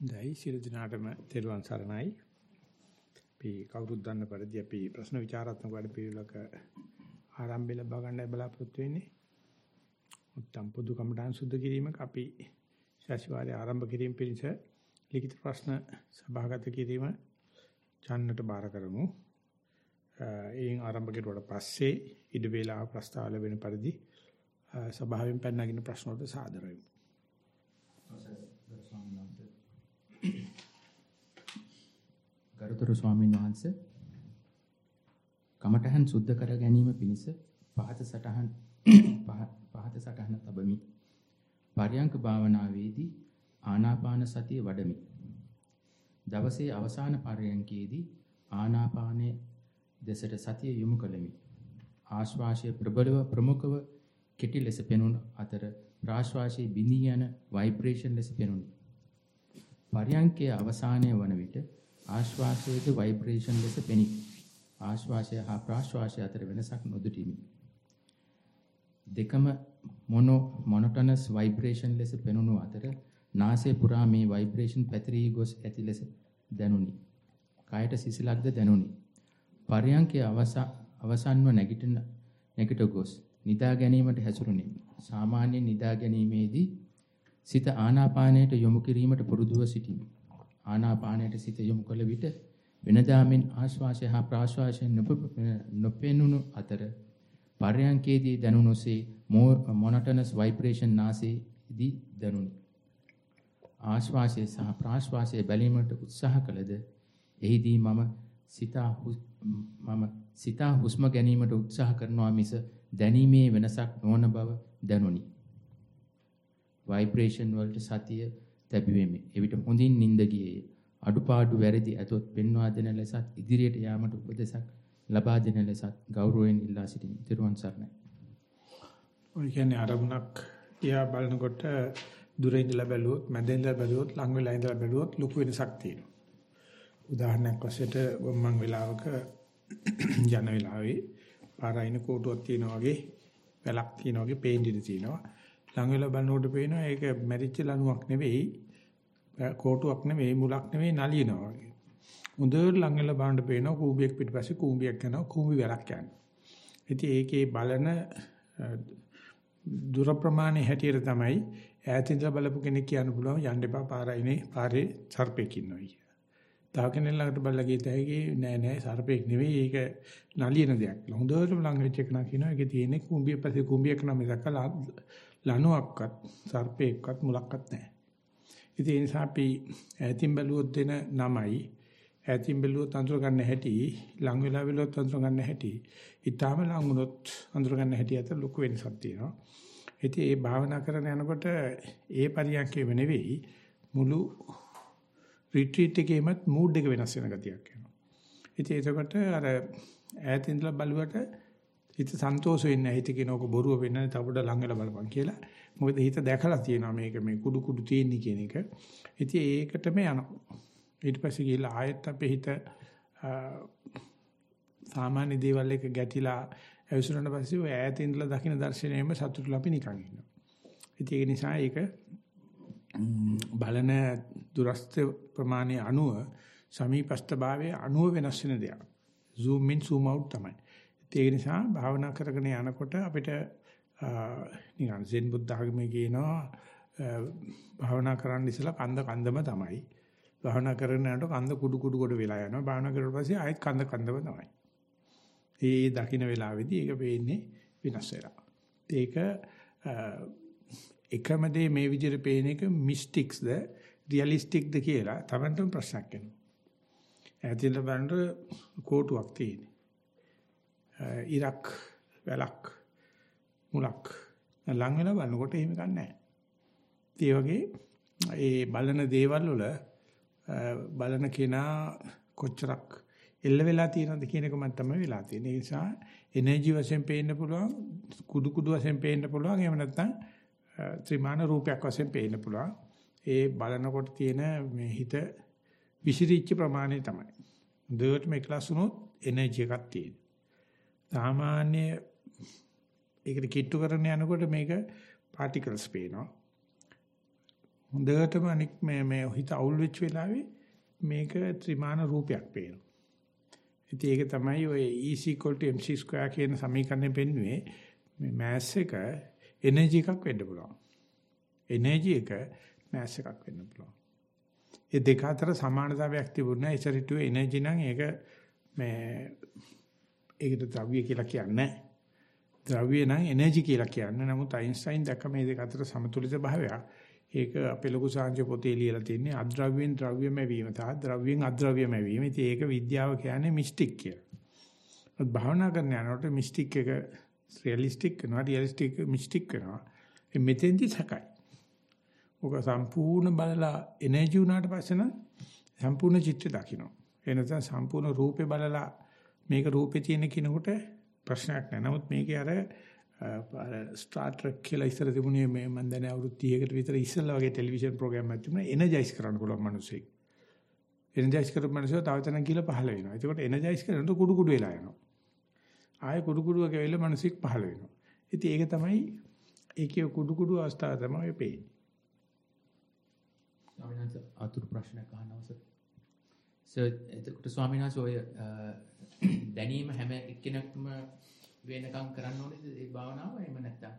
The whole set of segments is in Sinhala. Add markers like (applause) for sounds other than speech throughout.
දැයි සියලු දිනාටම තෙරුවන් සරණයි. අපි කවුරුත් දන්න පරිදි අපි ප්‍රශ්න විචාරාත්මක වැඩ පිළිවෙලක ආරම්භය ලබා ගන්නයි බලාපොරොත්තු වෙන්නේ. උත්තම් පොදු කමඨාන් සුද්ධ කිරීමක අපි ශාස්ත්‍රවාදී ආරම්භ කිරීම පිණිස ලිඛිත ප්‍රශ්න සභාගත කිරීම චන්නට බාර කරමු. එයින් ආරම්භ කෙරුවට පස්සේ ඉද වේලාව ප්‍රස්තාව ලැබෙන පරිදි සභාවෙන් පැනනගින ප්‍රශ්න වලට සාදර වෙමු. ගරුතර ස්වාමීන් වහන්ස කමඨහන් සුද්ධ කර ගැනීම පිණිස පහත සටහන් (coughs) පහත සටහන තබමි. පර්යංක භාවනාවේදී ආනාපාන සතිය වඩමි. දවසේ අවසාන පර්යංකයේදී ආනාපානයේ දෙසට සතිය යොමු කළෙමි. ආශ්වාසය ප්‍රබලව ප්‍රමුඛව කෙටි ලෙස පෙනුන අතර ප්‍රාශ්වාසයේ බිඳී යන ভাইබ්‍රේෂන් ලෙස පෙනුනි. පර්යංකයේ අවසානයේ වන විට ආශ්වාසයේද ভাইබ්‍රේෂන් ලෙස පෙනී. ආශ්වාසය හා ප්‍රාශ්වාසය අතර වෙනසක් නොදුටිමි. දෙකම මොනෝ මොනොටනස් ভাইබ්‍රේෂන් ලෙස පෙනුණු අතර නාසය පුරා මේ ভাইබ්‍රේෂන් පැතිරී ගොස් ඇති ලෙස දැනුනි. කයට සිසිලක්ද දැනුනි. පරයන්කේ අවසන්ව නැගිටින නැගිට ගොස් නිදා ගැනීමට හැසිරුණෙමි. සාමාන්‍යයෙන් නිදා ගැනීමේදී සිත ආනාපානයට යොමු කිරීමට පුරුදුව සිටිමි. ආනාපානයට සිත යොමු කළ විට වෙනදාමින් ආශ්වාසය හා ප්‍රාශ්වාසය නොපෙනුණු අතර පර්යංකේදී දැනුණුසේ මොනටනස් ভাইබ්‍රේෂන් නාසයේදී දැනුනි. ආශ්වාසය සහ ප්‍රාශ්වාසය බැලීමට උත්සාහ කළද එහිදී මම සිතා මම සිතා හුස්ම ගැනීමට උත්සාහ කරනවා මිස දැනීමේ වෙනසක් නොවන බව දැනුනි. ভাইබ්‍රේෂන් වලට සතිය තැබුවෙමි. එවිට හොඳින් නිින්ද ගියේ. අඩුපාඩු වැරදි ඇතොත් පෙන්වා දෙන ලෙසත් ඉදිරියට යාමට උපදෙසක් ලබා දෙන ලෙසත් ගෞරවයෙන් ඉල්ලා සිටිමි. ත්වන් සරණයි. ඔය කියන්නේ අරමුණක් තියා බලනකොට දුර ඉඳලා බැලුවොත්, මැද ඉඳලා බැලුවොත්, ළඟ වෙලා ඉඳලා බැලුවොත් ලොකු වෙනසක් තියෙනවා. උදාහරණයක් වශයෙන් මම වෙලාවක යන වෙලාවේ පාරයින කෝටුවක් තියෙනවා වගේ වැලක් තියෙනවා වගේ පේන් ඉඳී තියෙනවා. ළඟ වෙලා බලනකොට පේනවා ඒක මැරිච්ච ලණුවක් නෙවෙයි කෝටුවක් නෙවෙයි මුලක් නෙවෙයි නලියනවා වගේ. හොඳට ළඟ වෙලා බලනකොට පේනවා කූඹියක් පිටිපස්සේ කූඹියක් යනවා කූඹි වැලක් යනවා. ඉතින් ඒකේ බලන දුර ප්‍රමාණය හැටියට තමයි ඈත ඉඳලා බලපු කෙනෙක් කියන්න පුළුවන් යන්න එපා පාරයිනේ පාරේ සර්පෙක් ඉන්නවා කියලා. තව කෙනෙක් ළඟට බලලා ගියත් ඇයි නෑ නෑ සර්පෙක් නෙවෙයි ඒක නලියන දෙයක්. හොඳටම ළඟ වෙච්ච කෙනා කියනවා ඒකේ තියෙන්නේ කුඹිය පස්සේ කුඹියක් නම මිසක් ලණුවක්වත් සර්පෙක්වත් මුලක්වත් නැහැ. ඉතින් ඒ නිසා අපි ඈතින් බැලුවොත් දෙන නමයි ඈතින් බැලුවොත් අඳුර ගන්න හැටි ලඟ වෙලා බැලුවොත් අඳුර ගන්න හැටි ඊටාම ලඟ වුණොත් අඳුර ගන්න හැටි අතර ලොකු වෙනසක් තියෙනවා. ඉතින් ඒ භාවනා කරන යනකොට ඒ පරියන්කේම නෙවෙයි මුළු රිට්‍රීට් එකේමත් මූඩ් එක වෙනස් වෙන ගතියක් එනවා. ඉතින් එතකොට අර ඈතින් ඉඳලා බලුවට හිත සන්තෝෂ වෙන්නේ නැහැ. හිත කියනක බොරුව වෙන්නේ නැහැ. තවඩ ලඟ වෙලා බලපන් කියලා. මොකද හිත දැකලා තියෙනවා මේක මේ කුඩු කුඩු තියෙන්නේ කියන එක. ඉතින් ඒකටම යනවා. ඊට පස්සේ ගිහලා ආයෙත් අපේ හිත සාමාන්‍ය දේවල් එක ගැටිලා ඇවිස්සුනට පස්සේ ඔය ඈත ඉඳලා දකින්න දර්ශනයෙම සතුටුලා අපි නිකන් ඉන්නවා. ඉතින් ඒක නිසා ඒක බලන දුරස්ත ප්‍රමාණය අනුව සමීපස්ත භාවයේ අනුව වෙනස් වෙන දෙයක්. zoom in zoom out තමයි. ඒ නිසා භාවනා කරගෙන යනකොට අපිට නිකන් සෙන් බුද්ධ ආගමේ කියනවා භාවනා කරන්න ඉස්සලා කන්ද කන්දම තමයි. භාවනා කරගෙන යනකොට කන්ද කුඩු කුඩු කොට වෙලා යනවා. භාවනා කරුවට පස්සේ ආයෙත් කන්ද කන්දම තමයි. ඒ දකින්න වෙලාවේදී ඒක වෙන්නේ විනාශ වෙලා. ඒක එකම දේ මේ විදිහට පේන එක මිස්ටික්ස්ද රියලිස්ටික්ද කියලා Tamanටම ප්‍රශ්නයක් එනවා. ඈතින් බලනකොට කෝටුවක් තියෙන. ඉරක් වැලක් මුලක් ලං වෙලා බලනකොට එහෙම ගන්න නැහැ. ඒ වගේ ඒ බලන දේවල් වල බලන කෙනා කොච්චරක් එල්ල වෙලා තියෙනවද කියන එක මම තමයි වෙලා තියෙන්නේ. ඒ නිසා එනර්ජි වශයෙන් පේන්න පුළුවන්, කුඩු කුඩු වශයෙන් පේන්න පුළුවන්, එහෙම නැත්නම් ත්‍රිමාන රූපයක් වශයෙන් පේන්න පුළුවන්. ඒ බලනකොට තියෙන මේ හිත විසිරිච්ච ප්‍රමාණය තමයි. දෙවට මේකලස් වුණොත් එනර්ජි එකක් තියෙනවා. සාමාන්‍ය ඒකට කිට්ටු කරන යනකොට මේක පාටිකල්ස් පේනවා. හොඳටම අනික් මේ මේ හිත අවුල් වෙච්ච වෙලාවේ මේක ත්‍රිමාන රූපයක් පේනවා. ඉතින් ඒක තමයි ඔය E mc2 කියන සමීකරණය පෙන්වුවේ මේ මෑස් එක එනර්ජි එකක් වෙන්න පුළුවන්. එනර්ජි එක මෑස් එකක් වෙන්න පුළුවන්. ඒ දෙක අතර සමානතාවයක් තිබුණා. ඉසරිටුව එනර්ජි නම් ඒක මේ ඒකට ද්‍රව්‍ය කියලා කියන්නේ ද්‍රව්‍ය නම් එනර්ජි කියලා කියන්නේ. නමුත් අයින්ස්ටයින් දැක්ක මේ දෙක අතර සමතුලිත භාවයක්. ඒක අපේ ලොකු සාංශ පොතේ ලියලා තියෙන්නේ අද්‍රව්‍යෙන් ද්‍රව්‍යමය වීම තා ද්‍රව්‍යෙන් අද්‍රව්‍යමය වීම. ඉතින් ඒක විද්‍යාව කියන්නේ මිස්ටික් කියලා. ඒත් භාවනා කරන යනකොට මිස්ටික් එක රියලිස්ටික් කරනවා රියලිස්ටික් මිස්ටික් කරනවා. ඒ මෙතෙන්දි සකයි. ඔක සම්පූර්ණ බලලා එනර්ජි උනාට පස්සේ නම් සම්පූර්ණ චිත්‍රය දකින්න. ඒ නැත්නම් සම්පූර්ණ රූපේ බලලා මේක රූපේ තියෙන කිනකොට ප්‍රශ්නයක් නැහැ. නමුත් මේකේ අර ස්ටාර් ට්‍රෙක් කියලා ඉස්සර තිබුණේ මේ මම දැන් අවුරුදු 30කට විතර ඉස්සෙල්ලා වගේ ටෙලිවිෂන් ප්‍රෝග්‍රෑම් එකක් තිබුණා එනර්ජයිස් කරන්න පුළුවන් මිනිස්සෙක්. එනර්ජයිස් කරපු මිනිස්සු තව තැනක් ගිහලා පහළ වෙනවා. ඒකට එනර්ජයිස් කරනකොට කුඩු කුඩු වෙලා යනවා. ආයෙ කුඩු කුඩු වගේ වෙලා මිනිස්සෙක් පහළ වෙනවා. ඉතින් ඒක තමයි ඒකේ කුඩු කුඩු අවස්ථාව තමයි පේන්නේ. ස්වාමීන් වහන්සේ අතුරු ප්‍රශ්නයක් අහනවා සර්. සර් එතකොට ස්වාමීන් වහන්සේ ඔය දැනීම හැම එක්කෙනෙක්ම වෙනකම් කරන්න ඕනේද ඒ භාවනාව එහෙම නැත්නම්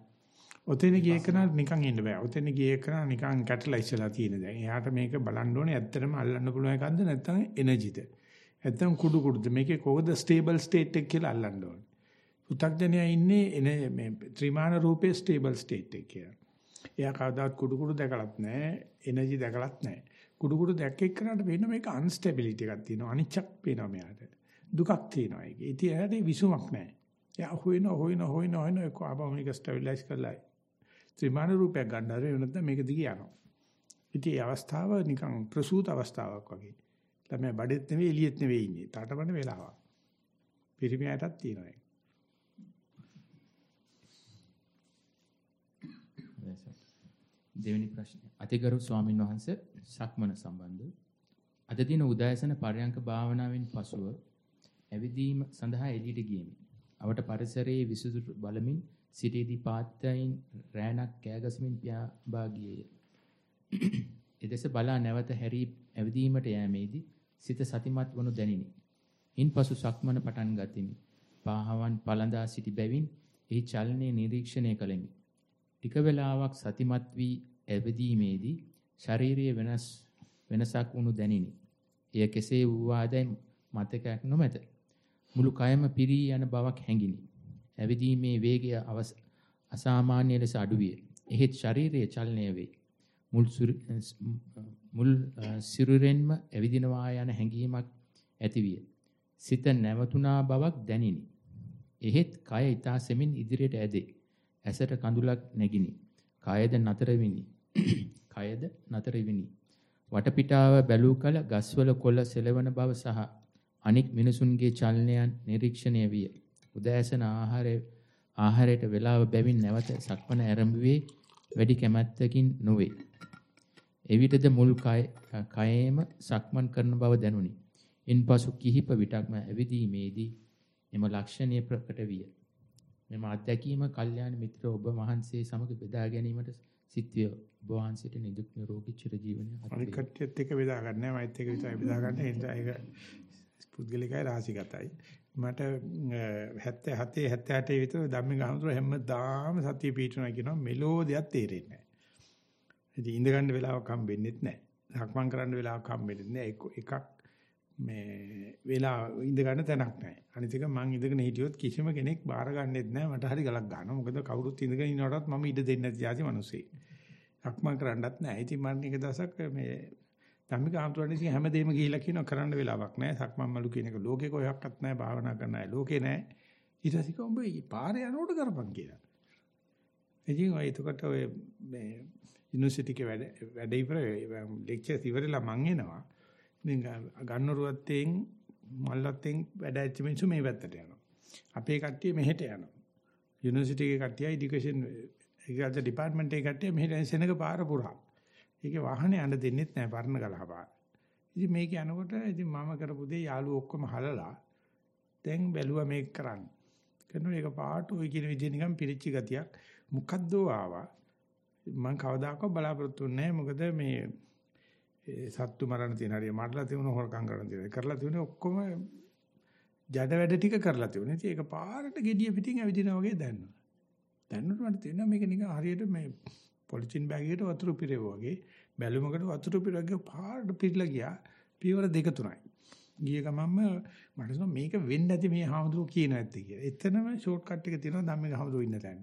ඔතෙන් ගියේ කරා නිකන් ඉන්න බෑ. ඔතෙන් ගියේ කරා නිකන් කැටලයිස් වෙලා තියෙන දැන්. එයාට මේක බලන්න ඕනේ ඇත්තටම අල්ලන්න පුළුවන් එකක්ද නැත්නම් එනර්ජිද? නැත්නම් කුඩු කුඩුද මේකේ කොහොමද ස්ටේබල් ස්ටේට් එක කියලා අල්ලන්න ඕනේ. පු탁ජනයා ඉන්නේ මේ ත්‍රිමාන රූපේ ස්ටේබල් ස්ටේට් එක කියලා. එයා කවදාවත් කුඩු කුඩු දැකලත් නැහැ, එනර්ජි දැකලත් නැහැ. කුඩු කුඩු දැක්ක එක්කනට වෙන මේක අන්ස්ටැබිලිටි එකක් තියෙනවා. අනිච්චක් පේනවා මෙයාට. දුකක් තියෙනවා ඒකේ. ඉතින් එයාට විසුමක් නැහැ. එයා හොයන හොයන හොයන හොයන ඒක ආපහු ස්ටැබිලයිස් කරලා ත්‍රිමාන රූපයක් ගන්න හරි වෙනත්නම් මේක දිගේ යනවා. ඉතින් මේ අවස්ථාව නිකන් ප්‍රසූත අවස්ථාවක් වගේ. ළමයා බඩෙත් නෙවෙයි එළියෙත් නෙවෙයි ඉන්නේ. තාටමන වෙලාවක්. පිරිමියාටත් තියෙනවා ඒක. දෙවෙනි ප්‍රශ්නය. අතිගරු ස්වාමින් වහන්සේ සක්මන සම්බන්ධ අද දින උදෑසන පරයන්ක භාවනාවෙන් පසුව ඇවිදීම සඳහා එළියට ගියෙමි. අවට පරිසරයේ විසුදු බලමින් සිටීදී පාත්තයින් රෑනක් කෑගසමින් පියාඹා ගියේය. එදෙස බලා නැවත හැරී ඇවිදීමට යෑමේදී සිත සතිමත් වනු දැනිනි. ඉන්පසු සක්මන පටන් ගතිමි. පාහවන් පළඳා සිටි බැවින් එහි චලනයේ නිරීක්ෂණය කළෙමි. ටික වේලාවක් සතිමත් වී ඇවිදීමේදී ශාරීරික වෙනස් වෙනසක් වුණු දැනිනි. එය කෙසේ වූවාදයි මතකයක් නොමැත. මුළු කයම පිරී යන බවක් හැඟිනි. ඇවිදීමේ වේගය අසාමාන්‍ය ලෙස අඩුවිය. එහෙත් ශරීරයේ චලනය වේ. මුල් මුල් සිරුරෙන්ම ඇවිදිනවා යන හැඟීමක් ඇතිවිය. සිත නැවතුණා බවක් දැනිනි. එහෙත් කය ඊතා සෙමින් ඉදිරියට ඇදේ. ඇසට කඳුලක් නැගිනි. කයද නතර විනි. කයද නතර විනි. වටපිටාව බැලූ කල ගස්වල කොළ සෙලවන බව සහ අනික් මිනිසුන්ගේ චලනයන් නිරීක්ෂණය විය. උදෑසන ආහාරය ආහාරයට වේලාව බැවින් නැවත සක්මන ආරම්භුවේ වැඩි කැමැත්තකින් නොවේ. එවිටද මුල් කයේම සක්මන් කරන බව දැනුනි. ඉන්පසු කිහිප විටක්ම ඇවිදීමේදී එම ලක්ෂණය ප්‍රකට විය. මෙම අත්දැකීම කල්යාණ මිත්‍ර ඔබ වහන්සේ සමග බෙදා ගැනීමට සිත්විය ඔබ වහන්සේට නිදුක් නිරෝගී චිරජීවනය අනිත් කට්ටියත් එක්ක බෙදා ගන්න නෑ මයිත් එක්ක විතරයි බෙදා ගන්න ඒ නිසා ඒක පුද්ගලිකයි රාශිගතයි මට 77 78 විතර ධම්මික හඳුර හැමදාම සතිය පිටුනා කියනවා මෙලෝ දෙයක් තේරෙන්නේ නෑ ඉතින් ඉඳ ගන්න වෙලාවක් හම්බෙන්නේ නැහැ. සක්මන් කරන්න වෙලාවක් හම්බෙන්නේ නැහැ. එකක් මේ වෙලා ඉඳ ගන්න තැනක් නැහැ. අනිත් එක මං ඉඳගෙන හිටියොත් කිසිම කෙනෙක් බාර ගන්නෙත් නැහැ. මට හරි ගලක් ගන්නවා. මොකද කවුරුත් ඉඳගෙන ඉන්නකොටත් මම ඉඩ දෙන්නේ නැති જાති මිනිස්සෙක්. සක්මන් කරන්නත් නැහැ. ඉතින් මම එක දවසක් මේ ධම්මික ආමතුරන් ඉතින් හැමදේම ගිහිලා කියනවා කරන්න වෙලාවක් නැහැ. සක්මන් මලු කියන එක ලෝකේ කොහොක්වත් නැහැ. භාවනා කරන්න නැහැ. ලෝකේ නැහැ. ඊට පස්සේ කිව්වා උඹ පාරේ යනකොට කරපන් කියලා. ඉතින් ඔය එතකොට ඔය මේ යුනිවර්සිටි එකේ වැඩ වැඩ ඉවර ලෙක්චර්ස් ඉවරලා මං එනවා. ඉතින් ගන්නරුවත්තෙන් මල්ලත්තෙන් වැඩ ඇච්ච මිනිස්සු මේ පැත්තට යනවා. අපේ කට්ටිය මෙහෙට යනවා. යුනිවර්සිටි එකේ කට්ටිය ඉඩියුකේෂන් ඒකට ඩිපාර්ට්මන්ට් එකේ කට්ටිය මෙහෙට සෙනග පාර පුරා. ඒකේ වාහනේ යන්න දෙන්නෙත් නැහැ පරණ ගලහ පාර. ඉතින් මේක යනකොට ඉතින් මම කරපු දේ යාළුවෝ ඔක්කොම හලලා දැන් බැලුවා මේක කරන්න. කරනවා ඒක පාට ඔය කියන විදිහ නිකන් පිරිච්ච ගතියක් මොකද්ද ආවා. මම කවදාකවත් බලාපොරොත්තු වෙන්නේ නැහැ මොකද මේ සත්තු මරණ තියෙන හරිය මරලා තියුණ හොරකම් කරන තියෙන කරලා තියුණේ ඔක්කොම ජඩ වැඩ ටික කරලා තියුණේ. ඉතින් ඒක පාරට gediya පිටින් ඇවිදිනා වගේ දැනනවා. දැනුණට මට තේරෙනවා මේක නිකන් හරියට මේ පොලිතින් බෑග් එකට වතුර පිරෙව වගේ බැලුමකට වතුර පිරවගේ පාරට පිරලා ගියා. පියවර දෙක තුනයි. ගිය ගමන්ම මට හිතුණා මේක වෙන්නේ නැති මේ හාමුදුරුවෝ කියන ඇත්ත කියලා. එතනම ෂෝට් කට් එක තියෙනවා ධම්මික හාමුදුරුවෝ ඉන්න තැන.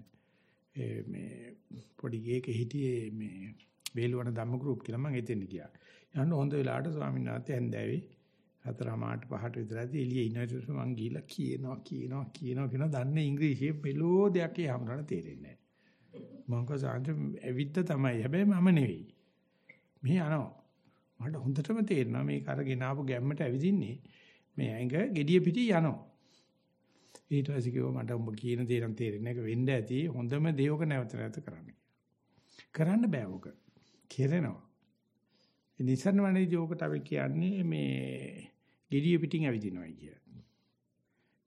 ඒ මේ පොඩි ගේක හිටියේ මේ වේලවන ධම්ම ගෲප් කියලා මම එතෙන් ගියා. යන්න හොඳ වෙලාවට ස්වාමීන් වහන්සේ ඇන්දෑවේ හතරමාට පහට විතරදී එළියේ ඉන්න විට මං ගිහිල්ලා කියනවා කියනවා කියනවා කියන දන්නේ ඉංග්‍රීසියෙන් මෙලෝ දෙයක් ඒ හැමෝටම තේරෙන්නේ නැහැ. මං කව සාන්ත ඇවිද්ද තමයි. හැබැයි මම නෙවෙයි. මෙහි යනවා. මට හොඳටම තේරෙනවා මේක අරගෙන ආපු ගැම්මට ඇවිදින්නේ මේ ඇඟ gediya piti යනවා. ඊට පස්සේ කිව්වා මට උඹ කියන දේ නම් තේරෙන්නේ නැහැ. වෙන්න ඇති හොඳම දේවක නැවත නැවත කරන්න. කරන්න බෑ ඔක. කෙරෙනවා. නිසරණ වනේ යෝගට අපි කියන්නේ මේ gediya පිටින් ඇවිදිනවා කිය.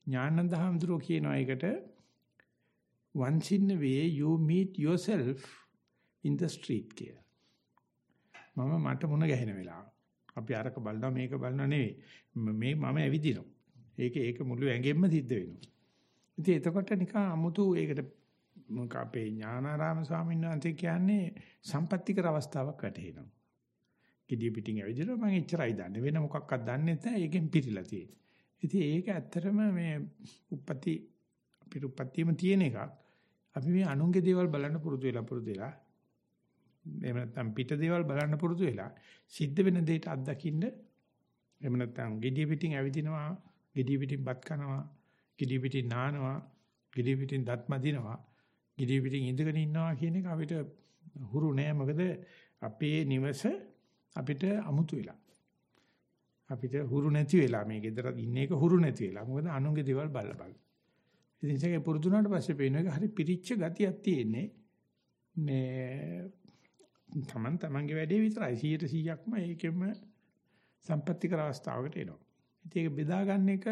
ඥානන්ද හඳුරෝ කියනවා ඒකට once in a way you meet yourself in the street කියලා. මම මට මුණ ගැහෙන වෙලාව. අපි අරක බලනවා මේක බලනවා නෙවෙයි. මේ මම ඇවිදිනවා. ඒක ඒක මුළු ඇඟෙන්ම සිද්ධ වෙනවා. ඉතින් එතකොට නිකන් 아무තු ඒකට මොක අපේ ඥානාරාම ස්වාමීන් වහන්සේ කියන්නේ සම්පත්‍තිකර අවස්ථාවක් වැටහෙනවා. Gediya pitin ඇවිදිනවා මම එච්චරයි දන්නේ. වෙන මොකක්වත් දන්නේ නැහැ. ඒකෙන් පිරීලා තියෙන්නේ. ඉතින් ඒක ඇත්තටම මේ උප්පත්ති අපිට උප්පත්තියම තියෙන එකක්. අපි මේ අනුන්ගේ දේවල් බලන්න පුරුදු වෙලා පුරුදු වෙලා එහෙම නැත්නම් පිට දේවල් බලන්න පුරුදු වෙලා සිද්ධ වෙන දෙයට අත්දකින්න එහෙම නැත්නම් gediya pitin ඇවිදිනවා, gediya pitin බත් කනවා, gediya pitin නානවා, gediya pitin දත් මදිනවා, gediya pitin ඉඳගෙන ඉන්නවා කියන එක අපිට හුරු නෑ මොකද අපේ නිවස අපිට අමුතු වෙලා. අපිට හුරු නැති වෙලා මේ ගෙදර ඉන්න එක හුරු නැති වෙලා. මොකද අනුන්ගේ දේවල් බල්ල බල. ඉතින් ඒක පුරුදුනාට පස්සේ පේන එක හරි පිරිච්ච ගතියක් තියෙන්නේ. මේ තමන් තමන්ගේ වැඩේ විතරයි 100%ක්ම ඒකෙම සම්පත්‍තිකර අවස්ථාවකට එනවා. ඉතින් ඒක බෙදා ගන්න එක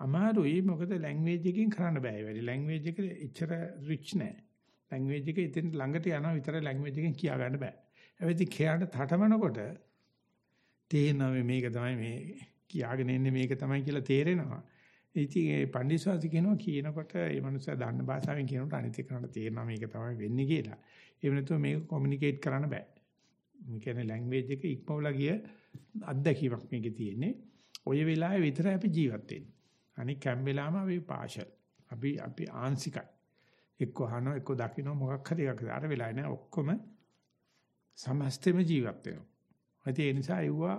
අමාරුයි මොකද ලැන්ග්වේජ් එකකින් කරන්න බෑ. වැඩි ලැන්ග්වේජ් එක එච්චර රිච් නෑ. ලැන්ග්වේජ් එක ඉතින් ළඟට යනවා විතර ලැන්ග්වේජ් එකෙන් කියා ගන්න බෑ. හැබැයි කියන්න තටමනකොට තේරෙනවා මේක තමයි මේ කියාගෙන ඉන්නේ මේක තමයි කියලා තේරෙනවා. ඉතින් ඒ පඬිස්වාසි කියනවා කියනකොට ඒ මනුස්සයා දන්න භාෂාවෙන් කියනකොට අනිත් එකනට තේරෙනවා මේක තමයි වෙන්නේ කියලා. ඒ වෙනතුව මේක කොමියුනිකේට් කරන්න බෑ. මේ කියන්නේ ලැන්ග්වේජ් එක ඉක්මවලා ගිය අත්දැකීමක් මේකේ තියෙන්නේ. ඔය වෙලාවේ විතරයි අපි ජීවත් වෙන්නේ. අනික හැම වෙලාවම අපි පාෂල්. අපි අපි ආංශිකයි. එක්ක අහනවා එක්ක දකින්න මොකක් හරි එකක්. අර වෙලාවේ නෑ ඔක්කොම සමස්තෙම ජීවත් වෙනවා. ඒ නිසා ඒවා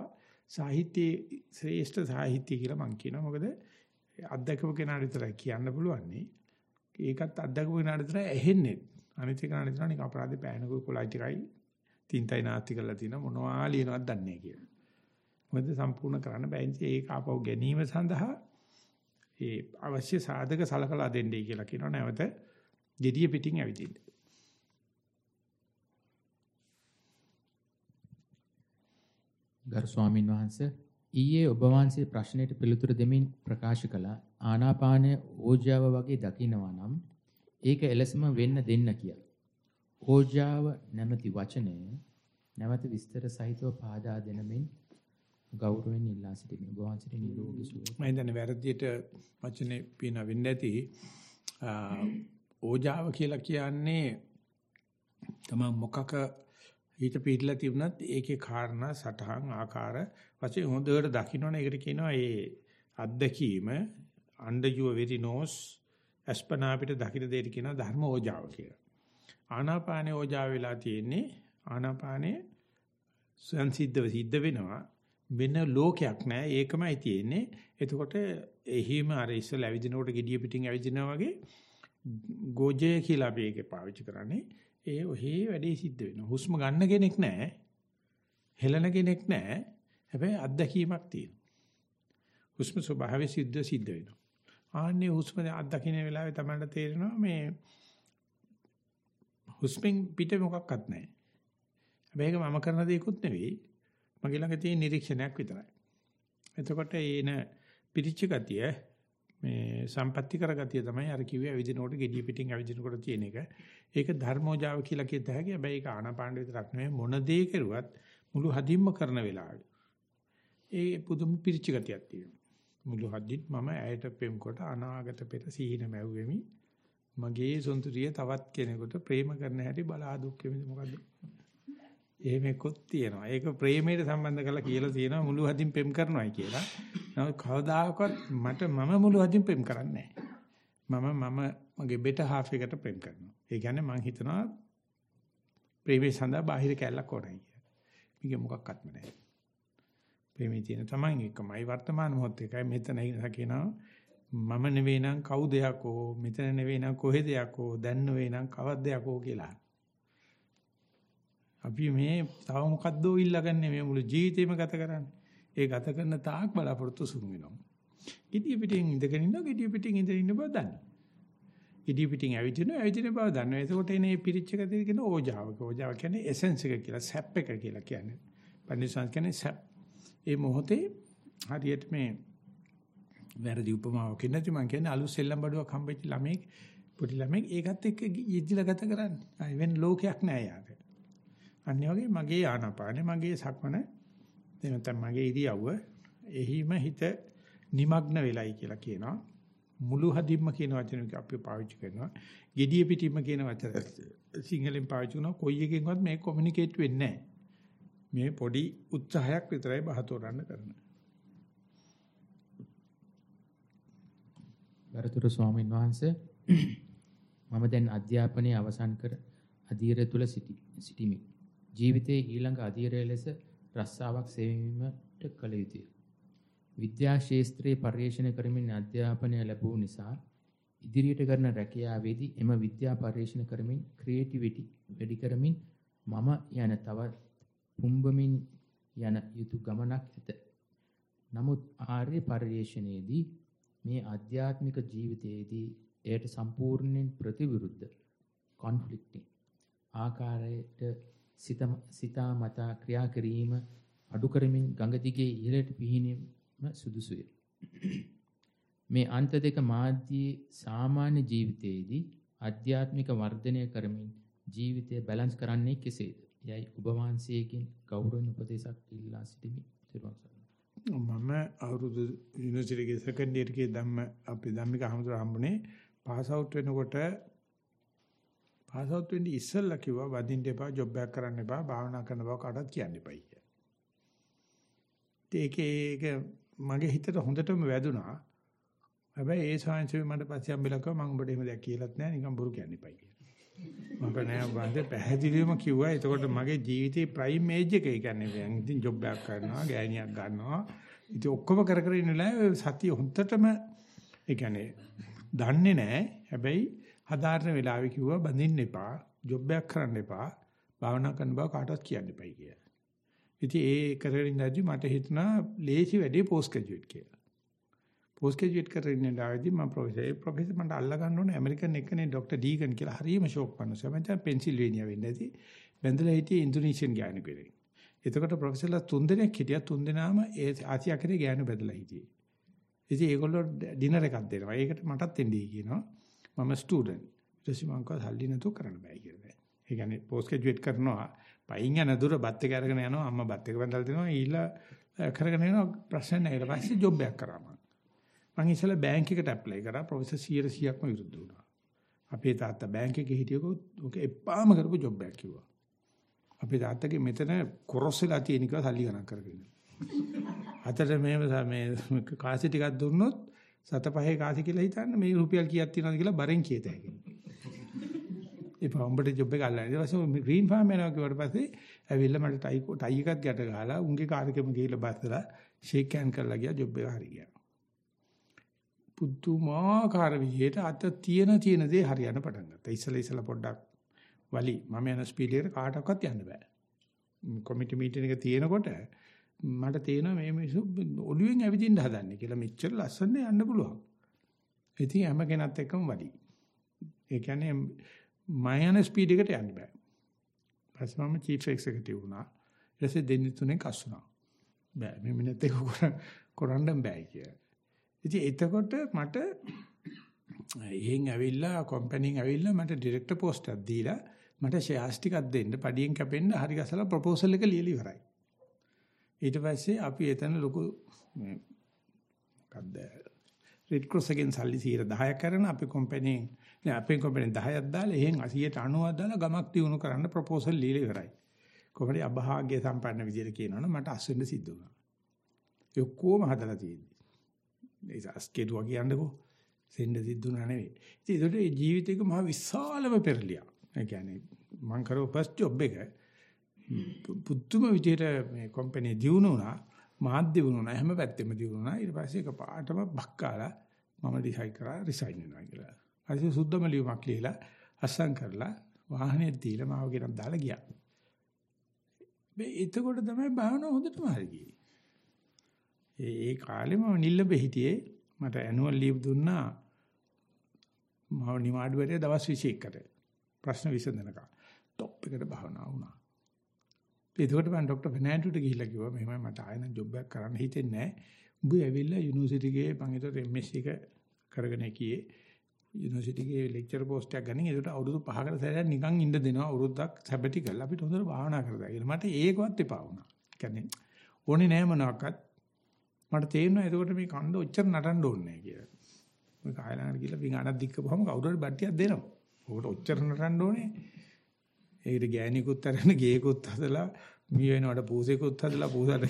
සාහිත්‍යයේ ශ්‍රේෂ්ඨ සාහිත්‍ය කියලා මම කියනවා. මොකද අත්දකපු කෙනාට විතරයි කියන්න පුළුවන්. ඒකත් අත්දකපු කෙනාට විතරයි ඇහෙන්නේ. අනිත් කෙනාට විතර නික අපරාධේ පෑනකුයි කොලයි ටිකයි තින්තයි නාස්ති කරලා තියෙන මොනවා ලියනවද දන්නේ කියලා. මොකද සම්පූර්ණ කරන්න බෑ. ඒක ආපහු ගැනීම සඳහා ඒ අවශ්‍ය සාධක සලකලා දෙන්නයි කියලා කියනවා. නැවත gediya පිටින් ඇවිදින්න. ගරු ස්වාමින් වහන්සේ ඊයේ ඔබ වහන්සේ ප්‍රශ්නයට පිළිතුරු දෙමින් ප්‍රකාශ කළ ආනාපානය ඕජාව වගේ දකිනවා නම් ඒක එලෙසම වෙන්න දෙන්න කියලා. ඕජාව නැමැති වචනය නැවත විස්තර සහිතව පාදා දෙනමින් ගෞරවයෙන් ඉල්ලා සිටිමි. ඔබ වහන්සේට නිරෝගී සුවය. මම හිතන්නේ වැරදියට වචනේ පින වෙන්න ඇති. ඕජාව කියලා කියන්නේ තම මොකක හිත පිටලා තිබුණත් ඒකේ කාරණා සටහන් ආකාර වශයෙන් හොඳට දකින්නවනේ ඒකට කියනවා ඒ අත්දැකීම under your very nose අස්පනා පිට දකින්න දෙයට කියනවා ධර්ම ඕජාව කියලා. ආනාපානේ ඕජාව වෙලා තියෙන්නේ ආනාපානේ සංසිද්ධව සිද්ධ වෙනවා වෙන ලෝකයක් නෑ ඒකමයි තියෙන්නේ. එතකොට එහිම අර ඉස්සල ඇවිදිනකොට gediya පිටින් ඇවිදිනා වගේ ගෝජය කියලා අපි ඒකේ පාවිච්චි කරන්නේ ඒ ඔහේ වැඩේ සිද්ධ වෙනවා. හුස්ම ගන්න කෙනෙක් නැහැ. හෙලන කෙනෙක් නැහැ. හැබැයි අත්දැකීමක් තියෙනවා. හුස්ම ස්වභාවය සිද්ධ සිද්ධ වෙනවා. ආන්නේ හුස්ම අත්දකින්න වෙලාවේ තමයි තේරෙනවා මේ හුස්මෙන් පිට මොකක්වත් නැහැ. හැබැයි ඒක මම කරන දේකුත් නෙවෙයි. මගේ ළඟ තියෙන නිරීක්ෂණයක් විතරයි. එතකොට ඒන පිරිච්ච ගතිය මේ සම්පatti කරගතිය තමයි අර කිව්වේ ඇවිදිනකොට gediya පිටින් ඇවිදිනකොට තියෙන එක. ඒක ධර්මෝජාව කියලා කියත හැකි. හැබැයි ඒක ආනාපාන විතරක් නෙවෙයි මොන දේ කරුවත් මුළු හදින්ම කරන වෙලාවේ. ඒ පුදුම පිරිච්ච ගතියක් තියෙනවා. මුළු හදින් මම ඇයට පෙම් කොට අනාගත පෙර සීන මැව්වෙමි. මගේ සොන්තුරිය තවත් කෙනෙකුට ප්‍රේම කරන හැටි බලා දුක් වෙමිද මොකද්ද? එහෙම එක්කොත් තියෙනවා. ඒක ප්‍රේමයට සම්බන්ධ කරලා කියලා තියෙනවා මුළු හදින් පෙම් කරනවායි කියලා. නමුත් කවදාකවත් මට මම මුළු හදින් පෙම් කරන්නේ මම මම මගේ බෙට හාෆ් එකට ප්‍රේම කරනවා. ඒ කියන්නේ මං හිතනවා ප්‍රේමේ සඳහා බාහිර කැලලක් ඕනයි කියලා. මේක මොකක්වත්ම නැහැ. ප්‍රේමේ තියෙන තමන් එකමයි වර්තමාන මොහොත එකයි මෙතන කියනවා මම නෙවෙයි නම් කවුද යකෝ මෙතන නෙවෙයි නම් කොහෙද යකෝ දැන් නෙවෙයි නම් කවද්ද යකෝ කියලා. අපි මේ තව මොකද්ද ඉල්ලගන්නේ මේ මුළු ජීවිතේම ගත කරන්නේ. ඒ ගත කරන තාක් බලාපොරොත්තු සුන් වෙනවා. gediya pitin ඉඳගෙන ඉන්නවා gediya pitin ඉඳගෙන ඉන්න බව දන්න. gediya pitin ඇවිදිනවා ඇවිදින බව දන්නවා. එතකොට එනේ පිරිච්ච ගතිය කියන ඕජාවක. ඕජාව කියන්නේ එසෙන්ස් එක කියලා, සැප් එක කියලා කියන්නේ. පන්දිසන් කියන්නේ සැප්. ඒ මොහොතේ හරියට මේ වැරදි උපමාවක් නැති මම කියන්නේ අලුත් සෙල්ලම් බඩුවක් හම්බෙච්ච ළමෙක් පොඩි ළමෙක් ඒකත් එක්ක යෙදිලා ගත කරන්නේ. ආ වෙන ලෝකයක් නෑ යාට. අනිත් වගේ මගේ ආනාපානේ මගේ සක්මන එනතම් මගේ ඉරියව්ව එහිම හිත নিমগ্ন වෙලයි කියලා කියනවා. මුළු හදින්ම කියන වචන අපි පාවිච්චි කරනවා. gediya pitima කියන වචන සිංහලෙන් පාවිච්චි කරනවා. කොයි එකකින්වත් මේ කොමියුනිකේට් වෙන්නේ මේ පොඩි උත්සාහයක් විතරයි බහතෝරන්න කරන්නේ. ගරුතර ස්වාමීන් වහන්සේ මම දැන් අධ්‍යාපනය අවසන් කර අධීර තුල සිටිමි. ජීවිතයේ ඊළඟ අධීරය ලෙස රස්සාවක් සෙවීමට කළ යුතුය. විද්‍යා ශාස්ත්‍රයේ පරිශන කරමින් අධ්‍යාපනය ලැබුව නිසා ඉදිරියට කරන රැකියාවේදී එම විද්‍යා පරිශන කරමින් ක්‍රියේටිවිටි වැඩි කරමින් මම යන තව පුම්බමින් යන යුතු ගමනක් ඇත. නමුත් ආර්ය පරිශ්‍රණයේදී මේ ආධ්‍යාත්මික ජීවිතයේදී එයට සම්පූර්ණයෙන් ප්‍රතිවිරුද්ධ කොන්ෆ්ලික්ටිං ආකාරයට සිතා මතා ක්‍රියා කිරීම අඩු කරමින් ගඟ දිගේ ඉහළට පිහිනීම සුදුසුය. මේ අන්ත දෙක මාධ්‍යයේ සාමාන්‍ය ජීවිතයේදී ආධ්‍යාත්මික වර්ධනය කරමින් ජීවිතය බැලන්ස් කරන්නේ කෙසේද? යයි ඔබ වහන්සේගෙන් ගෞරවණ උපදේශක් ඉල්ලා සිටිමි. මම අවුරුදු යුනිවර්සිටි එකේ සෙකන්ඩ් ඉයර් එකේ ධම්ම අපි ධම්මික හමුදුර හම්බුනේ පාස් අවුට් වෙනකොට පාස් අවුට් වෙන්නේ ඉස්සෙල්ලා කිව්වා වදින්න එපා ජොබ් එකක් කරන්න එපා භාවනා කරන බව කාටවත් කියන්න එපා කියලා. ඒකේ ඒක මගේ හිතට හොඳටම වැදුනා. හැබැයි ඒ සාංශය මට පස්සේ හම්බෙලා කිව්වා මම උඹට එහෙම දෙයක් කියලාත් නැහැ නිකන් බොරු කියන්න එපා කියලා. මම නෑ වන්දේ පැහැදිලිවම කිව්වා. එතකොට මගේ ජීවිතේ ප්‍රයිම් ඒජ් එක. ඒ කියන්නේ දැන් ඉතින් ජොබ් එකක් කරනවා, ගෑණියක් ගන්නවා. ඉතින් ඔක්කොම කර කර ඉන්න වෙලාවේ සතිය හොන්දටම ඒ කියන්නේ දන්නේ නෑ. හැබැයි හදාාරන වෙලාවේ කිව්වා බඳින්න එපා, ජොබ් එකක් කරන්න එපා, භාවනා කරන බව කාටවත් කියන්න එපයි කියලා. ඉතින් ඒ කරගෙන ඉඳද්දි මට හිතුණා ලේසි වැඩේ පෝස්ට් ග්‍රැජුවේට් කියලා. පෝස්ට් ග්‍රැජුවේට් කරගෙන ඉඳාදී මම ප්‍රොෆෙසර් ප්‍රොෆෙසර් මට අල්ලා ගන්න ඕනේ ඇමරිකන් එකනේ ડોක්ටර් ඩීගන් කියලා හරියම ෂොක් වුණා. මම දැන් පෙන්සිල්වේනියා වෙන්න ඇති. බෙන්දලා හිටියේ ඉන්දුනීසියානු ගෑනු කෙනෙක්. එතකොට ප්‍රොෆෙසර්ලා තුන්දෙනෙක් හිටියා තුන්දෙනාම ඒ ආසියා කරේ ගෑනු බෙදලා හිටියේ. ඉතින් ඒගොල්ලෝ ඩිනර් එකක් දෙනවා. ඒකට මටත් එන්නයි කියනවා. මම ස්ටුඩන්ට්. ඊට පස්සේ මම කිව්වා සල්ලි නැතුව කරන්න බෑ කියලා. ඒ කියන්නේ පෝස්ට් ග්‍රැජුවේට් කරනවා. පයින් යන දුර බත් එක අරගෙන යනවා. අම්මා බත් එක බඳලා දෙනවා. ඊළා කරගෙන යනවා ප්‍රශ්න නැහැ. ඊට පස්සේ ජොබ් එකක් කරා මම. මම ඉස්සෙල්ලා බැංක් එකට ඇප්ලයි කරා ප්‍රොෆෙසර් 100%ක්ම විරුද්ධ වුණා. අපේ තාත්තා බැංක් එකේ හිටියකොත් ඔක එපාම කරපු ජොබ් එකක් කිව්වා. අපේ තාත්තගේ මෙතන කොරොස්සලා තියෙන එක සල්ලි ගණන් කරගෙන. අතට මේ මේ කාසි ටිකක් දුන්නොත් සත පහේ කාසි කියලා හිතන්න මේ රුපියල් කීයක් තියෙනවද කියලා බරෙන් කියත හැකියි. ඒ පොම්බට ජොබ් එක අල්ලන්නේ. ඊට පස්සේ ග්‍රීන් ෆාම් යනවා කිව්වට පස්සේ ඇවිල්ලා මට ටයි ටයි එකක් ගැට ගහලා උන්ගේ කාර් එකෙම ගිහිල්ලා බස්සලා ෂේක් හෑන්ඩ් කරලා ගියා ජොබ් එක හරි ගියා. පුදුමාකාර විදිහට අත තියෙන තියෙන දේ හරියන්න පටන් ගත්තා. ඉස්සලා ඉස්සලා පොඩ්ඩක් වලි මම යන ස්පීඩ් එකට කාටවත් යන්න බෑ. කොමිටි මීටින් එක තියෙනකොට මට තේරෙනවා මේ මිනිස්සු ඔළුවෙන් ඇවිදින්න හදන්නේ කියලා මෙච්චර ලස්සන යන්න පුළුවන්. ඉතින් හැම කෙනත් එක්කම වලි. ඒ කියන්නේ මම යන ස්පීඩ් එකට යන්න බෑ. පස්සේ මම චීෆ් එක්සිකියුටිව් වුණා. ඊට පස්සේ දෙන්නේ තුනේ කස්සුණා. බෑ මේ මිනිත් එක කරන්න බෑ කියලා. ඉතින් එතකොට මට එහෙන් ඇවිල්ලා කම්පැනිෙන් ඇවිල්ලා මට ඩිරෙක්ටර් පෝස්ට් එකක් දීලා මට ෂෙයාර්ස් ටිකක් දෙන්න පඩියෙන් කැපෙන්න හරි ගසලා ප්‍රොපෝසල් එක ලියලා ඉවරයි. ඊට පස්සේ අපි එතන ලොකු මේ මොකද්ද රෙඩ් ක්‍රොස් එකෙන් සල්ලි 10ක් කරන අපේ කම්පැනිෙන් නෑ අපේ කම්පැනි 10ක් දාලා එහෙන් 90ක් දාලා ගමක් දිනු කරන්න ප්‍රොපෝසල් ලියලා ඉවරයි. කොහොමද අභාග්‍ය සම්පන්න විදියට කියනවනම් මට අස්වෙන්න සිද්ධ වුණා. ඒ ඔක්කොම හදලා තියෙන්නේ. ඒ අස්කේදුවා කියන්නකෝ. සෙන්න සිද්ධ වුණා නෙවෙයි. ඉතින් ඒකට ජීවිතේක මහ විශාලම පෙරලියක්. ඒ කියන්නේ මම කරව ෆස්ට් ජොබ් එක පුදුම විදියට මේ කම්පැනි දියුණු වුණා. මාත් දියුණු වුණා. හැම පැත්තෙම දියුණු වුණා. ඊට පස්සේ එක පාටම බක්කාලා මම ඩිසයිඩ් කරා රිසයින් වෙනවා කියලා. ඊට සුද්ධම ලියුමක් ලියලා අස්සම් කරලා වාහනේ දීලා මාව ගෙනත් දාලා ගියා. මේ එතකොට තමයි භාවනාව හොඳටම හරි ගියේ. ඒ ඒ කාලේ මම නිල්ලඹ හිටියේ මට ඇනුවල් ලීව් දුන්නා මම නිවාඩු වැඩේ දවස් 21කට ප්‍රශ්න විසඳනකම් টොප් එකට භාවනා වුණා. එතකොට මම ડોક્ટર ෆර්නෑන්ඩෝට ගිහිල්ලා කිව්වා මෙහෙමයි මට ආයෙ ජොබ් එකක් කරන්න හිතෙන්නේ නැහැ. උඹ ඇවිල්ලා යුනිවර්සිටි ගියේ මම ඒතකොට MSc එක කරගෙන ගියේ. යුනිවර්සිටි ගියේ ලෙක්චර් පෝස්ට් එකක් ගනින් ඒකට අවුරුදු 5කට සැරයක් නිකන් ඉන්න දෙනවා අවුරුද්දක් සැබටිකල් අපිට හොඳට භාවනා කරලා කියලා. මට ඒකවත් එපා වුණා. කියන්නේ ඕනේ නෑ මොනවාක්වත්. මට තේරෙනවා එතකොට මේ කන්ද ඔච්චර නටන්න ඕනේ නෑ කියලා. මේ කායලාකට ගිහලා විගානක් දික්කපුවම කවුරු හරි බට්ටියක් දෙනවා. ඔකට ඔච්චර නටන්න ඕනේ. ඒකට ගෑණිකුත් අරගෙන ගේකුත් හදලා මිය වෙනවට පූසෙකුත් හදලා පූසට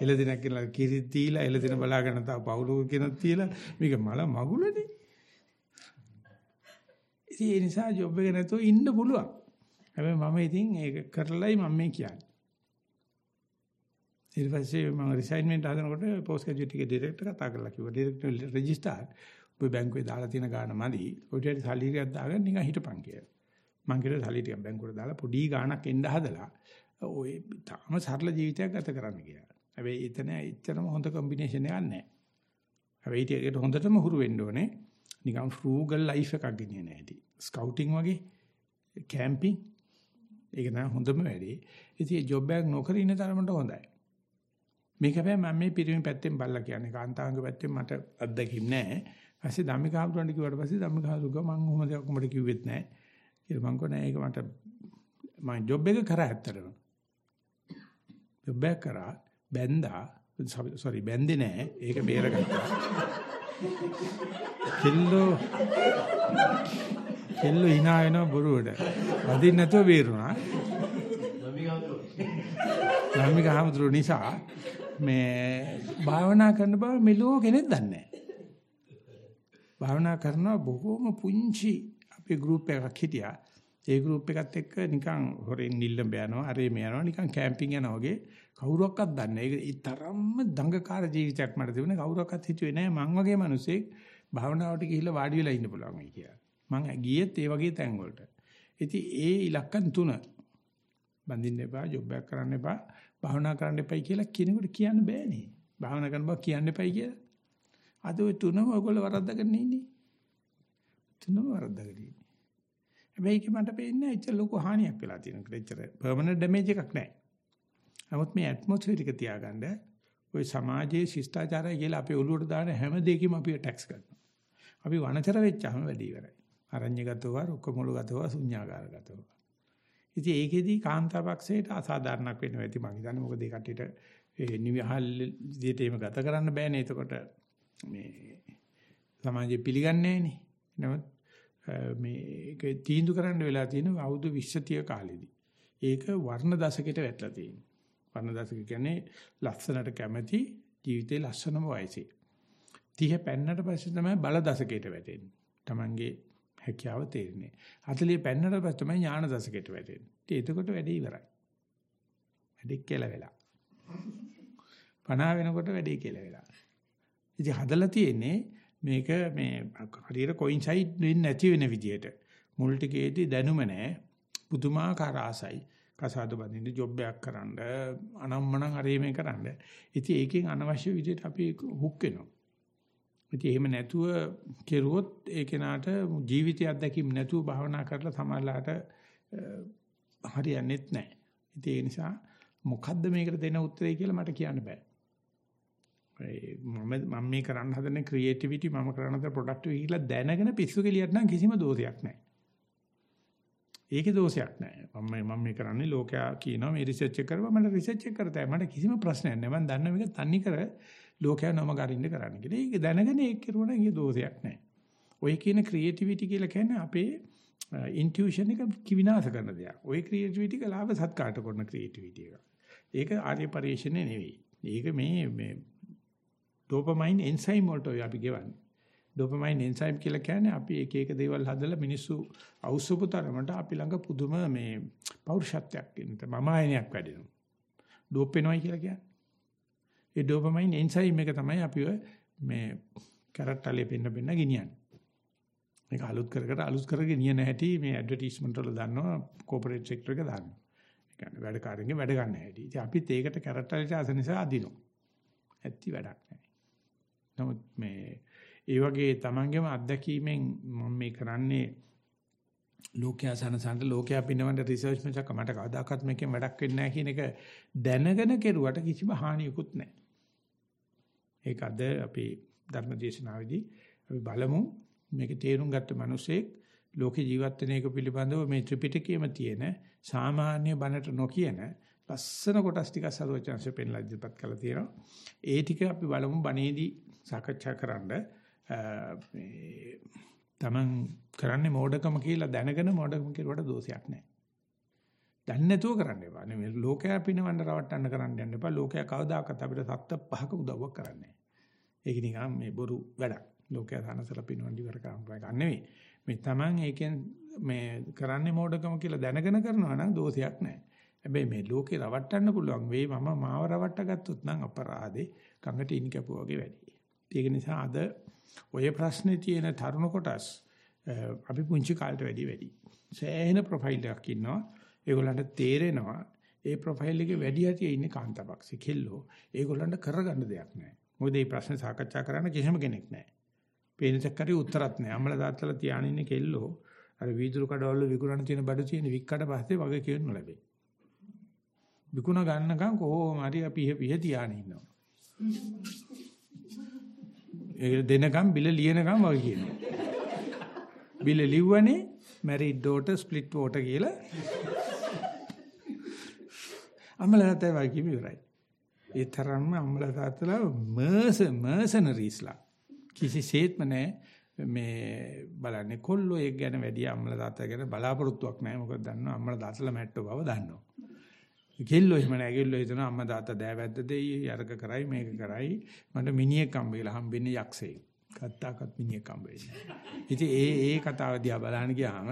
එළදෙනක් කියලා කිරි දීලා එළදෙන බලාගෙන තව පවුලු කෙනෙක් තියලා මේක මල මගුලනේ. ඉතින් ඒ නිසා ජොබ් එක නැතුව ඉන්න පුළුවන්. හැබැයි මම ඉතින් ඒක කරලයි මම මේ කියන්නේ. ඊට පස්සේ මම රිසයින්මන්ට් හදනකොට පෝස්ට් ග්‍රැජුවේට් එකේ ඩිරෙක්ටර් කතා කරලා කිව්වා ඩිරෙක්ටර් රෙජිස්ටර් ඔබ බැංකුවේ දාලා තියෙන ගාණ මදි. ඔය ටික සල්ලි ටිකක් දාගෙන නිකන් හිටපන් කියලා. මං කිව්වා සල්ලි ටිකක් බැංකුවට දාලා පොඩි ගාණක් එන්න හදලා ඔය තාම සරල ජීවිතයක් ගත කරන්න කියලා. හැබැයි එතන එච්චරම හොඳ කම්බිනේෂන් එකක් නැහැ. හැබැයි ඒකට හොඳටම හුරු වෙන්න ඕනේ. නිකන් ෆ්‍රූගල් ලයිෆ් එකක් ගෙනියන හැටි. ස්කවුටින් වගේ කැම්පින් ඒක තමයි හොඳම වැඩේ. ඉතින් ජොබ් එකක් නොකර ඉන්න තරමට හොඳයි. මේක හැබැයි මම මේ පිරිමි පැත්තෙන් බල්ලා කියන්නේ කාන්තාංග පැත්තෙන් මට අත්දැකීම් නැහැ. ඊපස්සේ ධම්මික හාමුදුරන්ට කිව්වට පස්සේ ධම්මික හාමුදුරුවෝ මම කොහොමද දෙයක් උඹට කිව්වෙත් නැහැ. කියලා මං කිව්වා නෑ ඒක මට මම ජොබ් එක කරා ඇත්තටම. ජොබ් එක කරා බැන්දා සෝරි බැන්දේ නෑ ඒක බේරගත්තා. කෙල්ලෝ කෙල්ලෝ hina වෙනවා බොරුවට. වදින්න නැතුව බේරුණා. ධම්මික හාමුදුරුවෝ නිසා මේ භාවනා කරන බව මෙලෝ කෙනෙක් දන්නේ නැහැ. භාවනා කරනවා බොහෝම පුංචි අපේ ගෲප් එකක් හිටියා. ඒ ගෲප් එකත් එක්ක නිකන් හොරෙන් නිල්ලඹ යනවා, අරේ මේ යනවා, නිකන් කැම්පින් යනවා වගේ කවුරක්වත් දන්නේ නැහැ. ඒක තරම්ම දඟකාර ජීවිතයක් මට තිබුණේ. කවුරක්වත් හිතුවේ නැහැ මං වගේ මිනිසෙක් භාවනාවට ගිහිල්ලා වාඩි වෙලා ඉන්න පුළුවන් වෙයි කියලා. මං ගියෙත් ඒ වගේ තැන් වලට. ඉතින් ඒ ඉලක්කම් තුන බඳින්න එපා, ජොබ් එකක් කරන්න එපා, භාවනා කරන්න එපයි කියලා කෙනෙකුට කියන්න බෑනේ. භාවනා කරන බව කියන්න එපයි කියලා. අද ওই තුනම ඔයගොල්ලෝ වරද්දාගෙන ඉන්නේ. තුනම වරද්දාගෙන ඉන්නේ. හැබැයි ඒක මට පේන්නේ එච්චර ලොකු හානියක් වෙලා තියෙන කියලා. එච්චර පර්මනන්ට් ඩැමේජ් එකක් නැහැ. නමුත් මේ ඇට්මොස්ෆියර් එක තියාගන්න ওই සමාජයේ ශිෂ්ටාචාරය කියලා අපේ ඔළුවට දාන හැම දෙයකම අපි ටැක්ස් කරනවා. අපි වනචර වෙච්චාම වැඩි ඉවරයි. අරඤ්‍යගතව, රුක්කමුලගතව, ශුන්‍යාකාරගතව. ඉතින් ඒකෙදි කාන්තාපක්ෂයට අසාධාරණක් වෙනවා ඇති මම හිතන්නේ මොකද ඒ කට්ටියට ඒ නිවිහල් විදියට එහෙම ගත කරන්න බෑනේ එතකොට මේ සමාජය පිළිගන්නේ නැහනේ. නමුත් මේ ඒක තීන්දුව කරන්න වෙලා තියෙන අවුරුදු 20 30 කාලෙදී. ඒක වර්ණ දශකයට වැටලා තියෙනවා. වර්ණ දශක කියන්නේ ලස්සනට කැමැති ජීවිතේ ලස්සනම වයසේ. 30 පෙන්නට පස්සේ තමයි බල දශකයට වැටෙන්නේ. Tamange හැකියාව තේරෙන්නේ. 40 පෙන්නට පස්සේ තමයි ඥාන දශකයට වැටෙන්නේ. ඉතින් එතකොට වැඩේ ඉවරයි. වැඩේ කියලා වෙලා. 50 වෙනකොට වැඩේ කියලා වෙලා. ඉතින් හදලා තියෙන්නේ මේක මේ හරියට කොයින්සයිඩ් වෙන්නේ නැති වෙන විදියට. මුල් ටිකේදී දැනුම නැහැ. පුදුමාකාර ආසයි. කසාද බඳින්න ජොබ් එකක් කරන්න අනම්මනම් හරි මේ කරන්න. ඉතින් ඒකෙන් අනවශ්‍ය විදියට අපි හුක් වෙනවා. ඉතින් එහෙම නැතුව කෙරුවොත් ඒ කෙනාට ජීවිතය අත්දැකීම් නැතුව භාවනා කරලා සමාජලාට හරියන්නේත් නැහැ. ඉතින් ඒ නිසා මොකද්ද මේකට දෙන උත්තරේ කියලා මට කියන්න බෑ. මම මම මේ කරන්න හදන ක්‍රියේටිවිටි මම කරන හදන ප්‍රොඩක්ටිවිටි කියලා දැනගෙන පිස්සු කෙලියට නම් කිසිම දෝෂයක් නැහැ. ඒකේ දෝෂයක් නැහැ. මම මම මේ කරන්නේ ලෝකයා කියනවා මේ රිසර්ච් එක කරපුවා මට රිසර්ච් එක කරතයි මට කිසිම ප්‍රශ්නයක් නැහැ. මම දන්න මේක තන්නේ කර ලෝකයා නම ගරින්න කරන්න කියලා. ඒක දැනගෙන ඒක කරුවා නම් ඒක දෝෂයක් නැහැ. ඔය කියන ක්‍රියේටිවිටි කියලා කියන්නේ අපේ ඉන්ටියුෂන් එක කිවිනාශ කරන දෙයක්. ওই ක්‍රියේටිවිටි එක ලාභ සත්කාට කරන ක්‍රියේටිවිටි එක. ඒක ආර්ය පරිශ්‍රණය නෙවෙයි. ඒක මේ මේ ඩෝපමයින් එන්සයිම් වලට අපි ගෙවන්නේ. ඩෝපමයින් එන්සයිම් කියලා කියන්නේ අපි එක එක දේවල් හදලා මිනිස්සු අවශ්‍යපු තරමට අපි ළඟ පුදුම මේ පෞරුෂත්වයක් එන්න මම ආයනයක් වැඩෙනවා. ඩෝප් වෙනවයි කියලා කියන්නේ. ඒ ඩෝපමයින් එන්සයිම් එක තමයි අපි මේ කැරට්ටලේ පෙන්න පෙන්න ගෙනියන්නේ. මේක අලුත් කර කර අලුත් කරගෙන නියන හැටි මේ ඇඩ්වර්ටයිස්මන්ට් වල දානවා කෝපරේට් සෙක්ටර් එක දානවා. ඒ කියන්නේ වැඩකාරයන්ගේ වැඩ ගන්න හැටි. ඉතින් අපිත් ඒකට කැරට්ටලට ආස නිසා අදිනවා. ඇත්ති වැඩක් නැහැ. නමුත් මේ ඒ වගේ තමන්ගේම අත්දැකීමෙන් මම මේ කරන්නේ ලෝකයා සනසන්ට ලෝකයා පිනවන්න රිසර්ච් මිසක් මට කවදාකවත් මේකෙන් වැඩක් වෙන්නේ නැහැ කියන එක දැනගෙන කෙරුවට කිසිම හානියකුත් නැහැ. ඒක අද අපි ධර්මදේශනාවේදී අපි බලමු මේක තේරුම් ගත්ත මිනිසෙක් ලෝකේ ජීවත් වෙන එක පිළිබඳව මේ ත්‍රිපිටකයේම තියෙන සාමාන්‍ය බණට නොකියන ලස්සන කොටස් ටික සරුවචනසේ පෙන්ලා ඉදිරිපත් කරලා තියෙනවා. ඒ ටික අපි බලමු බණේදී සාකච්ඡා කරන්න. මේ Taman කරන්නේ මෝඩකම කියලා දැනගෙන මෝඩකම කෙරුවට දෝෂයක් නැහැ. දන්නේ නැතුව කරන්න එපා. නෙමෙයි ලෝකයා පිනවන්න රවට්ටන්න කරන්න යන්න එපා. ලෝකයා කවදාකවත් අපිට සත්‍ය පහක උදව්වක් කරන්නේ නැහැ. ඒක නිකන් මේ බොරු වැඩක්. ලෝකයා තනසල පිනවන්න ඉවර කරන්න එකක් නෙවෙයි. මේ Taman ඒකෙන් මේ කරන්නේ මෝඩකම කියලා දැනගෙන කරනවා නම් දෝෂයක් නැහැ. හැබැයි මේ ලෝකේ රවට්ටන්න පුළුවන් වෙයි මම මාව රවට්ට ගත්තොත් නම් අපරාධේ කඟට ඉන් කැපුවා වගේ වැඩි. ඒක නිසා අද ඔය ප්‍රශ්නේ තියෙන තරුණ කොටස් අපි පුංචි කාලට වැඩි වැඩි. සෑහෙන ප්‍රොෆයිල් එකක් ඉන්නවා. ඒගොල්ලන්ට තේරෙනවා ඒ ප්‍රොෆයිල් එකේ වැඩි හතිය ඉන්නේ කාන්තාපක්ෂි කෙල්ලෝ. ඒගොල්ලන්ට කරගන්න දෙයක් නැහැ. මොකද මේ ප්‍රශ්නේ සාකච්ඡා කරන්න කිසිම කෙනෙක් නැහැ. පේනසක්කරි උත්තරත් නැහැ. අම්මලා තාත්තලා තියාගෙන ඉන්නේ කෙල්ලෝ. අර වීදුරු කඩවල විකුණන තියෙන බඩු තියෙන වික්කට පස්සේ වගේ කියන්න ලැබේ. විකුණ ගන්නකම් කොහොම හරි අපි පිහ තියාගෙන ඉන්නවා. ඒ දෙනකම් බිල ලියනකම් වගේ කියනවා. බිල ලිව්වනේ married daughter split water කියලා. අම්මලා තාත්තලා වගේ කිව්ව ඉවරයි. ඒ තරම්ම අම්මලා තාත්තලා මර්ස මර්සනරිස්ලා. කිසිසේත්ම නැහැ මේ බලන්නේ කොල්ලෝ ඒක ගැන වැඩි අම්මලා තාත්තා ගැන බලාපොරොත්තුවක් නැහැ. මොකද දන්නවා අම්මලා තාත්තලා මැට්ටෝ බව දන්නවා. කෙල්ලෝ එහෙම නැහැ. කෙල්ලෝ හිතනවා අම්මා තාත්තා දෑවැද්ද දෙයි යරක කරයි මේක කරයි. මට මිනිහෙක් හම්බෙලා හම්බෙන්නේ යක්ෂයෙක්. කත්තාකත් මිනිහෙක් හම්බෙන්නේ. ඉතින් ඒ ඒ කතාව දිහා බලන්න ගියාම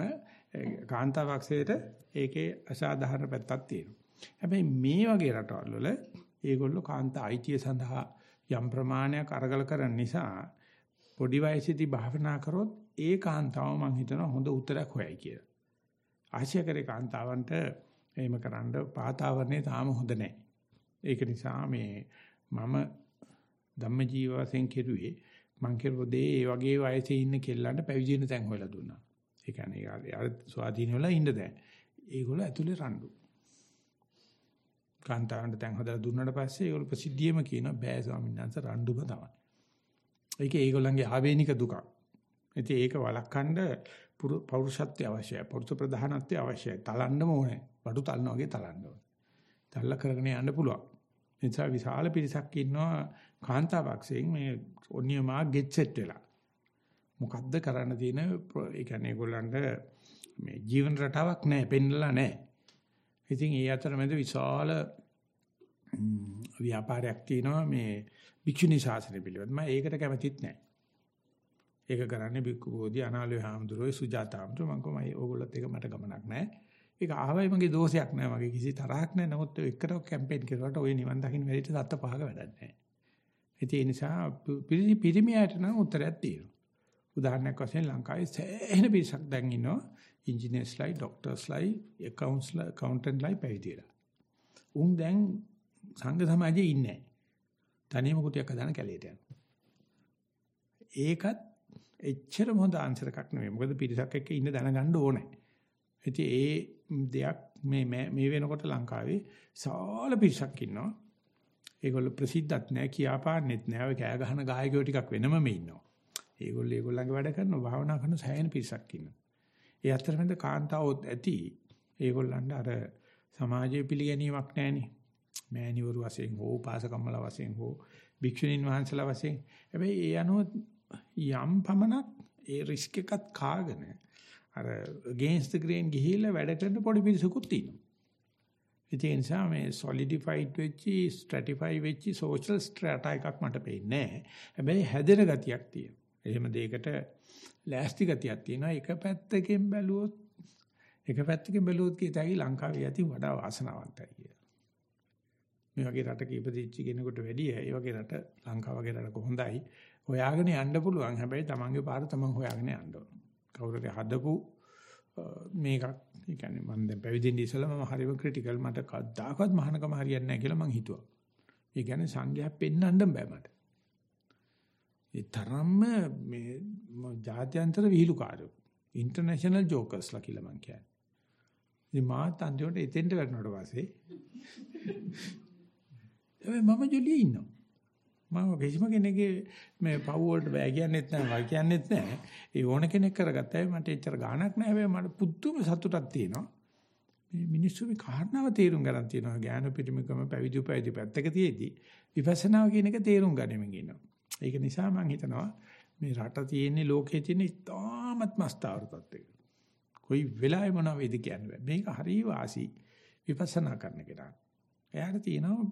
කාන්තාවක්ෂයට ඒකේ අසාධාරණ පැත්තක් තියෙනවා. හැබැයි මේ වගේ රටවල් වල ඒගොල්ලෝ කාන්තා අයිතිය සඳහා යම් ප්‍රමාණයක් අරගල කරන නිසා පොඩි වයසේදී භාවනා කරොත් ඒ කාන්තාව මම හිතනවා හොඳ උත්තරයක් හොයයි කියලා. ආශිය කාන්තාවන්ට එහෙම කරන්න පාතාවරණේ තාම හොඳ නැහැ. ඒක නිසා මේ මම ධම්ම ජීව වශයෙන් කෙරුවේ මං කෙරුවෝදේ ඒ වගේ වයසේ ඉන්න කෙල්ලන්ට පැවිදි වෙන තැන් හොයලා දුන්නා. ඒ කියන්නේ අර ස්වාධීන වෙලා ඉන්න දැන්. ඒගොල්ලෝ ඇතුලේ රණ්ඩු. කාන්තාවන්ට තැන් හදලා දුන්නාට පස්සේ ඒගොල්ලෝ ප්‍රසිද්ධියම කියන බෑ ස්වාමීන් වහන්සේ රණ්ඩුම තමයි. ඒක ඒගොල්ලන්ගේ ආවේනික දුකක්. ඉතින් ඒක වළක්වන්න පෞරුෂත්වය අවශ්‍යයි. පුරුෂ ප්‍රධානත්වය අවශ්‍යයි. තලන්නම ඕනේ. බඩු තලන වගේ තලන්න ඕනේ. තල්ල කරගෙන යන්න පුළුවන්. ඒ නිසා විශාල පිරිසක් ඉන්නවා කාන්තාවක්සෙන් මේ ඔන්නියමා ගෙට් සෙට් වෙලා. මොකද්ද කරන්න තියෙන ඒ කියන්නේ ඒගොල්ලන්ට මේ ජීවන රටාවක් නැහැ, පෙන්නලා නැහැ. ඉතින් ඒ අතරමැද විශාල ව්‍යාපාරයක් තියෙනවා මේ භික්ෂුණී ශාසනය පිළිබඳ. මම ඒකට කැමතිත් නැහැ. ඒක කරන්නේ බික්කු බෝධි අනාලේ හාමුදුරුවෝ සුජාතාම්තු මම කොහමයි ඕගොල්ලොත් එක මට ගමනක් නැහැ. ඒක ආවයි මගේ දෝෂයක් නැහැ. මගේ කිසි තරහක් නැහැ. නමුත් ඔය එකට කැම්පේන් කරුවාට ඔය නිවන් දකින්න වැඩිට සත්ත පහක වැඩක් නැහැ. ඒ නිසා පිරිමියාට නම් උත්තරයක් තියෙනවා. උදාහරණයක් වශයෙන් ලංකාවේ සෑහෙන පිරිසක් දැන් ඉන්නවා. ඉංජිනේර්ස්ලයි, ડોක්ටර්ස්ලයි, ඇකවුන්ට්ස්ලා, ඇකවුන්ටන්ට්ලයි පැවිදිලා. උන් දැන් සංඝ සමාජයේ ඉන්නේ නැහැ. තනියම කුටියක් හදාන කැලේට යනවා. ඒකත් එච්චර හොඳ ආන්සර් එකක් නෙමෙයි. මොකද පිරිසක් එක්ක ඉන්න දැනගන්න ඕනේ. ඉතින් ඒ දෙයක් මේ මේ වෙනකොට ලංකාවේ සාල පිරිසක් ඉන්නවා. ඒගොල්ලෝ ප්‍රසිද්ධත් නැහැ, කියාපාන්නෙත් නැහැ. ඔය කෑ ගහන ගායකයෝ ටිකක් වෙනමම ඉන්නවා. ඒගොල්ලෝ ඒගොල්ලන්ගේ වැඩ කරනවා, භාවනා කරන සෑහෙන පිරිසක් ඉන්නවා. ඒ අතරමැද කාන්තාවොත් ඇති ඒගොල්ලන්ට අර සමාජයේ පිළිගැනීමක් නැහෙනේ. මෑණිවරු වශයෙන් හෝ උපාසකම්මලා වශයෙන් හෝ භික්ෂුණීන් වහන්සේලා වශයෙන්. හැබැයි ඒ අනුව යම් පමණක් ඒ රිස්ක් එකත් කාගෙන අර against the grain ගිහිල්ලා වැඩ කරන පොඩි පිරිසකුත් ඉන්නවා. ඒ නිසා මේ solidified වෙච්චි stratify වෙච්චි social strata එකක් මට පේන්නේ නැහැ. හැබැයි හැදෙන ගතියක් තියෙනවා. එහෙම දෙයකට ලෑස්ති ගතියක් තියෙනවා. එක පැත්තකින් බැලුවොත් එක පැත්තකින් බැලුවොත් කීතයි ලංකාවේ යති වඩා වාසනාවන්තයි කියලා. මේ වගේ රටක ඉපදිච්ච කෙනෙකුට වැඩිය ඒ වගේ රට ලංකාව වගේ රටක හොඳයි. හොයාගෙන යන්න පුළුවන්. හැබැයි තමන්ගේ පාර තමන් හොයාගෙන යන්න ඕන. කවුරුරේ හදපු මේකක් ඒ කියන්නේ මම දැන් පැවිදෙන්න ඉස්සෙල්ලා මම හරිම ක්‍රිටිකල් මට කවදාකවත් මහානකම හරියන්නේ නැහැ කියලා මං හිතුවා. ඒ කියන්නේ සංඝයා පෙන්වන්න බෑ මට. ඒ තරම්ම මේ ජාත්‍යන්තර විහිළුකාරයෝ ඉන්ටර්නැෂනල් ජෝකර්ස්ලා කියලා මං කියන්නේ. ඉතින් මාත් අන්තිමට එතෙන්ට වැටුණාට පස්සේ හැබැයි මම ජොලියේ ඉන්නවා. මම කිසිම කෙනෙක්ගේ මේ පව් වලට බෑ කියන්නෙත් නෑ වයි කියන්නෙත් නෑ. ඒ ඕන කෙනෙක් කරගත්තා මට එච්චර ගාණක් නෑ. හැබැයි මට පුදුම සතුටක් තියෙනවා. මේ මිනිස්සු මේ කාරණාව තේරුම් ගන්න තියෙනවා. ඥාන පිටිමකම පැවිදි උපැවිදි පැත්තක තියේදී විපස්සනාව කියන එක තේරුම් ගනිමින් ඉන්නවා. ඒක නිසා මම හිතනවා මේ රට තියෙන්නේ ලෝකයේ තියෙන ඉතාමත් මස්තාවර තත්ත්වයක. කොයි වෙලාවෙ මොනව වෙයිද කියන්නේ. මේක හරි වාසි විපස්සනා කරන කෙනා. එයාට තියෙනවා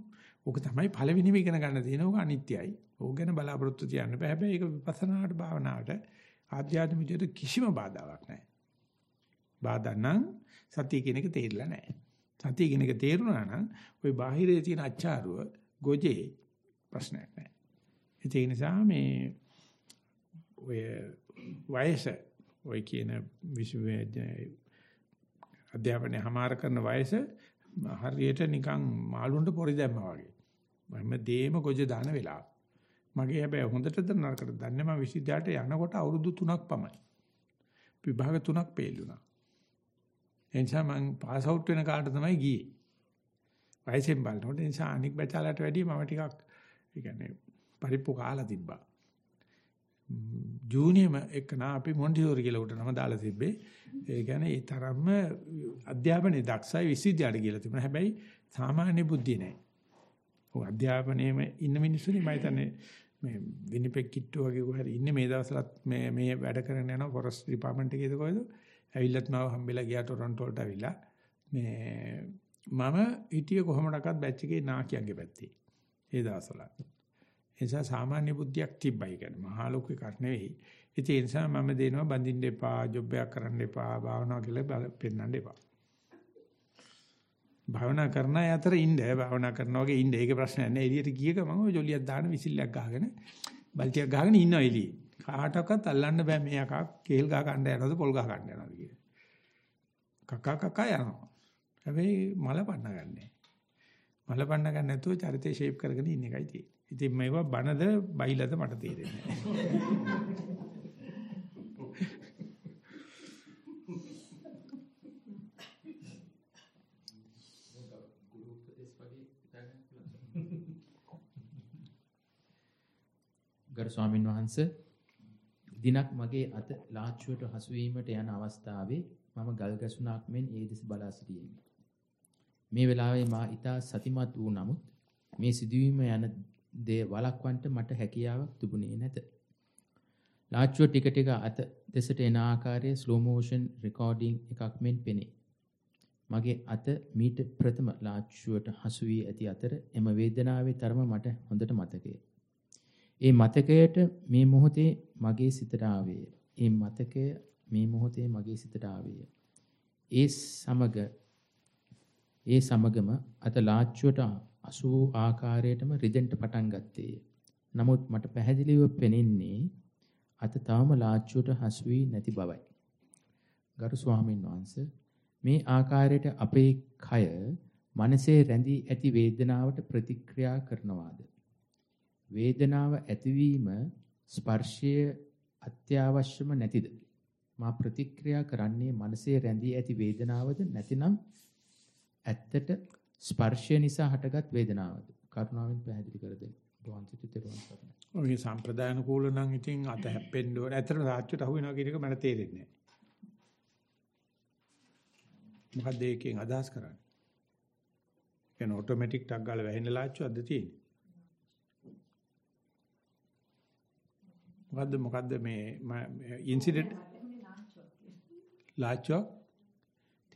ඕක තමයි පළවෙනිම ඉගෙන ගන්න තියෙන ඕක අනිත්‍යයි. ඕක ගැන බලාපොරොත්තු තියන්න බෑ. හැබැයි ඒක විපස්සනාට භාවනාවට ආධ්‍යාත්මික විදියට කිසිම බාධාවක් නැහැ. බාධා නම් සතිය කියන එක තේරිලා නැහැ. සතිය කියන එක තේරුණා නම් ওই බාහිරේ තියෙන අච්චාරුව ගොජේ ප්‍රශ්නයක් නැහැ. ඒ නිසා මේ ඔය වයස ඔය කියන විශ්වවිද්‍යාලය අධ්‍යාපනය හමාර කරන වයස හරියට නිකන් මාළුන්ට පොරි දැම්මා වගේ. මම දේම ගොජ දාන වෙලාව. මගේ හැබැයි හොඳටද නරකට දන්නේ මම විශ්වවිද්‍යාලයට යනකොට අවුරුදු 3ක් පමණයි. විභාග 3ක් පෙළුණා. එනිසා මම පාස් අවුට් වෙන කාලට තමයි ගියේ. වයසෙන් බලනකොට නිසා අනික් බැචාලට වැඩිය මම ටිකක් ඒ කියන්නේ පරිප්පු කාලා තිබ්බා. ජූනියම එකනා අපි මොන්ටිසෝරි කියලා උට නම දාලා තිබ්බේ. ඒ කියන්නේ ඒ තරම්ම අධ්‍යාපනයේ දක්ෂයි විශ්වවිද්‍යාලයට කියලා තිබුණා. හැබැයි සාමාන්‍ය බුද්ධිය නැහැ. ඔය අධ්‍යාපනයේම ඉන්න මිනිස්සුනි මම හිතන්නේ මේ විනිපෙක් කිට්ටු වගේ කොහරි ඉන්නේ මේ දවස්වලත් මේ මේ වැඩ කරගෙන යන ෆොරස්ට් ඩිපාර්ට්මන්ට් එකේද කොහෙද? ඇවිල්ලත් මාව හම්බෙලා ගියා ටොරන්ටෝ වලට ඇවිල්ලා. මේ මම හිටියේ කොහොමඩක්වත් බැච් එකේ නාකියන්ගේ පැත්තේ. ඒ දවස්වල. ඒ නිසා සාමාන්‍ය බුද්ධියක් තිබ්බයි කියන්නේ මහා ලොකු එකක් නෙවෙයි. ඉතින් ඒ නිසා මම දෙනවා බඳින්න එපා, ජොබ් එකක් කරන්න එපා, භාවනාව කියලා පෙන්නන්න එපා. භාවනා කරන අය අතර ඉන්න. භාවනා කරනවා වගේ ඉන්න. ඒක ප්‍රශ්නයක් නෑ. එළියට ගිය ගමන් ඔය ජොලියක් දාන විසිල්ලක් ගහගෙන බල්ටියක් ගහගෙන ඉන්නවා එළියේ. කාටවත් අල්ලන්න බෑ මේ යකා කේල් ගහ ගන්න යනවද පොල් ගහ ගන්න යනවද කියලා. කකා කකා යනවා. හැබැයි මල පන්න ගන්නෑ. මල පන්න ගන්න නැතුව චරිතය ෂේප් කරගෙන ඉන්න එකයි තියෙන්නේ. ඉතින් මේවා බනද බයිලද මට තේරෙන්නේ නෑ ගරු ස්වාමින් වහන්සේ දිනක් මගේ අත ලාච්චුවට හසු වීමට යන අවස්ථාවේ මම ගල් ගැසුණක් මෙන් ඒ දෙස බලා සිටියෙමි. මේ වෙලාවේ මා ඊටා සතිමත් වූ නමුත් මේ සිදුවීම යන දේ වළක්වන්නට මට හැකියාවක් තිබුණේ නැත. ලාච්චුව ටික ටික අත දෙසට එන ආකාරයේ ස්ලෝ මෝෂන් රෙකෝඩින් එකක් මෙන් පෙනේ. මගේ අත මීට ප්‍රථම ලාච්චුවට හසු වී ඇති අතර එම වේදනාවේ තරම මට හොඳට මතකය. ඒ මතකයට මේ මොහොතේ මගේ සිතට ආවේය. ඒ මතකය මේ මොහොතේ මගේ සිතට ආවේය. ඒ සමග ඒ සමගම අත ලාච්චුවට අසු වූ ආකාරයටම රිදෙන්ට පටන් ගත්තේය. නමුත් මට පැහැදිලිව පෙනෙන්නේ අත තවම ලාච්චුවට හසු වී නැති බවයි. ගරු ස්වාමීන් වහන්සේ මේ ආකාරයට අපේ කය මනසේ රැඳී ඇති වේදනාවට ප්‍රතික්‍රියා කරනවාද? වේදනාව ඇතිවීම ස්පර්ශය අත්‍යවශ්‍යම නැතිද? මා ප්‍රතික්‍රියා කරන්නේ මනසේ රැඳී ඇති වේදනාවද නැතිනම් ඇත්තට ස්පර්ශය නිසා හටගත් වේදනාවද? කරුණාවෙන් පැහැදිලි කර දෙන්න. වහන්සේට තෙරුවන් සරණයි. ඔය සම්ප්‍රදායන කූල නම් ඉතින් අත හැප්පෙන්න ඕන. ඇත්තටම සාච්චුට අහු වෙනවා කියන එක මට තේරෙන්නේ නැහැ. මොකද ඒකෙන් අදහස් කරන්නේ? කියන ඔටෝමැටික් ටක් ගාලා වැහෙන ලාච්චු අද තියෙන්නේ. මොකද්ද මොකද්ද මේ ඉන්සිඩන්ට් ලාච්චුවක්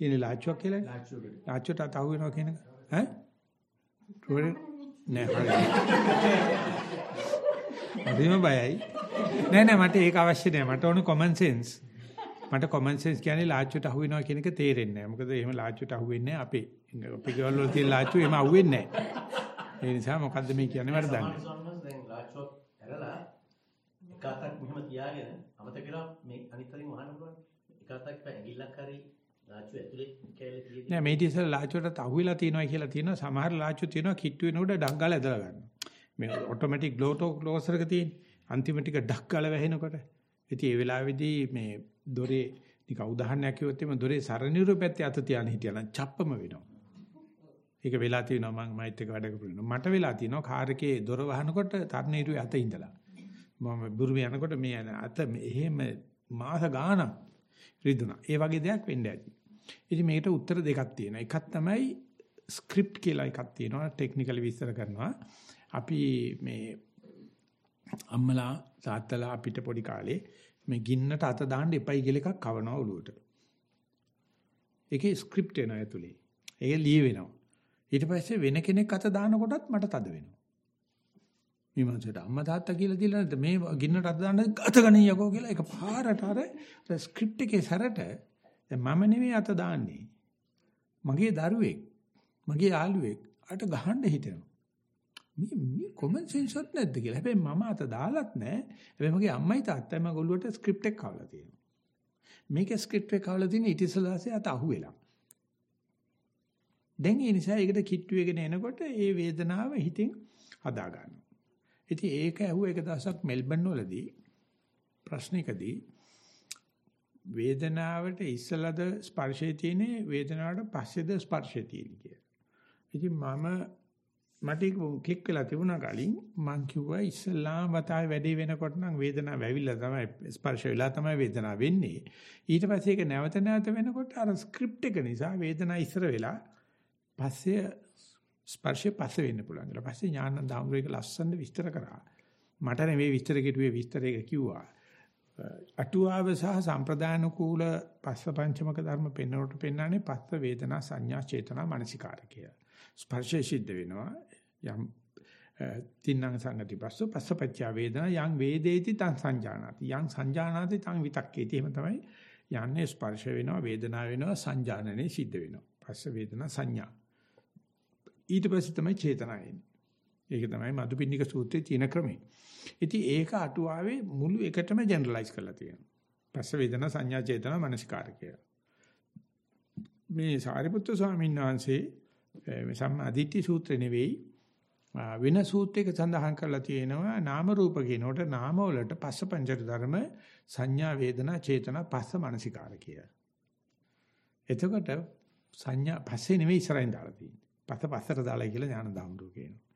තියෙන ලාච්චුවක් කියලා ලාච්චුවට අත අහු වෙනවා කියන එක ඈ නෑ හරි. හරිම බයයි. නෑ නෑ මට ඒක අවශ්‍ය නෑ. මට ඕන common sense. මට common sense කියන්නේ ලාච්චුවට අහු වෙනවා කියන එක තේරෙන්නේ නෑ. මොකද එහෙම ලාච්චුවට අහු වෙන්නේ අපේ. අපේ ගෙවල් වල තියෙන ලාච්චු එහෙම අහු වෙන්නේ නෑ. ඒ නිසා මොකද්ද මේ කියන්නේ මට දන්නේ. දැන් ලාච්චුවක් ඇරලා එක අතක් මෙහෙම තියාගෙන අමතක කරලා මේ අනිත් අතින් වහන්න පුළුවන්. එක අතක් ඇඟිල්ලක් හරි ලාච්චු ඇතුලේ කැලේ තියෙදි නෑ මේ ඉතින් ලාච්චුවට අහුවෙලා තියෙනවා කියලා තියෙනවා. සමහර ලාච්චු තියෙනවා කිට්ටු වෙනකොට ඩක් ගාලා ඇදලා ගන්නවා. මේ ඔටෝමැටික් ග්ලෝටෝ ක්ලෝසර් එක තියෙන. අන්තිම ටික ඩක් ගාලා වැහෙනකොට. ඉතින් ඒ වෙලාවේදී මේ දොරේ නික උදාහරණයක් කිව්වොත් එimhe දොරේ සරණිරු පැත්තේ අත තියාන හිටියා නම් චප්පම වෙනවා. ඒක වෙලා තියෙනවා මම මයිත් එක වැඩ කරපු මට වෙලා තියෙනවා කාර් එකේ දොර වහනකොට තරණීරුවේ අත ඉඳලා. මම බුරුමේ යනකොට මේ අත එහෙම මාස ගාණක් රිදුනා. ඒ වගේ දෙයක් වෙන්න ඇති. ඉතින් මේකට උත්තර දෙකක් තියෙනවා. එකක් තමයි ස්ක්‍රිප්ට් කියලා එකක් තියෙනවා. ටෙක්නිකලි විස්තර කරනවා. අපි මේ අම්මලා තාත්තලා අපිට පොඩි කාලේ මේ ගින්නට අත දාන්න එපයි කියලා එකක් කවනවා ඔලුවට. ඒකේ ස්ක්‍රිප්ට් එනවා ඇතුලේ. ඒක ලියවෙනවා. ඊට පස්සේ වෙන කෙනෙක් අත දානකොටත් මට තද වෙනවා. මේ මනසට අම්මා තාත්තා කියලා දීලා නැද්ද මේ ගින්නට අත දාන්න අත ගණියකෝ කියලා ඒක පාරට අර ස්ක්‍රිප්ට් එකේ සැරට දැන් මම නෙවෙයි අත දාන්නේ. මගේ දරුවෙක් මගේ යාළුවෙක් අට ගහන්න හිතෙනවා. මේ මේ කොමන් සෙන්ස් එකක් නැද්ද කියලා. හැබැයි මම අත දාලත් නැහැ. හැබැයි මගේ අම්මයි තාත්තයි මගේ ඔළුවට ස්ක්‍රිප්ට් එක කවලා තියෙනවා. මේකේ ස්ක්‍රිප්ට් එක කවලා තියෙන ඉතිසලාසේ අත අහුවෙලා. දැන් ඒ නිසා ඒකට කිට්ටු එකගෙන එනකොට ඒ වේදනාව හිතින් හදා ගන්නවා. ඉතින් ඒක ඇහුව එක දවසක් මෙල්බන් වලදී ප්‍රශ්නිකදී වේදනාවට ඉස්සලද ස්පර්ශයේ තියෙන්නේ වේදනාවට පස්සේද ස්පර්ශයේ තියෙන්නේ කියලා. ඉතින් මම මට ක්ලික් වෙලා තිබුණා කලින් මං කිව්වා ඉස්සලාම වතාවේ වැඩේ වෙනකොට නම් වේදනාව ඇවිල්ලා තමයි ස්පර්ශ වෙලා තමයි වේදනාව වෙන්නේ. ඊට පස්සේ ඒක නැවත නැවත වෙනකොට අර ස්ක්‍රිප්ට් එක නිසා වේදනාව ඉස්සර වෙලා පස්සේ ස්පර්ශය පස්සේ වෙන්න පුළුවන් කියලා. පස්සේ ඥානන්ද හමුරේක ලස්සන විස්තර කරා. මට නෙවෙයි විස්තර කෙරුවේ විස්තර එක කිව්වා. අටුවාව සහ සම්ප්‍රදාන කූල පස්ස පංචමක ධර්ම පෙන්වනකොට පෙන්වන්නේ පස්ස වේදනා සංඥා චේතනා මනසිකාරකය. ස්පර්ශය සිද්ධ වෙනවා. යම් තින්නං සංගති පස්සෝ පස්සපච්චා වේදනා යං වේදේති තං සංජානාති යං සංජානාති තං විතක්කේති එහෙම තමයි යන්නේ ස්පර්ශ වෙනවා වේදනාව වෙනවා සංජානනයේ සිද්ධ වෙනවා පස්ස වේදනා සංඥා ඊට පස්සේ තමයි චේතනා එන්නේ ඒක තමයි මදුපින්නික සූත්‍රයේ තියෙන ක්‍රමය ඉතින් ඒක අටුවාවේ මුළු එකටම ජෙනරලයිස් කරලා තියෙනවා පස්ස වේදනා සංඥා චේතනා මනසිකාරකය මේ සාරිපුත්‍ර ස්වාමීන් වහන්සේ මේ සම්මාදිට්ඨි සූත්‍රේ නෙවෙයි වෙන සූත්‍රයක සඳහන් කරලා තියෙනවා නාම රූප කියනකොට නාම වලට පස්ස පංචක ධර්ම සංඥා වේදනා චේතනා පස්ස මානසිකාර කිය. එතකොට සංඥා පස්සේ නෙවෙයි ඉස්සරහින් දාලා තියෙන්නේ. පස්ස පස්සට දාලා කියලා ඥාන දාමුරු කියනවා.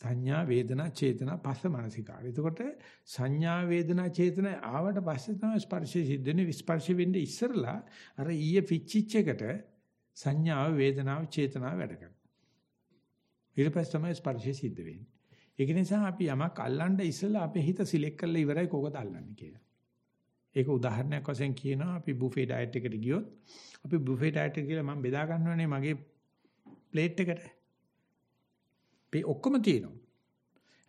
සංඥා වේදනා චේතනා පස්ස මානසිකාර. එතකොට සංඥා වේදනා චේතනා ආවට පස්සේ තමයි ස්පර්ශය සිද්ධ වෙන්නේ. විස්පර්ශ වෙන්නේ ඉස්සරලා අර ඊයේ පිච්චිච් එකට සංඥාව වේදනාව චේතනාව වැඩ කරනවා. ඊට පස්සේ තමයි ස්පර්ශය සිද්ධ වෙන්නේ. ඒක නිසා අපි යමක් අල්ලන්න ඉස්සෙල්ලා අපේ හිත සිලෙක්ට් කරලා ඉවරයි කොකද අල්ලන්නේ කියලා. ඒක උදාහරණයක් වශයෙන් කියනවා අපි බුෆේ ඩයට් එකට ගියොත් අපි බුෆේ ඩයට් එක කියලා මම බෙදා ගන්නවනේ මගේ ප්ලේට් එකට. මේ ඔක්කොම තියෙනවා.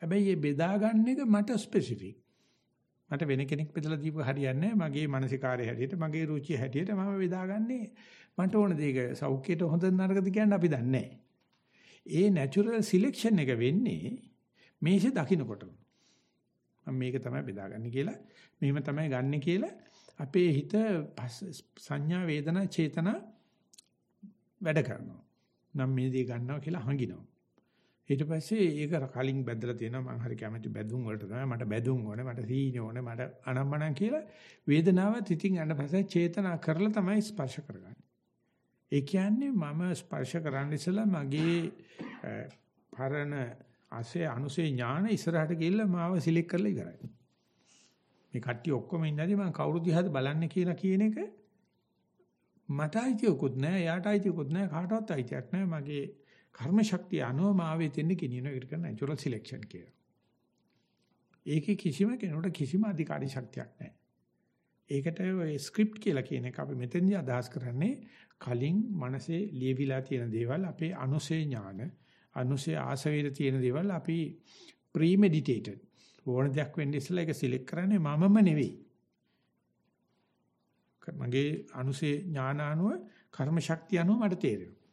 හැබැයි මේ බෙදා ගන්න එක මට ස්පෙસિෆික්. මට වෙන කෙනෙක් බෙදලා දීපු හරියන්නේ මගේ මානසිකාරය හැටියට මගේ රුචිය හැටියට මම බෙදාගන්නේ මට ඕන දෙයක සෞඛ්‍යයට හොඳ නරකද කියන්නේ අපි දන්නේ නැහැ. ඒ නැචරල් සිලෙක්ෂන් එක වෙන්නේ මේෂ දකින්නකොටම. මම මේක තමයි බෙදාගන්නේ කියලා මෙහෙම තමයි ගන්නෙ කියලා අපේ හිත සංඥා වේදනා චේතනා වැඩ කරනවා. නම් මේ දේ ගන්නවා කියලා හංගිනවා. ඊට පස්සේ ඒක කලින් බැදලා තියෙනවා මම හරි කැමති බැදුම් වලට තමයි මට බැදුම් ඕනේ මට සීනි ඕනේ මට අනම්මනම් කියලා වේදනාව තිතින් යන පස්සේ චේතනා කරලා තමයි ස්පර්ශ කරගන්නේ. ඒ කියන්නේ මම ස්පර්ශ කරන්න ඉස්සලා මගේ පරණ අසේ අනුසේ ඥාන ඉස්සරහට ගිහිල්ලා මාව සිලෙක්ට් කරලා ඉවරයි. මේ කට්ටිය ඔක්කොම ඉන්නදී මම කවුරු දිහාද බලන්නේ කියලා කියන එක මට අයිතියකුත් නැහැ, එයාට අයිතියකුත් නැහැ, කාටවත් අයිතියක් නැහැ. මගේ කර්ම ශක්තිය අනුව මාවේ තෙන්න ගෙනියන එකට කරන natural selection කියලා. ඒකේ කිසිම කෙනෙකුට කිසිම අධිකාරී ශක්තියක් නැහැ. ඒකට ඔය ස්ක්‍රිප්ට් කියලා කියන එක අපි මෙතෙන්දී අදහස් කරන්නේ කලින් මනසේ ලියවිලා තියෙන දේවල් අපේ අනුසේ ඥාන අනුසේ ආසවේද තියෙන දේවල් අපි ප්‍රීමෙඩිටේටඩ් ඕන දෙයක් වෙන්න ඉස්සෙල්ලා ඒක සිලෙක්ට් කරන්නේ මමම නෙවෙයි. මගේ අනුසේ ඥාන අනුව කර්ම ශක්තිය අනුව මට තේරෙනවා.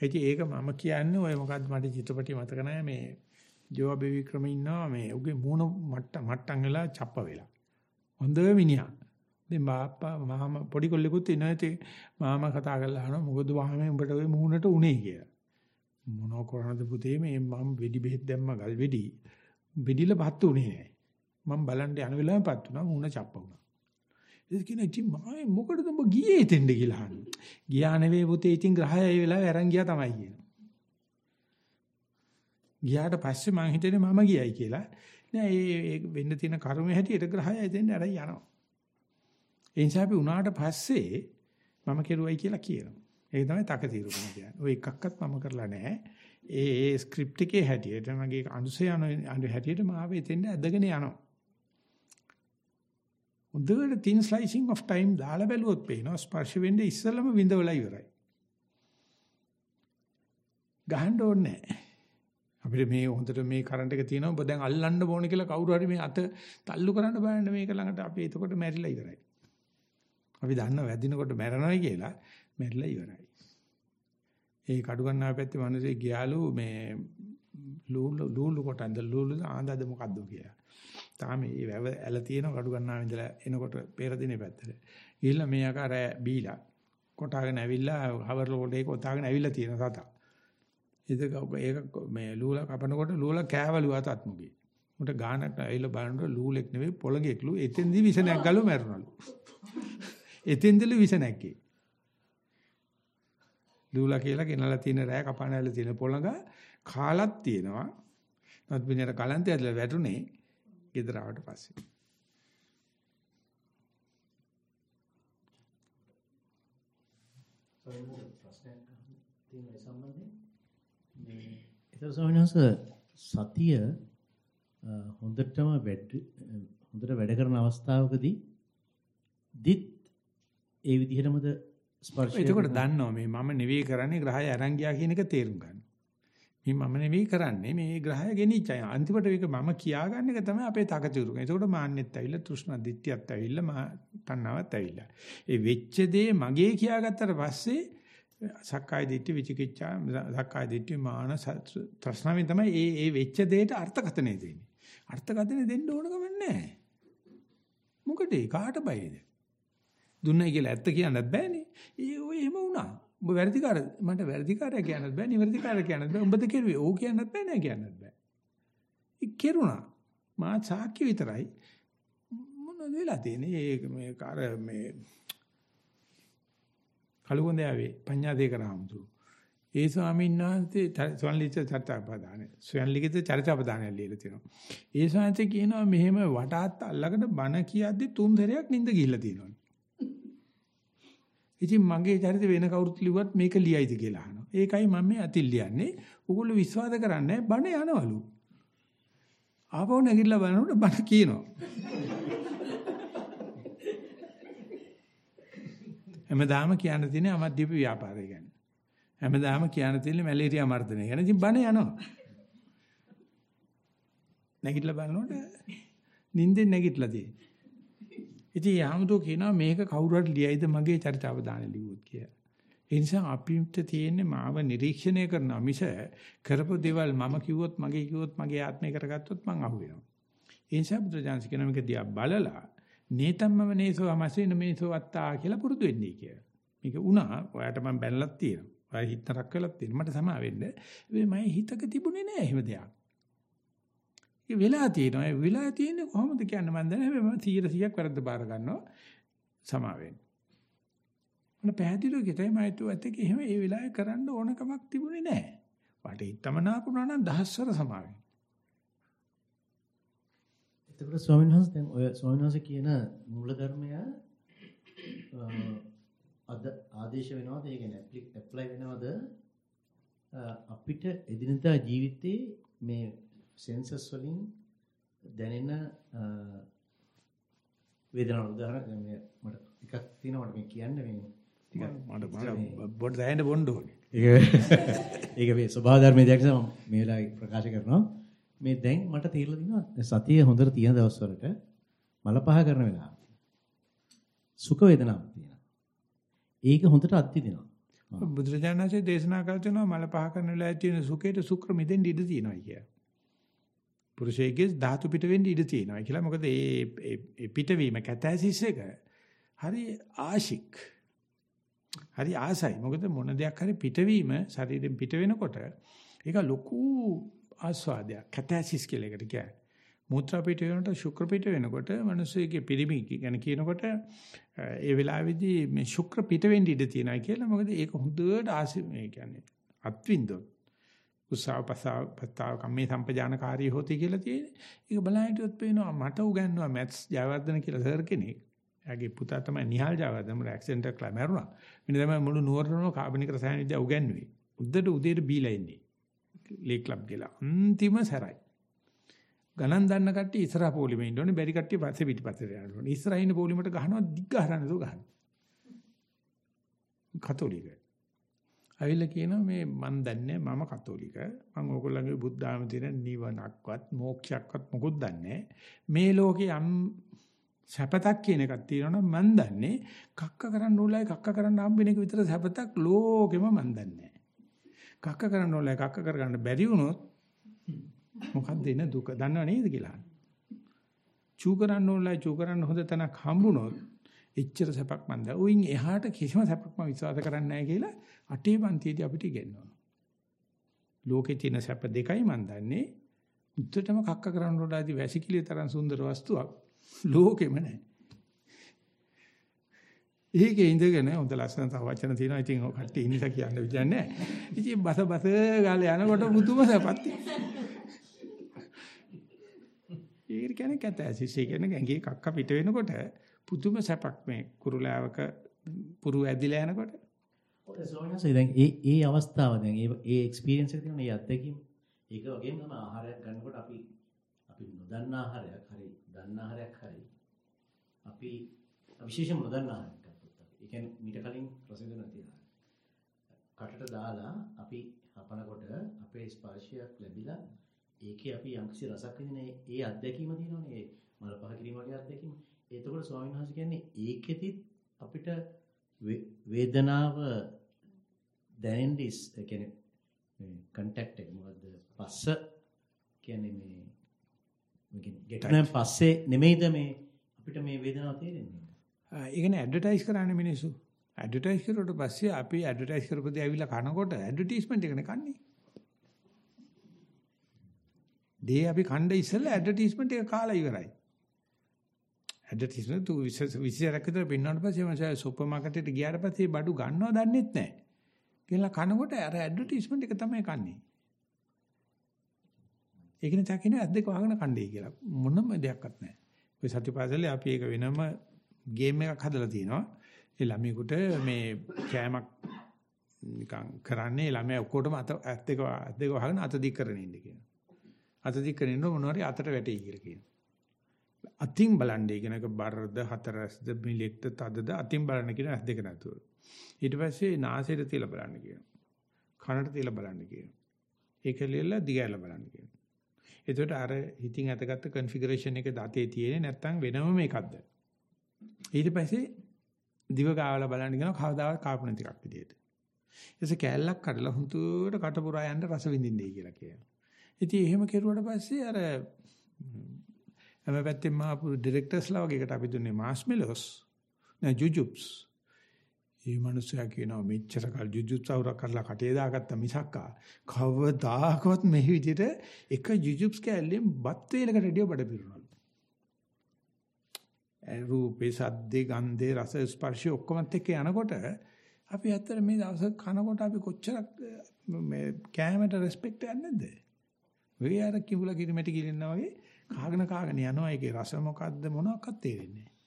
ඒක මම කියන්නේ ඔය මොකද්ද මට චිත්‍රපටිය මතක නැහැ මේ ජෝවා බෙවික්‍රම ඉන්නවා මේ උගේ මූණ මට්ට මට්ටම් වෙලා චප්ප වෙලා. හොඳ මිනිහා. ඉතින් බාප්පා මහම පොඩි කොල්ලෙකුත් ඉනවා ඉතින් මාමා කතා කරලා අහනවා මොකද වහමේ උඹට ওই මූණට උනේ කියලා. මොනෝ කරනද පුතේ මේ මම වෙඩි බෙහෙත් දැම්ම ගල් වෙඩි. වෙඩිල පත්තු උනේ නැහැ. මම බලන්න යන වෙලාවෙම පත් වුණා මූණ චප්ප වුණා. ඒක කියන ඉතින් මම මොකටද උඹ ගියේ එතෙන්ද කියලා අහනවා. ගියා නෙවෙයි පුතේ ඉතින් ග්‍රහය ඒ වෙලාවේ අරන් ගියා තමයි කියනවා. ගියාට පස්සේ මං හිතන්නේ මම ගියයි කියලා. නෑ ඒ වෙන්න තියෙන කර්මය හැටියට ග්‍රහය එතෙන්ට අරන් යනවා. ඒ නිසා අපි උනාට පස්සේ මම කෙරුවයි කියලා කියනවා. ඒක තමයි තකතිරුකම කියන්නේ. ඔය එකක්වත් මම කරලා නැහැ. ඒ ඒ ස්ක්‍රිප්ට් එකේ හැටියට මගේ අනුසය අනු හැටියට මාව එතෙන්ට ඇදගෙන යනවා. හොඳට thin slicing of time දාලා බැලුවොත් පේනවා ස්පර්ශ වෙන්නේ ඉස්සෙල්ලම විඳවලා ඉවරයි. ගහන්න ඕනේ නැහැ. අපිට මේ හොඳට මේ කරන්ට් එක තියෙනවා ඔබ දැන් අල්ලන්න ඕනේ කියලා කවුරු හරි මේ අත තල්ලු කරන්න බෑනේ මේක ළඟට අපි එතකොට මැරිලා ඉවරයි. අපි දන්නව වැදිනකොට මැරෙනවයි කියලා මැරිලා ඉවරයි. ඒ කඩු ගන්නාව පැත්තේ මිනිස්සේ ගියාලු මේ ලූලු ලූලු කොටන්ද ලූලු ආන්දද මොකද්ද කියලා. තාම මේ වැව ඇල තියෙන කඩු ගන්නාව ඉඳලා එනකොට පෙර දිනේ පැත්තට. ගිහිල්ලා මේ ආකාර බීලා කොටාගෙන ඇවිල්ලා හවර් ලෝඩ් එක ඔතාගෙන ඇවිල්ලා තියෙන සතා. ඒක ඒක මේ ලූලා කපනකොට ලූලා කෑවලු අතත් මුගේ. උන්ට ගානක් ඇවිල්ලා බලනකොට ලූලෙක් නෙවෙයි පොළගෙක්ලු එතෙන්දි විස නැග්ගලු මැරුණලු. එතෙන්දලු විස නැග්ගේ. ලූලා කියලා ගෙනලා තියෙන රෑ කපන ඇවිල්ලා තියෙන පොළඟ කාලක් තියෙනවා. නමුත් මිනිහට කලන්තය ඇදලා වැටුනේ ගෙදර ආවට පස්සේ. ඒතර ස්වාමීන් වහන්සේ සතිය හොඳටම වැඩ හොඳට වැඩ කරන අවස්ථාවකදී දිත් ඒ විදිහටමද ස්පර්ශය එතකොට දන්නවා මේ මම නෙවෙයි කරන්නේ ග්‍රහය අරන් ගියා කියන එක තේරුම් ගන්න. මේ මම නෙවෙයි කරන්නේ මේ ග්‍රහය ගෙනිච්චයි. අන්තිමට මේක මම කියාගන්න එක තමයි අපේ තකතිරුක. එතකොට මාන්නෙත් ඇවිල්ලා තෘෂ්ණා දිට්ඨියත් ඇවිල්ලා මා තණ්හාවත් ඇවිල්ලා. ඒ වෙච්ච දේ මගේ කියාගත්තට පස්සේ සක්කාය දිට්ඨි විචිකිච්ඡා සක්කාය දිට්ඨි මාන තෘෂ්ණාවෙන් තමයි ඒ ඒ වෙච්ච දෙයට අර්ථකථනය දෙන්නේ. අර්ථකථනය දෙන්න ඕන ගමන් නැහැ. මොකද ඒ කාට බයද? දුන්නයි කියලා ඇත්ත කියන්නත් බෑනේ. ඒ ඔය එහෙම වුණා. ඔබ වැරදිකාර මට වැරදිකාරය කියන්නත් බෑ, නිවැරදිකාරය කියන්නත් බෑ. උඹද කෙරුවේ. ඕක කියන්නත් බෑ නෑ කියන්නත් බෑ. ඒ කෙරුණා. මා සාක්ෂි විතරයි. මොනවද වෙලා තියෙන්නේ? ඒ මේ කාර මේ කලුගොඳයාවේ පඤ්ඤාදේකරාමතු. ඒ ස්වාමීන් වහන්සේ ස්වයන්ලිත චරිතාපදාන ස්වයන්ලිත චරිතාපදානය ලියලා තියෙනවා. ඒ ස්වාමීන් කියනවා මෙහෙම වටාත් අල්ලගෙන බණ කියද්දි තුන් සැරයක් නිඳ ගිහිල්ලා තියෙනවා. ඉතින් මගේ චරිත වෙන කවුරුත් ලිව්වත් මේක ලියයිද කියලා අහනවා. ඒකයි මම මේ අතිල් ලියන්නේ. ඕගොල්ලෝ විශ්වාස කරන්නේ බණ යනවලු. ආපහු නැගිටලා බලනකොට බණ කියනවා. හැමදාම කියන්න තියෙන්නේ අමද්දීප ව්‍යාපාරය ගැන. හැමදාම කියන්න තියෙන්නේ මැලේරියා මර්ධනය ගැන. ඉතින් බණ යනවා. නැගිටලා බලනකොට නිින්දෙන් නැගිටලා තියෙන්නේ. ඉතින් යාමතෝ කියනවා මේක කවුරු හරි ලියයිද මගේ චරිත අවදාන ලිව්වොත් කියලා. ඒ නිසා අපිට තියෙන්නේ මාව නිරීක්ෂණය කරන මිස කරපු දේවල් මම කිව්වොත් මගේ කිව්වොත් මගේ ආත්මය කරගත්තොත් මං අහු වෙනවා. ඒ නිසා බුදුජානක කියන මේක දිහා බලලා නේතම්මම නේසෝ අමසේන මේසෝ අත්තා කියලා පුරුදු වෙන්නේ කියලා. මේක වුණා. ඔයාට මම බැලලක් තියෙනවා. ඔයා හිතතරක් වෙලක් තියෙනවා. මට සමා වෙන්න. ඒ මම හිතක තිබුණේ නෑ එහෙම දෙයක්. ඒ වෙලා තියෙනවා. ඒ වෙලා තියෙන්නේ කොහොමද කියන්න මම දන්නේ නැහැ. මම 100 100ක් වැරද්ද බාර ගන්නවා. සමා වෙන්න. මම පැහැදිලිව කිතයි මම හිතුවත් ඒක එහෙම ඒ වෙලාවේ කරන්න ඕන කමක් තිබුණේ නැහැ. වට හිතමනාපුණා නම් දහස්වර සමාවෙන්න. එතකොට ස්වාමීන් වහන්සේ දැන් ඔය ස්වාමීන් වහන්සේ කියන මූල ධර්මය අද ආදේශ වෙනවද ඒ කියන්නේ ඇප්ලයි වෙනවද අපිට එදිනදා ජීවිතේ මේ සෙන්සස් වලින් දැනෙන වේදනාව උදාහරණ මේ මට එකක් තියෙනවා මට මේ කියන්න මේ ටිකක් මට මට බොඩ් දැනෙන්න බොන්න ඕනේ. ඒක (laughs) ඒක මේ ස්වභාව ධර්මයේ දැක්කම මේ වෙලාවේ ප්‍රකාශ කරනවා. මේ දැන් මට තේරලා දිනවා සතිය හොඳට තියෙන දවස්වලට මල පහ කරන වෙලාව. සුඛ වේදනාවක් තියෙනවා. ඒක හොඳට අත්විඳිනවා. බුදුරජාණන්සේ දේශනා කළ තියෙනවා මල පහ කරන වෙලාවේ තියෙන සුඛයට සුක්‍ර මිදෙන්න ඉඩ තියෙනවා කිය. පුරුෂයෙක්ගේ ධාතු පිට වෙන්න ඉඩ තියෙනවා කියලා. මොකද ඒ පිටවීම කැතැසිස් එක හරි ආශික්. හරි ආසයි. මොකද මොන දෙයක් හරි පිටවීම ශරීරයෙන් පිට වෙනකොට ඒක ලොකු ආස්වාදයක්. කැතැසිස් කියලා එකට කියන්නේ. මූත්‍රා පිට වෙනකොට ශුක්‍ර පිට වෙනකොට මිනිස්සුගේ පිරිමි ගැන කියනකොට ඒ වෙලාවේදී මේ ශුක්‍ර පිට වෙන්න ඉඩ තියෙනවා කියලා මොකද ඒක හොඳට ආසි මේ කියන්නේ අත්විඳොත් උසාව පසාව පතාව කම්මේ සම්පජානකාරී හොති කියලා තියෙන්නේ. ඒක බලන් හිටියොත් පේනවා මට උගන්වනවා මැත්ස් ජයවර්ධන කියලා සර් කෙනෙක්. එයාගේ පුතා තමයි නිහාල් ජයවර්ධන මර ඇක්සිඩන්ට් එකක් මැරුණා. මෙන්න තමයි මුළු නුවරම කාබනික රසායන විද්‍යාව උගන්වුවේ. උද්දට උදේට බීලා ඉන්නේ. ලේ ක්ලබ් ගිහලා. අන්තිම සැරයි. ගණන් දන්න කට්ටිය ඉස්සරහ පොලිමේ ඉන්න ඕනේ බැරි කට්ටිය පස්සේ පිටිපස්සට යන්න ඕනේ. ඉස්සරහ ඉන්න පොලිමට ගහනවා දිග්ග හරන්න දෝ ගහන. කතෝලික. අවිල්ල කියනවා මේ මන් දන්නේ මම කතෝලික. මම ඕගොල්ලන්ගේ බුද්ධ ආගම තියෙන නිවනක්වත් මෝක්ෂයක්වත් මොකුත් දන්නේ මේ ලෝකේ යම් සැපතක් කියන එකක් තියෙනවනම් මන් දන්නේ කක්ක කරන්න ඕලයි කක්ක කරන්න හම්බෙන එක විතර සැපතක් ලෝකෙම මන් දන්නේ කක්ක කරන්න ඕලයි කක්ක කරගන්න බැරි වුණොත් මොකක්ද එන දුක දන්නව නේද කියලා. චූ කරන්න ඕනලා චූ කරන්න හොඳ තැනක් හම්බුනොත් එච්චර සැපක් මන්ද. උයින් එහාට කිසිම සැපක් මම විශ්වාස කරන්නේ නැහැ කියලා අටේ පන්තියේදී අපිට ඉගෙනනවා. ලෝකේ තියෙන සැප දෙකයි මන් දන්නේ. උත්තරම කක්ක කරන්න ඕනලාදී වැසිකිළිය තරම් සුන්දර වස්තුවක් ලෝකෙම නැහැ. ඒකේ ඉඳගෙන හොඳ ලස්සන තව වචන තියෙනවා. ඉතින් ඔය කට්ටිය ඉන්නස කියන්න විදියක් නැහැ. ඉතින් බස බස ගාලා යනකොට මුතුම සැපත් ඒක කියන්නේ කැතැසිස්. ඒ කියන්නේ ඇඟේ කක්ක පිට වෙනකොට පුදුම සැපක් මේ කුරුලාවක පුරු ඇදිලා යනකොට. ඔය සෝනසේ දැන් ඒ ඒ අවස්ථාව දැන් ඒ ඒ එක්ස්පීරියන්ස් එක තියෙන ඒ අත්දැකීම ඒක වගේම තමයි ආහාරයක් ගන්නකොට අපි අපි නොදන්නා ආහාරයක් හරි දන්නා ආහාරයක් හරි අපි විශේෂයෙන්ම නොදන්නා ආහාරයක් ගත්තොත් අපි ඒ කියන්නේ මීට කලින් රස විඳින තියෙනවා. කටට දාලා අපි හපනකොට අපේ ස්පර්ශයක් ලැබිලා ඒකේ අපි යම්කිසි රසක් විඳින ඒ අත්දැකීම තියෙනවනේ ඒ මල පහ කිරීම වගේ අත්දැකීම. එතකොට ස්වාමීන් වහන්සේ කියන්නේ ඒකෙදිත් අපිට වේදනාව දැනෙන්න ඉස් කියන්නේ මේ කන්ටැක්ට් එක මොකද්ද පස්ස කියන්නේ මේ මේ කියන්නේ පස්සේ නෙමෙයිද මේ අපිට මේ වේදනාව තේරෙන්නේ. ඒ කියන්නේ ඇඩ්වර්ටයිස් කරන්නේ මිනිස්සු. ඇඩ්වර්ටයිස් කරුවට පස්සේ අපි ඇඩ්වර්ටයිස් කරපදී ඇවිල්ලා කනකොට ඇඩ්වර්ටයිස්මන්ට් එකනේ කන්නේ. දේ අපි කණ්ඩ ඉස්සෙල්ලා ඇඩ්වර්ටයිස්මන්ට් එක කාලා ඉවරයි. ඇඩ්වර්ටයිස්මන්ට් තු විශේෂයක් විතර පින්නනට පස්සේ මම සුපර් මාකට් එකට ගියාට පස්සේ බඩු ගන්නව දන්නෙත් නැහැ. කියලා කනකොට අර ඇඩ්වර්ටයිස්මන්ට් එක තමයි කන්නේ. ඒක නිසා කියන ඇද්දක වහගෙන කණ්ඩේ කියලා. මොනම දෙයක්වත් නැහැ. ඔය සතිපාසලේ අපි ඒක වෙනම ගේම් එකක් හදලා තිනවා. ඒ ළමයිකට මේ කෑමක් නිකන් කරන්නේ ළමයා ඔක්කොටම අත ඇද්දක ඇද්දක වහගෙන අත දික් කරගෙන ඉන්න කියනවා. අත දික් කරගෙන ඉන්න මොනවාරි අතට වැටෙයි කියලා කියනවා. අතින් බලන්නේ කියන එක බරද හතරස්ද මිලෙක්ද තදද අතින් බලන්න කියන ඇස් දෙක නැතුව. ඊට පස්සේ නාසයට තියලා බලන්න කියනවා. කනට තියලා බලන්න කියනවා. ඒක ලියලා දිගහැරලා බලන්න කියනවා. එතකොට අර හිතින් අතගත්ත කන්ෆිගරේෂන් එක දතේ තියෙන්නේ නැත්නම් වෙනම මේකක්ද? ඊට පස්සේ දිව ගාවලා බලන්න කියනවා කවදාවත් කාපු නැති එකක් විදියට. ඊටසේ කෑල්ලක් කඩලා හුතුවට කටපුරා යන්න රස විඳින්නේ කියලා කියනවා. ඉතින් එහෙම කෙරුවට පස්සේ අර හැම පැත්තෙම ආපු ඩිරෙක්ටර්ස්ලා වගේ එකට අපි දුන්නේ මාස්මෙලොස් නෑ ජුජුබ්ස්. මේ මිනිස්සයා කියනවා මෙච්චර කල් ජුජුබ්ස් අවුරක් කරලා කටේ දාගත්ත මිසක්කා කවදාකවත් මේ විදිහට එක ජුජුබ්ස් කැල්ලෙන් බත් වේලකට රෙඩිය බඩ පිරුණා. රූපේ සද්දේ ගන්ධේ රස ස්පර්ශය ඔක්කොමත් එක්ක යනකොට අපි ඇත්තට මේ දවස් කනකොට අපි කොච්චරක් මේ කෑමට රෙස්පෙක්ට් එකක් නැද්ද? වෙයි අර කිඹුලා කිරිමැටි කිලින්නා වගේ කාගෙන කාගෙන යනවා ඒකේ රස මොකද්ද මොනවක්වත් තේරෙන්නේ නැහැ.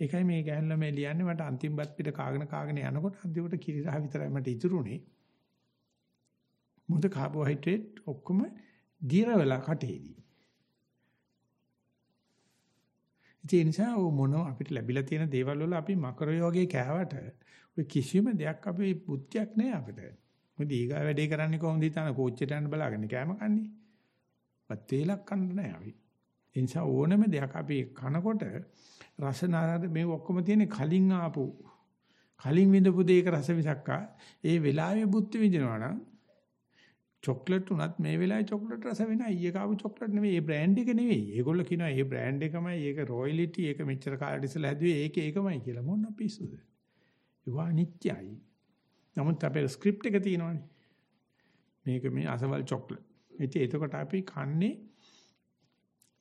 ඒකයි මේ ගෑනලා මේ ලියන්නේ මට අන්තිම බත් පිට කාගෙන කාගෙන යනකොට අන්තිමට කිරි රහ විතරයි මට ඉතුරුනේ. මොකද කාබෝහයිඩ්‍රේට් ඔක්කොම දිර වෙලා කටේදී. ඒ නිසා මොන අපිට ලැබිලා තියෙන දේවල් වල අපි මකරය වගේ කෑවට ඔය කිසිම දෙයක් අපේ බුද්ධියක් නෑ අපිට. මොකද ඊගා වැඩේ කරන්නේ කොහොමද හිතන කෝච්චියට යන්න බලාගෙන කෑම කන්නේ. වත් වේලක් කන්න නෑ අපි. ඒ නිසා ඕනම දෙයක් අපි කනකොට රස නාද මේ ඔක්කොම තියෙන්නේ කලින් ආපු කලින් විඳපු දෙයක රස විසක්කා ඒ වෙලාවේ බුද්ධ විඳිනවා නම් චොක්ලට් උනත් මේ වෙලාවේ චොක්ලට් රස වෙනයි. ඊයේ කාපු චොක්ලට් නෙවෙයි. ඒ බ්‍රෑන්ඩ් එක නෙවෙයි. ඒගොල්ලෝ කියනවා මේ බ්‍රෑන්ඩ් එකමයි, ඒක රොයලිටි, ඒක මෙච්චර කාලෙට ඉස්සලා හැදුවේ ඒක ඒකමයි කියලා. මොන පිස්සුද? ඒවා නිත්‍යයි. නමුත් අපේ ස්ක්‍රිප්ට් එක තියෙනවානේ. මේක මේ අසවල් චොක්ලට්. ඉතින් එතකොට අපි කන්නේ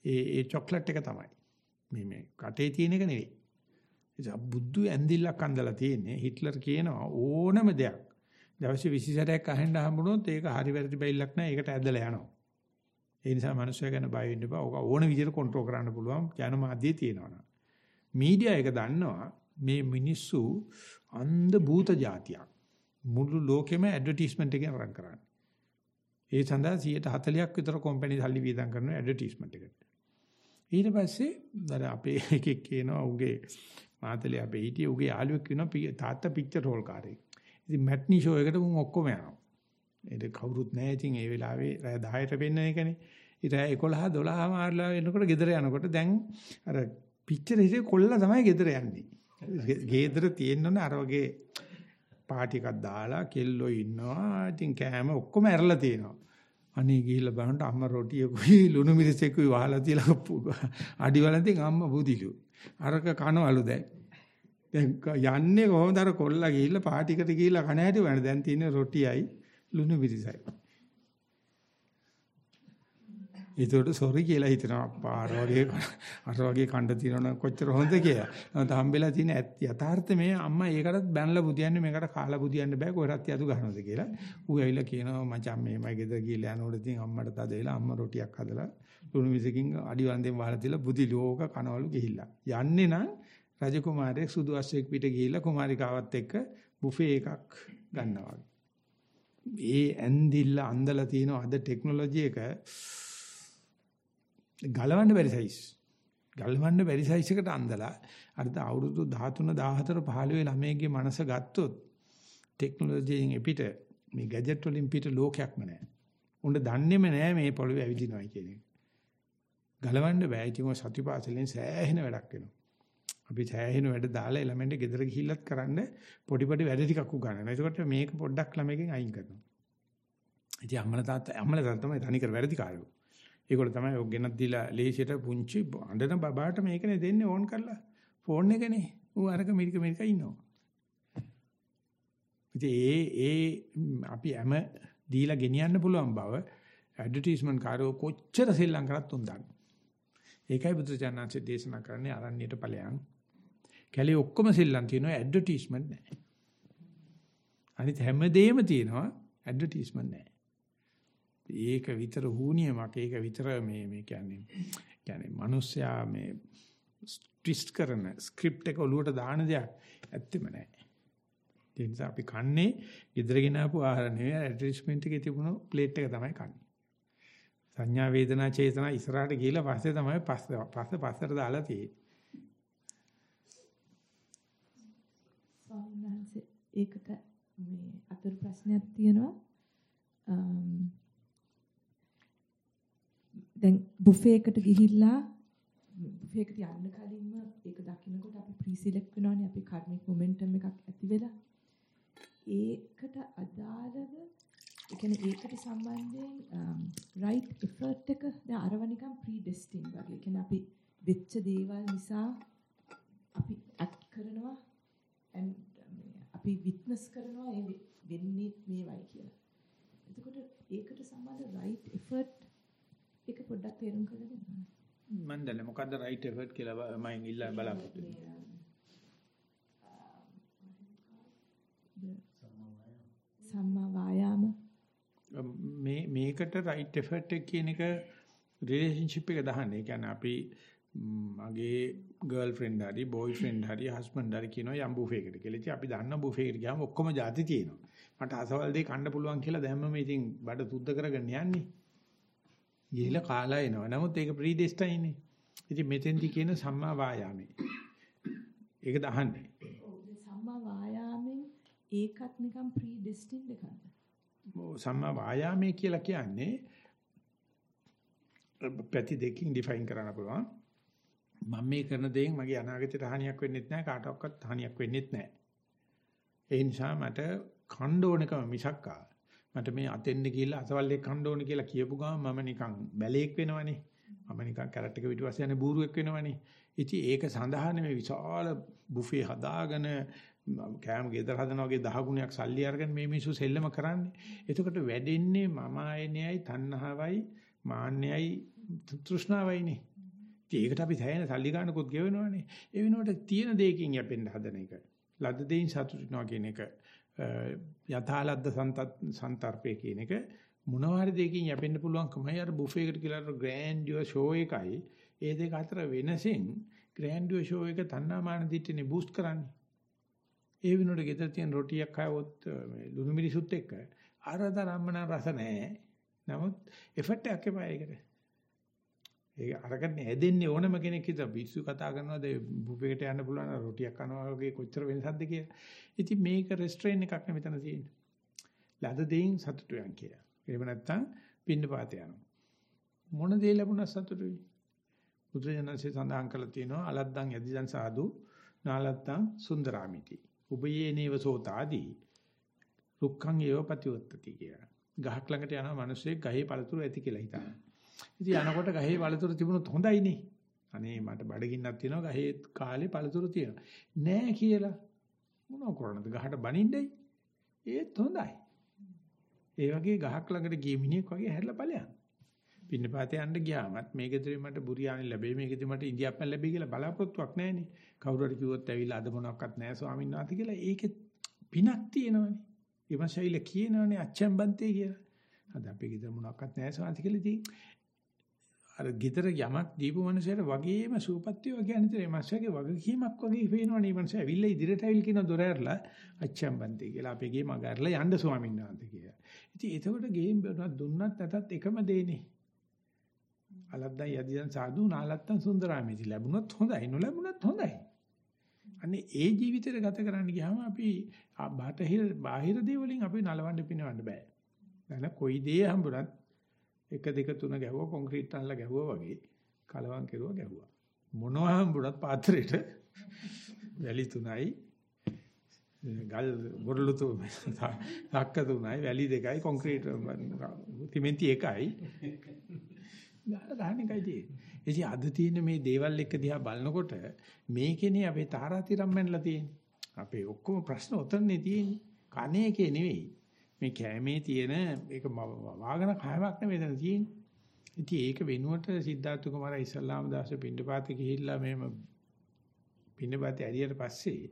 ඒ ඒ චොක්ලට් එක තමයි. මේ මේ කටේ තියෙන එක නෙවෙයි. ඒ බුද්ධ ඇඳිල්ලක් අඳලා තියෙන්නේ. හිට්ලර් කියනවා ඕනම දෙයක්. දවසේ 20 සැරයක් අහෙන්න හම්බුනොත් ඒක හරි වැරදි බැයිලක් නැහැ. ඒකට ඇදලා යනවා. ඒ නිසා මිනිස්සු ගැන බය වෙන්න එපා. ඕක ඕන විදිහට කන්ට්‍රෝල් කරන්න පුළුවන් ජනමාධ්‍යය තියෙනවා. මීඩියා එක දන්නවා මේ මිනිස්සු අන්ධ භූත జాතියක්. මුළු ලෝකෙම ඇඩ්වර්ටයිස්මන්ට් එකෙන් රන් කරන්නේ. ඒ සඳහා 140ක් විතර කම්පැනි සල්ලි වියදම් කරන ඇඩ්වර්ටයිස්මන්ට් එකට. ඊට පස්සේ අර අපේ එකෙක් කියනවා උගේ මාතලේ අපේ හිටියේ උගේ යාළුවෙක් කියනවා තාත්තා පික්චර් රෝල් කාරයෙක්. ඉතින් මැට්නි ෂෝ එකට මුන් ඔක්කොම යනවා. ඒක කවුරුත් නැහැ. ඉතින් ඒ වෙලාවේ රෑ 10ට වෙන්න එකනේ. ඉතින් 11 12 මාරලා එනකොට ගෙදර යනකොට දැන් අර පික්චර් හිතේ කොල්ල තමයි ගෙදර යන්නේ. ගෙදර තියෙනවනේ අර වගේ පාටි එකක් දාලා කෙල්ලෝ ඉන්නවා. ඉතින් කෑම ඔක්කොම ඇරලා තියෙනවා. අනේ ගිහිල්ලා බලන්න අම්මා රොටියකුයි ලුණු මිරිසෙකුයි වහලා තියලා අඩිවලෙන් අම්මා බුදිලු. අරක කනවලු දැන්. දැන් යන්නේ කොහොමද අර කොල්ලා ගිහිල්ලා පාටිකට ගිහිල්ලා කණ හැටි වණ දැන් තියෙන රොටියයි ලුණු මිරිසයි. ඒතකොට සෝරි කියලා හිතනවා අප්පා අර වගේ (laughs) අර වගේ කණ්ඩ තියනවනම් කොච්චර හොඳ කියලා. නමුත් හම්බෙලා තියෙන යථාර්ථ මේ අම්මා ඒකටත් බැනලා බුදියන්නේ මේකට කාලා බුදියන්න බෑ කොහෙවත් යතු ගන්නවද කියලා. ඌ ඇවිල්ලා කියනවා මචං මේමයි ගෙදර ගිහලා යනකොට ඉතින් අම්මට තදේලා අම්මා රොටියක් හදලා ලුණු මිසකින් අඩි වන්දෙන් වහලා තියලා බුදි ලෝක කනවලු ගිහිල්ලා. යන්නේ නම් රජකුමාරයෙක් සුදු අස්සෙක් පිට ගිහිල්ලා කුමාරිකාවත් එක්ක බුෆේ එකක් ගන්නවා. ඒ ඇන්දිල්ල අන්දලා තියෙන අද ටෙක්නොලොජි එක ගලවන්න බැරි සයිස්. ගලවන්න බැරි සයිස් එකට අන්දලා අර අවුරුදු 13 14 15 ළමයිගේ මනස ගත්තොත් ටෙක්නොලොජියෙන් පිට මේ ගැජට් වලින් පිට ලෝකයක්ම නැහැ. උණ්ඩ දන්නේම නැහැ මේ පොළවේ ඇවිදිනවා කියන එක. ගලවන්න බෑ. ඉතින් ඔය සතිපාසලෙන් සෑහෙන වැඩක් වෙනවා. අපි සෑහෙන වැඩ දාලා ළමෙන්ට ගෙදර ගිහිල්ලත් කරන්න පොඩි පොඩි වැඩ ටිකක් උගන්වනවා. එතකොට මේක පොඩ්ඩක් ළමයිගෙන් අයින් කරනවා. ඉතින් අම්මලා තාත්තා අම්මලා තාත්තා තමයි තනිකර වැඩි කාරයෝ. ඒගොල්ලෝ තමයි ඔක් ගෙනත් දීලා ලේසියට පුංචි අඬන බබාට මේකනේ දෙන්නේ ඕන් කරලා. ෆෝන් එකනේ. ඌ අරක මිරික මිරික ඉන්නවා. ඉතින් ඒ ඒ අපි හැම දීලා ගෙනියන්න පුළුවන් බව ඇඩ්වර්ටයිස්මන්ට් කාරෝ කොච්චර සෙල්ලම් කරත් උන්දන්න. ඒකයි බුදුචානන්සේ දේශනා කරන්නේ අරණ්‍යයට ඵලයන්. කැලේ ඔක්කොම සෙල්ලම් තියෙනවා ඇඩ්වර්ටයිස්මන්ට් නැහැ. අනිත් හැමදේම තියෙනවා ඇඩ්වර්ටයිස්මන්ට් නැහැ. ඒක විතර හුනියමක් ඒක විතර මේ මේ කියන්නේ කියන්නේ මිනිස්සයා මේ ට්විස්ට් කරන ස්ක්‍රිප්ට් එක ඔලුවට දාන දෙයක් ඇත්තෙම නැහැ. ඒ නිසා අපි කන්නේ ඉදිරියගෙන ආපු ආහාර නෙවෙයි ඇඩ්වර්ටයිස්මන්ට් එකේ තිබුණු ප්ලේට් එක තමයි කන්නේ. සංඥා වේදනා චේතනා ඉස්සරහට ගිහලා පස්සේ තමයි පස්ස පස්ස පස්සට දාලා තියෙන්නේ. ස්වාමීන් වහන්සේ ඒකට මේ අතුරු ප්‍රශ්නයක් තියෙනවා. දැන් බුෆේ එකට ගිහිල්ලා බුෆේ එකට යන්න කලින්ම ඒක දකින්නකොට අපි ප්‍රීසිලෙක්ට් වෙනවානේ අපි කාර්මික් මොමන්ටම් එකක් ඇති වෙලා ඒකට අදාළව ඒ කියන්නේ ඒකට සම්බන්ධයෙන් um, රයිට් එෆර්ට් එක දැන් අරව නිකන් ප්‍රීඩෙස්ටින් වගේ. ඒ කියන්නේ අපි වෙච්ච දේවල් නිසා අපි ඇක්ට් කරනවා uh, අපි විට්නස් කරනවා ඒ වෙන්නේ මේවයි කියලා. එතකොට ඒකට සම්බන්ධ රයිට් එෆර්ට් ඒක පොඩ්ඩක් තේරුම් කරලා දෙන්න. මම දැන් මොකද්ද රයිට් එෆර්ට් කියලා මම ඉල්ල බලාපොරොත්තු වෙන්නේ. සම්මා වායාම මේ මේකට right effort එක කියන එක රිලේෂන්ෂිප් එක දහන්නේ. ඒ කියන්නේ අපි මගේ ගර්ල්ෆ්‍රෙන්ඩ් හරි බොයිෆ්‍රෙන්ඩ් හරි හස්බන්ඩ් හරි කියනවා යම් බුෆේ එකට කියලා. ඉතින් අපි දන්න බුෆේ එකට ගියාම ඔක්කොම ಜಾති තියෙනවා. මට අසවල් දෙය කන්න පුළුවන් කියලා දැම්මම ඉතින් බඩ සුද්ධ කරගෙන යන්නේ. ගිහිලා කාලා එනවා. නමුත් ඒක ප්‍රීඩෙස්ටයින්නේ. ඉතින් මෙතෙන්දි කියන සම්මා වායාමේ. ඒක දහන්නේ. සම්මා වායාමෙන් ඒකත් නිකන් ප්‍රීඩෙස්ටින්ඩ් එකක්ද? සම්මා වායාමයේ කියලා කියන්නේ පැති දෙකකින් ඩිෆයින් කරන්න පුළුවන්. මම මේ කරන දේෙන් මගේ අනාගතයට හානියක් වෙන්නෙත් නැහැ කාටවත් හානියක් වෙන්නෙත් නැහැ. ඒ නිසා මට කණ්ඩ ඕනකම මිසක්කා මට මේ අතෙන්ද ගිහිල්ලා අසවල්ලේ කණ්ඩ ඕන කියලා කියපු ගමන් මම නිකන් බැලේක් වෙනවනේ. මම නිකන් කැරට් එක පිටුපස්සේ යන බූරුවෙක් වෙනවනේ. ඉතින් ඒක සඳහා මේ විශාල බුෆේ හදාගෙන කෑම ගෙදර හදනවා වගේ දහ ගුණයක් සල්ලි අරගෙන මේ මිනිස්සු සෙල්ලම කරන්නේ. එතකොට වැඩෙන්නේ මම ආයනයයි තණ්හාවයි මාන්නයයි තෘෂ්ණාවයිනේ. ඒකට අපි තැයෙන සල්ලි ගන්නකොත් ගෙවනවනේ. ඒ වෙනුවට තියෙන දෙයකින් යැපෙන්න හදන එක. ලද්ද දෙයින් සතුටු වෙනවා කියන එක යථාලද්ද සන්තර්පය කියන එක මොනවාරි දෙයකින් යැපෙන්න පුළුවන්කමයි අර බුෆේ එකට කියලා ග්‍රෑන්ඩියර් ෂෝ එකයි ඒ දෙක අතර වෙනසෙන් ග්‍රෑන්ඩියර් ෂෝ එක තණ්හාමාන දිට්ඨිනේ බූස්ට් කරන්නේ. ඒ වෙනුවට ගෙදර තියෙන රොටියක් ખાවොත් මේ ලුණු මිරිසුත් එක්ක ආරතරම්මන රස නැහැ. නමුත් එෆර්ට් එකක් එපා ඒකට. ඒක අරගෙන හැදෙන්නේ ඕනම කෙනෙක් හිතා පිස්සු කතා කරනවාද බුෆේකට යන්න පුළුවන් රොටියක් කනවා වගේ කොච්චර වෙනසක්ද කියලා. ඉතින් මේක රෙස්ටොරන්ට් එකක් නෙමෙයි මෙතන තියෙන්නේ. ලද දෙයින් සතුටු වෙන කියලා. එහෙම නැත්නම් පින්න පාත යනවා. මොන දේ ලැබුණා සතුටුයි. බුදුරජාණන්සේ සඳහන් කළා තියෙනවා අලද්දන් යදිදන් සාදු නාලත්තං සුන්දරාමිති. උබයේ නේව සෝතාදී රුක්ඛං ඒව ප්‍රතිවත්තති කියලා. ගහක් ළඟට යනවා මිනිස්සෙක් ගහේ පළතුරු ඇති කියලා හිතනවා. ඉතින් යනකොට ගහේ පළතුරු තිබුණොත් හොඳයිනේ. අනේ මට බඩගින්නක් තියෙනවා ගහේ කාලේ පළතුරු තියෙනවා. නෑ කියලා. මොනව කරන්නද ගහට බනින්නයි. ඒත් හොඳයි. ඒ වගේ ගහක් ළඟට ගිය මිනිහෙක් වගේ හැරලා ඵලයන්. පින්නපාතේ යන්න ගියාමත් මේ ගෙදරින් මට බුරියානි ලැබෙයි මේ ගෙදරින් මට ඉන්දියාප්පන් ලැබෙයි කියලා බලාපොරොත්තුවක් නැහැනේ. කවුරු හරි කිව්වොත් ඇවිල්ලා අද මොනවත් නැහැ ස්වාමීන් වහන්සේ කියලා ඒකේ පිනක් තියෙනවනේ. ඊමසයිල කියනවනේ අච්චම්බන්තේ කියලා. අද අපේ ගෙදර මොනවත් නැහැ ස්වාමීන් කියලා ඉතින් අර গিදර යමක් දීපු මනුස්සයර වගේම සූපත්තියෝ කියන්නේ තේ මනුස්සයාගේ වගකීමක් වගේ පේනවනේ මනුස්සය ඇවිල්ලා ඉදිරියට ඇවිල් කියන දොර ඇරලා අච්චම්බන්ති කියලා අපේ ගේ මග ඇරලා යන්න ස්වාමීන් වහන්සේ කියලා. ඉතින් එතකොට ගේම් දුන්නත් නැතත් එකම දෙන්නේ. අලද්දා යදිදන් සාදු නාලත්තන් සුන්දරාමේදී ලැබුණොත් හොඳයි නොලැබුණත් හොඳයි. අනේ ඒ ජීවිතේ ගත කරන්න ගියාම අපි බාහිර බාහිර දේවලින් අපි නලවන්න පිනවන්න බෑ. නැන කොයි දේ හම්බුනත් 1 2 3 ගැහුවා කොන්ක්‍රීට් අල්ලලා ගැහුවා වගේ කලවම් කෙරුවා ගැහුවා. මොනවා හම්බුණත් පාත්‍රෙට වැලි තුනයි ගල් බොරළු තුනයි තක්ක තුනයි වැලි දෙකයි කොන්ක්‍රීට් සිමෙන්ති එකයි දාන එකයි තියෙන්නේ. ඉතින් අද තියෙන මේ දේවල් එක දිහා බලනකොට මේකනේ අපේ තාරාතිරම් වෙන්නලා තියෙන්නේ. අපේ ඔක්කොම ප්‍රශ්න උතරනේ තියෙන්නේ. කණේකේ නෙවෙයි. මේ කෑමේ තියෙන ඒක වාගන කෑමක් නෙවෙයි එතන තියෙන්නේ. ඉතින් ඒක වෙනුවට සිද්ධාර්ථ කුමාරයා ඉස්ලාම දාස පින්ඩපාත ගිහිල්ලා මෙහෙම පින්ඩපාත ඇරියට පස්සේ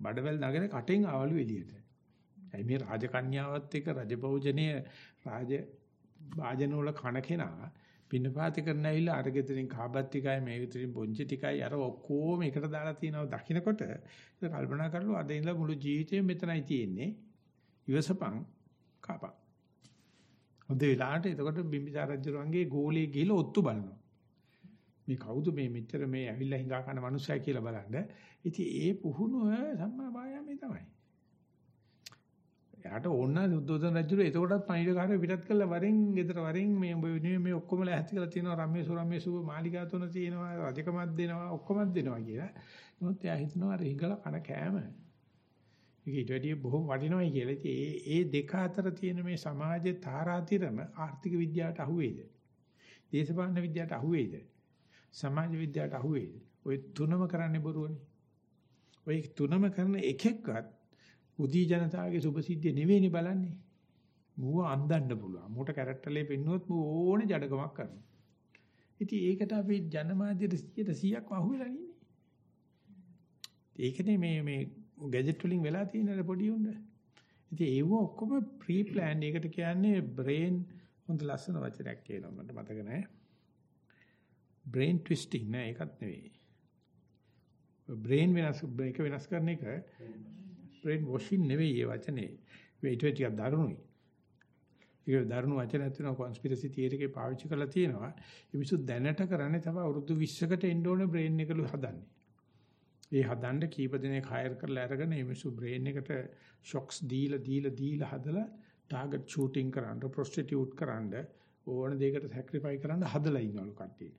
බඩවැල් නගර කටෙන් ආවලු එළියට. ඇයි මේ රාජකන්‍යාවත් එක්ක රජපෞජනීය රාජ වාජන වල කණ කෙනා පින්නපාති කරන ඇවිල්ලා අර ගෙදරින් කාබත්තිකයි මේ ගෙදරින් පොංචි ටිකයි අර ඔක්කොම එකට දාලා තිනව දකින්නකොට කල්පනා කරලා අද ඉඳලා මුළු ජීවිතේම මෙතනයි තියෙන්නේ ඉවසපන් කපන් හොඳ වෙලාවට එතකොට බිම්බිසාර රජුරන්ගේ ගෝලයේ ගිහලා ඔත්තු බලනවා මේ කවුද මේ මෙච්චර මේ ඇවිල්ලා හිඟා කන මනුස්සයා කියලා බලන්න ඉතින් ඒ පුහුණුව සම්මා වායාමේ තමයි එයාට ඕන සුද්ධෝදන රජුර එතකොටත් පණිවිඩකාරය පිටත් කළා වරෙන් ගෙදර වරෙන් මේ ඔබ වෙනුවෙන් මේ ඔක්කොම ලැහැත්ති කරලා තියෙනවා රම්මේසු රම්මේසු මාලිගා තුන තියෙනවා රජකමක් දෙනවා ඔක්කොමත් දෙනවා කියලා. නමුත් එයා හිතනවා අර හිඟලා කන කෑම. ඒක ඊට වැඩිය බොහොම වටිනවයි කියලා. ඉතින් ඒ ඒ දෙක අතර තියෙන මේ සමාජයේ තාරාතිරම ආර්ථික විද්‍යාවට අහුවේද? දේශපාලන විද්‍යාවට අහුවේද? සමාජ විද්‍යාවට අහුවේද? ඔය තුනම කරන්නේ බොරුවනේ. ඔය තුනම කරන එකෙක්වත් උදී ජනතාවගේ සුභසිද්ධිය නෙවෙයිනේ බලන්නේ. මූව අන්දන්න පුළුවන්. මූට කැරක්ටර්ලේ පෙන්නුවොත් මූ ඕනේ ජඩකමක් කරනවා. ඉතින් ඒකට අපි ජනමාධ්‍යයට 100%ක්ම අහුවෙලා ඉන්නේ. ඒකනේ මේ මේ ගැජට් වලින් වෙලා තියෙන පොඩි උණ්ඩ. ඉතින් ඒව ඔක්කොම ප්‍රී ප්ලෑන් එකට කියන්නේ බ්‍රේන් හොඳ ලස්සන වචනයක් කියනවා මට මතක නැහැ. බ්‍රේන් ට්විස්ටිං නෑ ඒකත් නෙවෙයි. බ්‍රේන් වෙනස් එක වෙනස් කරන එක බ්‍රේන් වොෂින් නෙවෙයි ඒ වචනේ. ඒක ටිකක් දරුණුයි. ඒක දරුණු වචනයක් තියෙනවා කොන්ස්පිරසි තියරි එකේ පාවිච්චි කරලා තියෙනවා. ඒ මිසු දැනට කරන්නේ තමයි අවුරුදු 20කට එන්න ඕනේ බ්‍රේන් එකලු හදන්නේ. ඒ හදන්න කීප දිනක් හයර් කරලා අරගෙන මේ මිසු බ්‍රේන් එකට ෂොක්ස් දීලා දීලා දීලා හදලා ටාගට් ෂූටින් කරන්න ප්‍රොස්ටිටියුට් කරන්න ඕන දෙයකට සැක්‍රිෆයි කරන්න හදලා ඉන්නවලු කට්ටිය.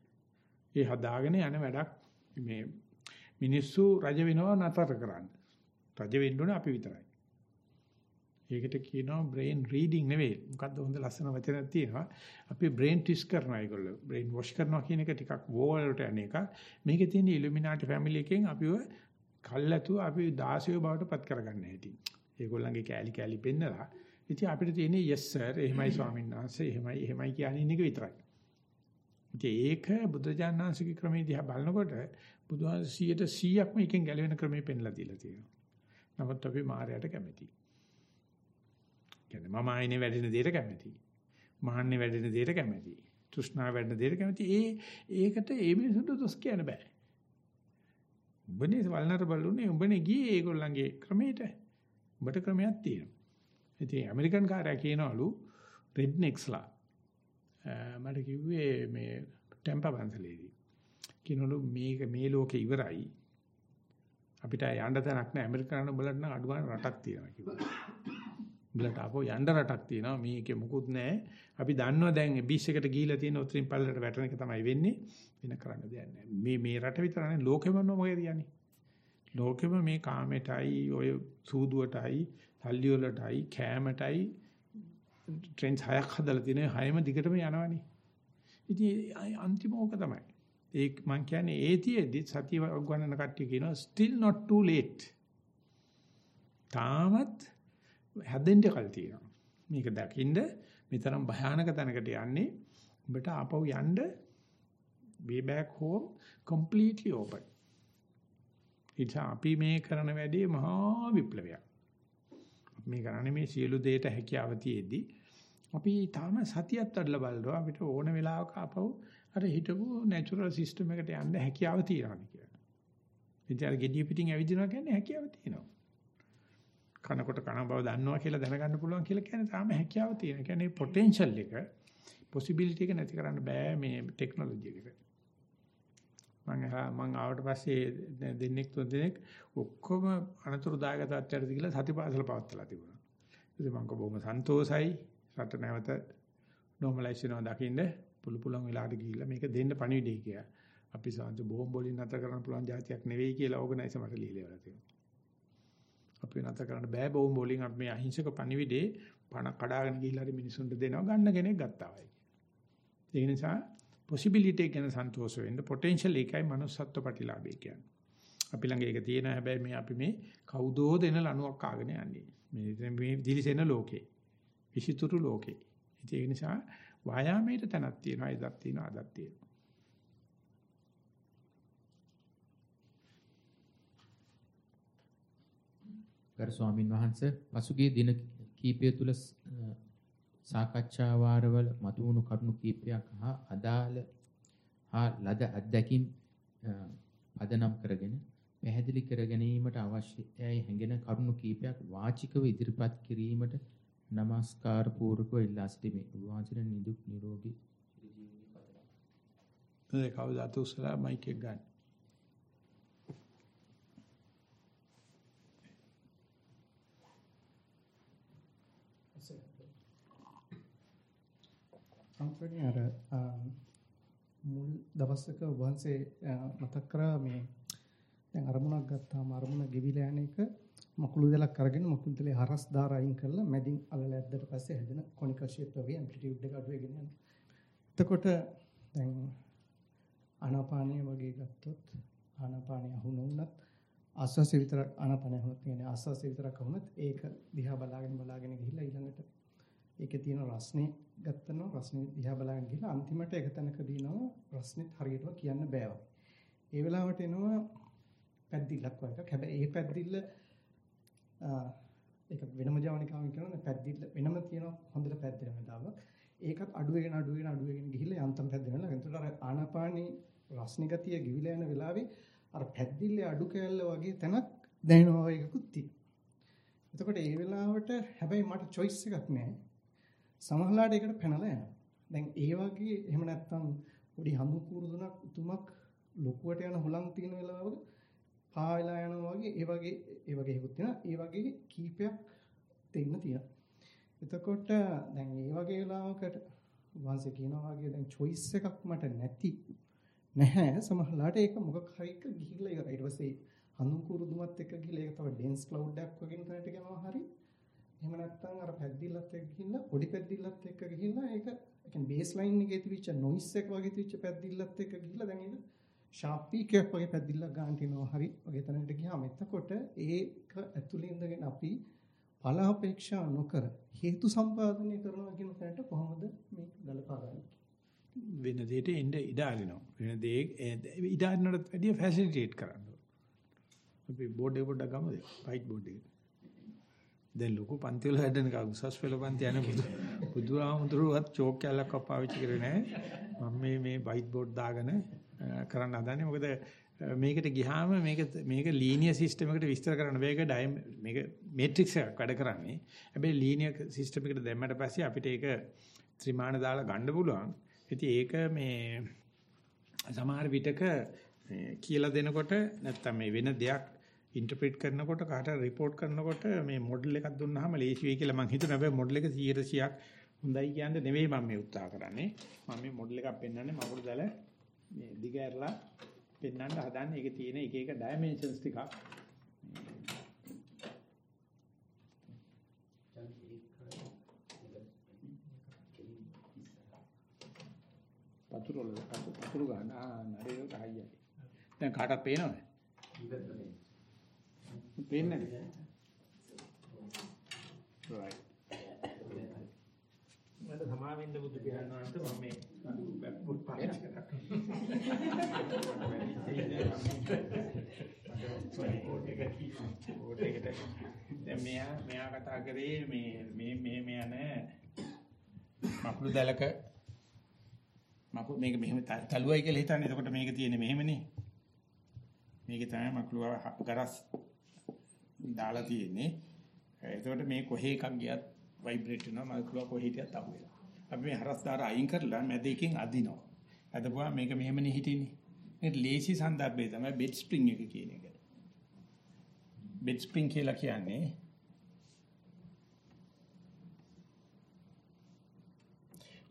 ඒ හදාගෙන යන වැඩක් මේ මිනිස්සු රජ වෙනව නතර කරන්න. රජ වෙන්න ඕනේ අපි විතරයි. ඒකට කියනවා බ්‍රේන් රීඩින් නෙවෙයි. මොකද්ද හොඳ ලස්සන වචනයක් තියෙනවා. අපි බ්‍රේන් ට්විස්ට් කරනවා ඒගොල්ලෝ. බ්‍රේන් වොෂ් කරනවා කියන එක ටිකක් වෝවලට යන එක. මේකේ තියෙන ඉලුමිනාටි ෆැමිලි එකෙන් අපිව කල්ැතුව අපි 16 බවට පත් කරගන්න හැටි. ඒගොල්ලන්ගේ කෑලි කෑලි පෙන්නලා. ඉතින් අපිට තියෙන්නේ yes sir එහෙමයි ස්වාමීන් වහන්සේ එහෙමයි එහෙමයි කියන්නේ ඉන්න එක විතරයි. ඉතින් ඒක බුදුජානනාංශික ක්‍රමයේ දිහා බලනකොට බුදුහාම 100%ක්ම එකෙන් ගැලවෙන ක්‍රමයේ පෙන්ලා දීලා තියෙනවා. නමුත් අපි මායයට කැමතියි. කියන්නේ මම ආයනේ වැඩෙන දෙයට කැමතියි. මහන්නේ වැඩෙන දෙයට කැමතියි. තෘෂ්ණාව වැඩෙන දෙයට කැමතියි. ඒ ඒකට ඒ මිනිසුන්ට දොස් කියන්න බෑ. උඹනේ වල්නර බලුනේ උඹනේ ගියේ ඒගොල්ලන්ගේ ක්‍රමයට. උඹට ක්‍රමයක් තියෙනවා. ඉතින් ඇමරිකන් කාර්යය කියනවලු රෙඩ්නෙක්ස්ලා මට කිව්වේ මේ ටෙම්පා පන්සලේදී. කියනවලු මේක මේ ලෝකේ ඉවරයි. අපිට යන්න තැනක් නැහැ ඇමරිකානු බලන්න නම් අඩුවාන රටක් තියෙනවා කිව්වා. උඹලට ආපහු යන්න රටක් තියෙනවා මේකේ මුකුත් නැහැ. අපි දන්නවා දැන් බීච් එකට ගිහිලා තියෙන උතරින් පල්ලට වැටෙන එක තමයි වෙන්නේ. වෙන කරන්න දෙයක් නැහැ. මේ මේ රට විතරනේ ලෝකෙම මොකද කියන්නේ? ලෝකෙම මේ කාමයටයි ඔය සූදුවටයි සල්ලි වලටයි කෑමටයි ට්‍රෙන්ඩ්ස් හයක් හදලා තියෙන හයම දිගටම යනවනේ. ඉතින් අන්තිම ඕක තමයි. ඒක මම කියන්නේ ඒතියෙදි සතිය ගණන කට්ටිය කියනවා still not too late. තාමත් හැදෙන්න කල් තියෙනවා. මේක දකින්න මෙතරම් භයානක තැනකට යන්නේ ඔබට ආපහු යන්න way back home completely open. ඉතින් අපි මේ කරන වැඩේ මහා විප්ලවයක්. මේ කරන්නේ මේ සියලු දේට හැකියාව තියෙද්දි අපි තාම සතියත් අඩලා බලනවා අපිට ඕන වෙලාවක ආපහු අර හිටපු natural system එකට යන්න හැකියාව තියෙනවා කියලා. ඉතින් අර gediya පිටින් ඇවිදිනවා කියන්නේ හැකියාව තියෙනවා. කනකොට කන බව දන්නවා කියලා දැනගන්න පුළුවන් කියලා කියන්නේ තාම හැකියාව තියෙන. කියන්නේ පොටෙන්ෂල් එක possibility එක නැති කරන්න බෑ මේ ටෙක්නොලොජි එකට. මම මම ආවට පස්සේ දෙන්නෙක් තුන් දෙනෙක් ඔක්කොම අනතුරුදායක තත්ත්වයට ගිහලා සතිපාසල පවත්ලා තිබුණා. ඉතින් මම බොහොම සන්තෝසයි රට නැවත normalize වෙනවා දකින්න පුළු පුළුවන් වෙලාවට ගිහිල්ලා මේක දෙන්න පණිවිඩය කියලා. අපි සාන්ත බොහොම බොලින් නැතර කරන්න පුළුවන් જાතියක් නෙවෙයි කියලා ඕගනයිසර් මට ලියලා තියෙනවා. අපි නැත කරන්න බෑ බොම් බෝලින් අපි මේ අහිංසක පණිවිඩේ පණ කඩාගෙන ගිහිල්ලා හරි මිනිසුන්ට දෙනවා ගන්න කෙනෙක් ගත්තා වයි. ඒ නිසා possibility එක ගැන සන්තෝෂ වෙන්න potential එකයි manussත්ව ප්‍රතිලාභය කියන්නේ. අපි ළඟ ඒක තියෙන හැබැයි මේ අපි මේ කවුදෝ දෙන ලණුවක් ආගෙන යන්නේ. මේ මේ දිලිසෙන ලෝකේ. විසිතුරු ලෝකේ. ඒ නිසා වායාමයේ තැනක් තියෙනවා, ඉදක් තියෙනවා, අදක් තියෙනවා. ගරු ස්වාමින් වහන්සේ පසුගිය දින කීපය තුල සාකච්ඡා වාරවල මතුවුණු කරුණු කීපයක් හා අදාළ හා ලද අත්දැකීම් පදනම් කරගෙන පැහැදිලි කර ගැනීමට අවශ්‍යයි හැඟෙන කරුණු කීපයක් වාචිකව ඉදිරිපත් කිරීමට নমස්කාර පූර්වකව ඉල්ලා සිටිමි. වහන්සේ නිදුක් නිරෝගී ජීවිතය පතනවා. ඒ කවදාද උසලා මයික් එක ගන්න. අන්තරණි අර මුල් දවසක වහන්සේ මතක් කරා මේ දැන් අරමුණක් ගත්තාම අරමුණ ගෙවිලා යන එක මකුළු දෙලක් අරගෙන මකුළු දෙලේ හරස් දාර අයින් කරලා මැදින් අලල ඇද්දට පස්සේ හැදෙන කොනිකල් ෂේප් වගේ ඇම්ප්ලිටියුඩ් එක අඩු වෙගෙන යනවා. එතකොට දැන් ආනාපානිය වගේ ගත්තොත් ආනාපානිය අහුන වුණත් ආස්වාසය විතරක් ආනාපානිය අහුනත් කියන්නේ ආස්වාසය විතරක් අහුනත් ඒක දිහා බලාගෙන බලාගෙන ගිහිල්ලා ඊළඟට ඒකේ තියෙන රස්නේ ගත්තනවා රස්නේ දිහා බලගෙන ගිහලා අන්තිමට එක තැනකදී නෝ රස්නෙත් හරියටම කියන්න බෑ ඒ වෙලාවට එනවා පැද්දිල්ලක් වගේ එකක්. හැබැයි ඒ පැද්දිල්ල ඒක වෙනම ජවනිකාවෙන් කරන පැද්දිල්ල වෙනම තියෙන හොඳට පැද්දෙන වෙලාවක්. ඒකත් අඩු වෙන අඩු වෙන අඩු වෙන ගිහිල්ලා යන්තම් පැද්දෙනවා. එතකොට අර ආනාපානී රස්නි ගතිය ගිවිලා යන වෙලාවේ අර පැද්දිල්ලේ අඩු කැල්ල වගේ තැනක් දැනෙනවා වගේ එකකුත් තියෙනවා. එතකොට ඒ වෙලාවට හැබැයි මට choice එකක් නැහැ. සමහරලාට ඒකට පැනලා යනවා. දැන් ඒ වගේ එහෙම නැත්තම් පොඩි හඳු කුරුදුනක් උතුමක් ලොකුවට යන හුලං තියෙන වෙලාවක පාවෙලා යනවා වගේ ඒ වගේ ඒ වගේ හේකුත් තියෙනවා. ඒ වගේ කීපයක් දෙන්න තියෙනවා. එතකොට දැන් ඒ වගේ වෙලාවකට වහන්සේ කියනවා වගේ දැන් choice එකක් මට නැති නැහැ සමහරලාට ඒක මොකක් හරි එක ගිහිල්ලා ඉවරයි. ඊට පස්සේ හඳුන් කුරුදුමත් එක්ක ගිහිල්ලා ඒක තව dense cloud එකක් වගේ තැනට යනවා හරි. එහෙම නැත්නම් අර පැද්දිල්ලත් එක්ක ගිහිල්ලා පොඩි පැද්දිල්ලත් එක්ක ගිහිල්ලා ඒක ඒ කියන්නේ බේස් ලයින් එකේ තිබිච්ච noise එක වගේ තිබිච්ච පැද්දිල්ලත් එක්ක ගිහිල්ලා දැන් ඒක ෂාප් පීක් එකක් වගේ පැද්දිල්ලක් ගන්නට යනවා හරි වගේ තැනකට ගියාම එතකොට ඒක ඇතුළේ ඉඳගෙන අපි ඵල අපේක්ෂා නොකර හේතු සම්පාදනය කරනවා කියන තැනට කොහොමද මේක ගලපා ගන්නේ වෙන දෙයට එන්න ඉඩ අරිනවා. වෙන දේ ඉඩ අරිනකට වැඩිය ෆැසිලිටේට් කරන්න. අපි බෝඩ් එක පොඩ්ඩක් ගමුද? වයිට් බෝඩ් එක. දැන් ලොකු පන්ති වල හැදෙන කා උසස් පෙළ පන්ති යන බුදු බුදුහාමුදුරුවත් චෝක් කැලක් පාවිච්චි කරේ නැහැ. මම මේ මේ වයිට් බෝඩ් දාගෙන කරන්න හදන්නේ. මොකද මේකට ගියාම මේක මේක ලීනියර් සිස්ටම් එකට විස්තර කරන්න බෑ. ඒක මේක මේට්‍රික්ස් එකක් වැඩ කරන්නේ. හැබැයි ලීනියර් සිස්ටම් එකට දැම්මට පස්සේ අපිට ඒක ත්‍රිමාණ දාලා ගන්න පුළුවන්. ඉතින් ඒක මේ සමහර විටක කියලා දෙනකොට නැත්තම් මේ වෙන දෙයක් ඉන්ටර්ප්‍රීට් කරනකොට කාට රිපෝට් කරනකොට මේ මොඩල් එකක් දුන්නාම ලේසි වෙයි කියලා මම හිතනවා. හැබැයි මොඩල් එක 100%ක් හොඳයි කියන්නේ නෙවෙයි මම මේ උත්සාහ කරන්නේ. මම මේ මොඩල් එකක් පෙන්වන්නේ මකුළු දැල මේ දිග ඇරලා පෙන්වන්න හදන්නේ. ඒකේ තියෙන එක එක ඩයිමන්ෂන්ස් ටිකක් වතුර වල වතුර ගන්න ආ නඩේට හයියයි. දැන් කාටවත් පේනවද? පේන්නේ නැහැ. right. මට සමාවෙන්න බුදු පියාණන්ට මම මේ පුත් පාවිච්චි කරා. දැන් මෙයා මෙයා කතා කරේ මේ මේ මේ මෙයා නෑ මකුළු දැලක මකු මේක මෙහෙම තලුවයි කියලා හිතන්නේ. එතකොට මේක තියෙන්නේ මෙහෙමනේ. මේක තමයි මකුළුව ගරස් දාලා තියෙන්නේ. එතකොට මේ කොහේ එකක් ගියත් ভাইබ්‍රේට් වෙනවා මකුළුව කොහේ හිටියත් අහුවෙනවා. අපි මේ හරස්දාර අයින් කරලා මැද එකෙන් අදිනවා. අදපුවා මේක මෙහෙමනේ හිටින්නේ. මේ ලේසි සන්දර්භය තමයි බෙඩ් ස්ප්‍රින්ග් එක කියන එක. බෙඩ් ස්ප්‍රින්ග් කියලා කියන්නේ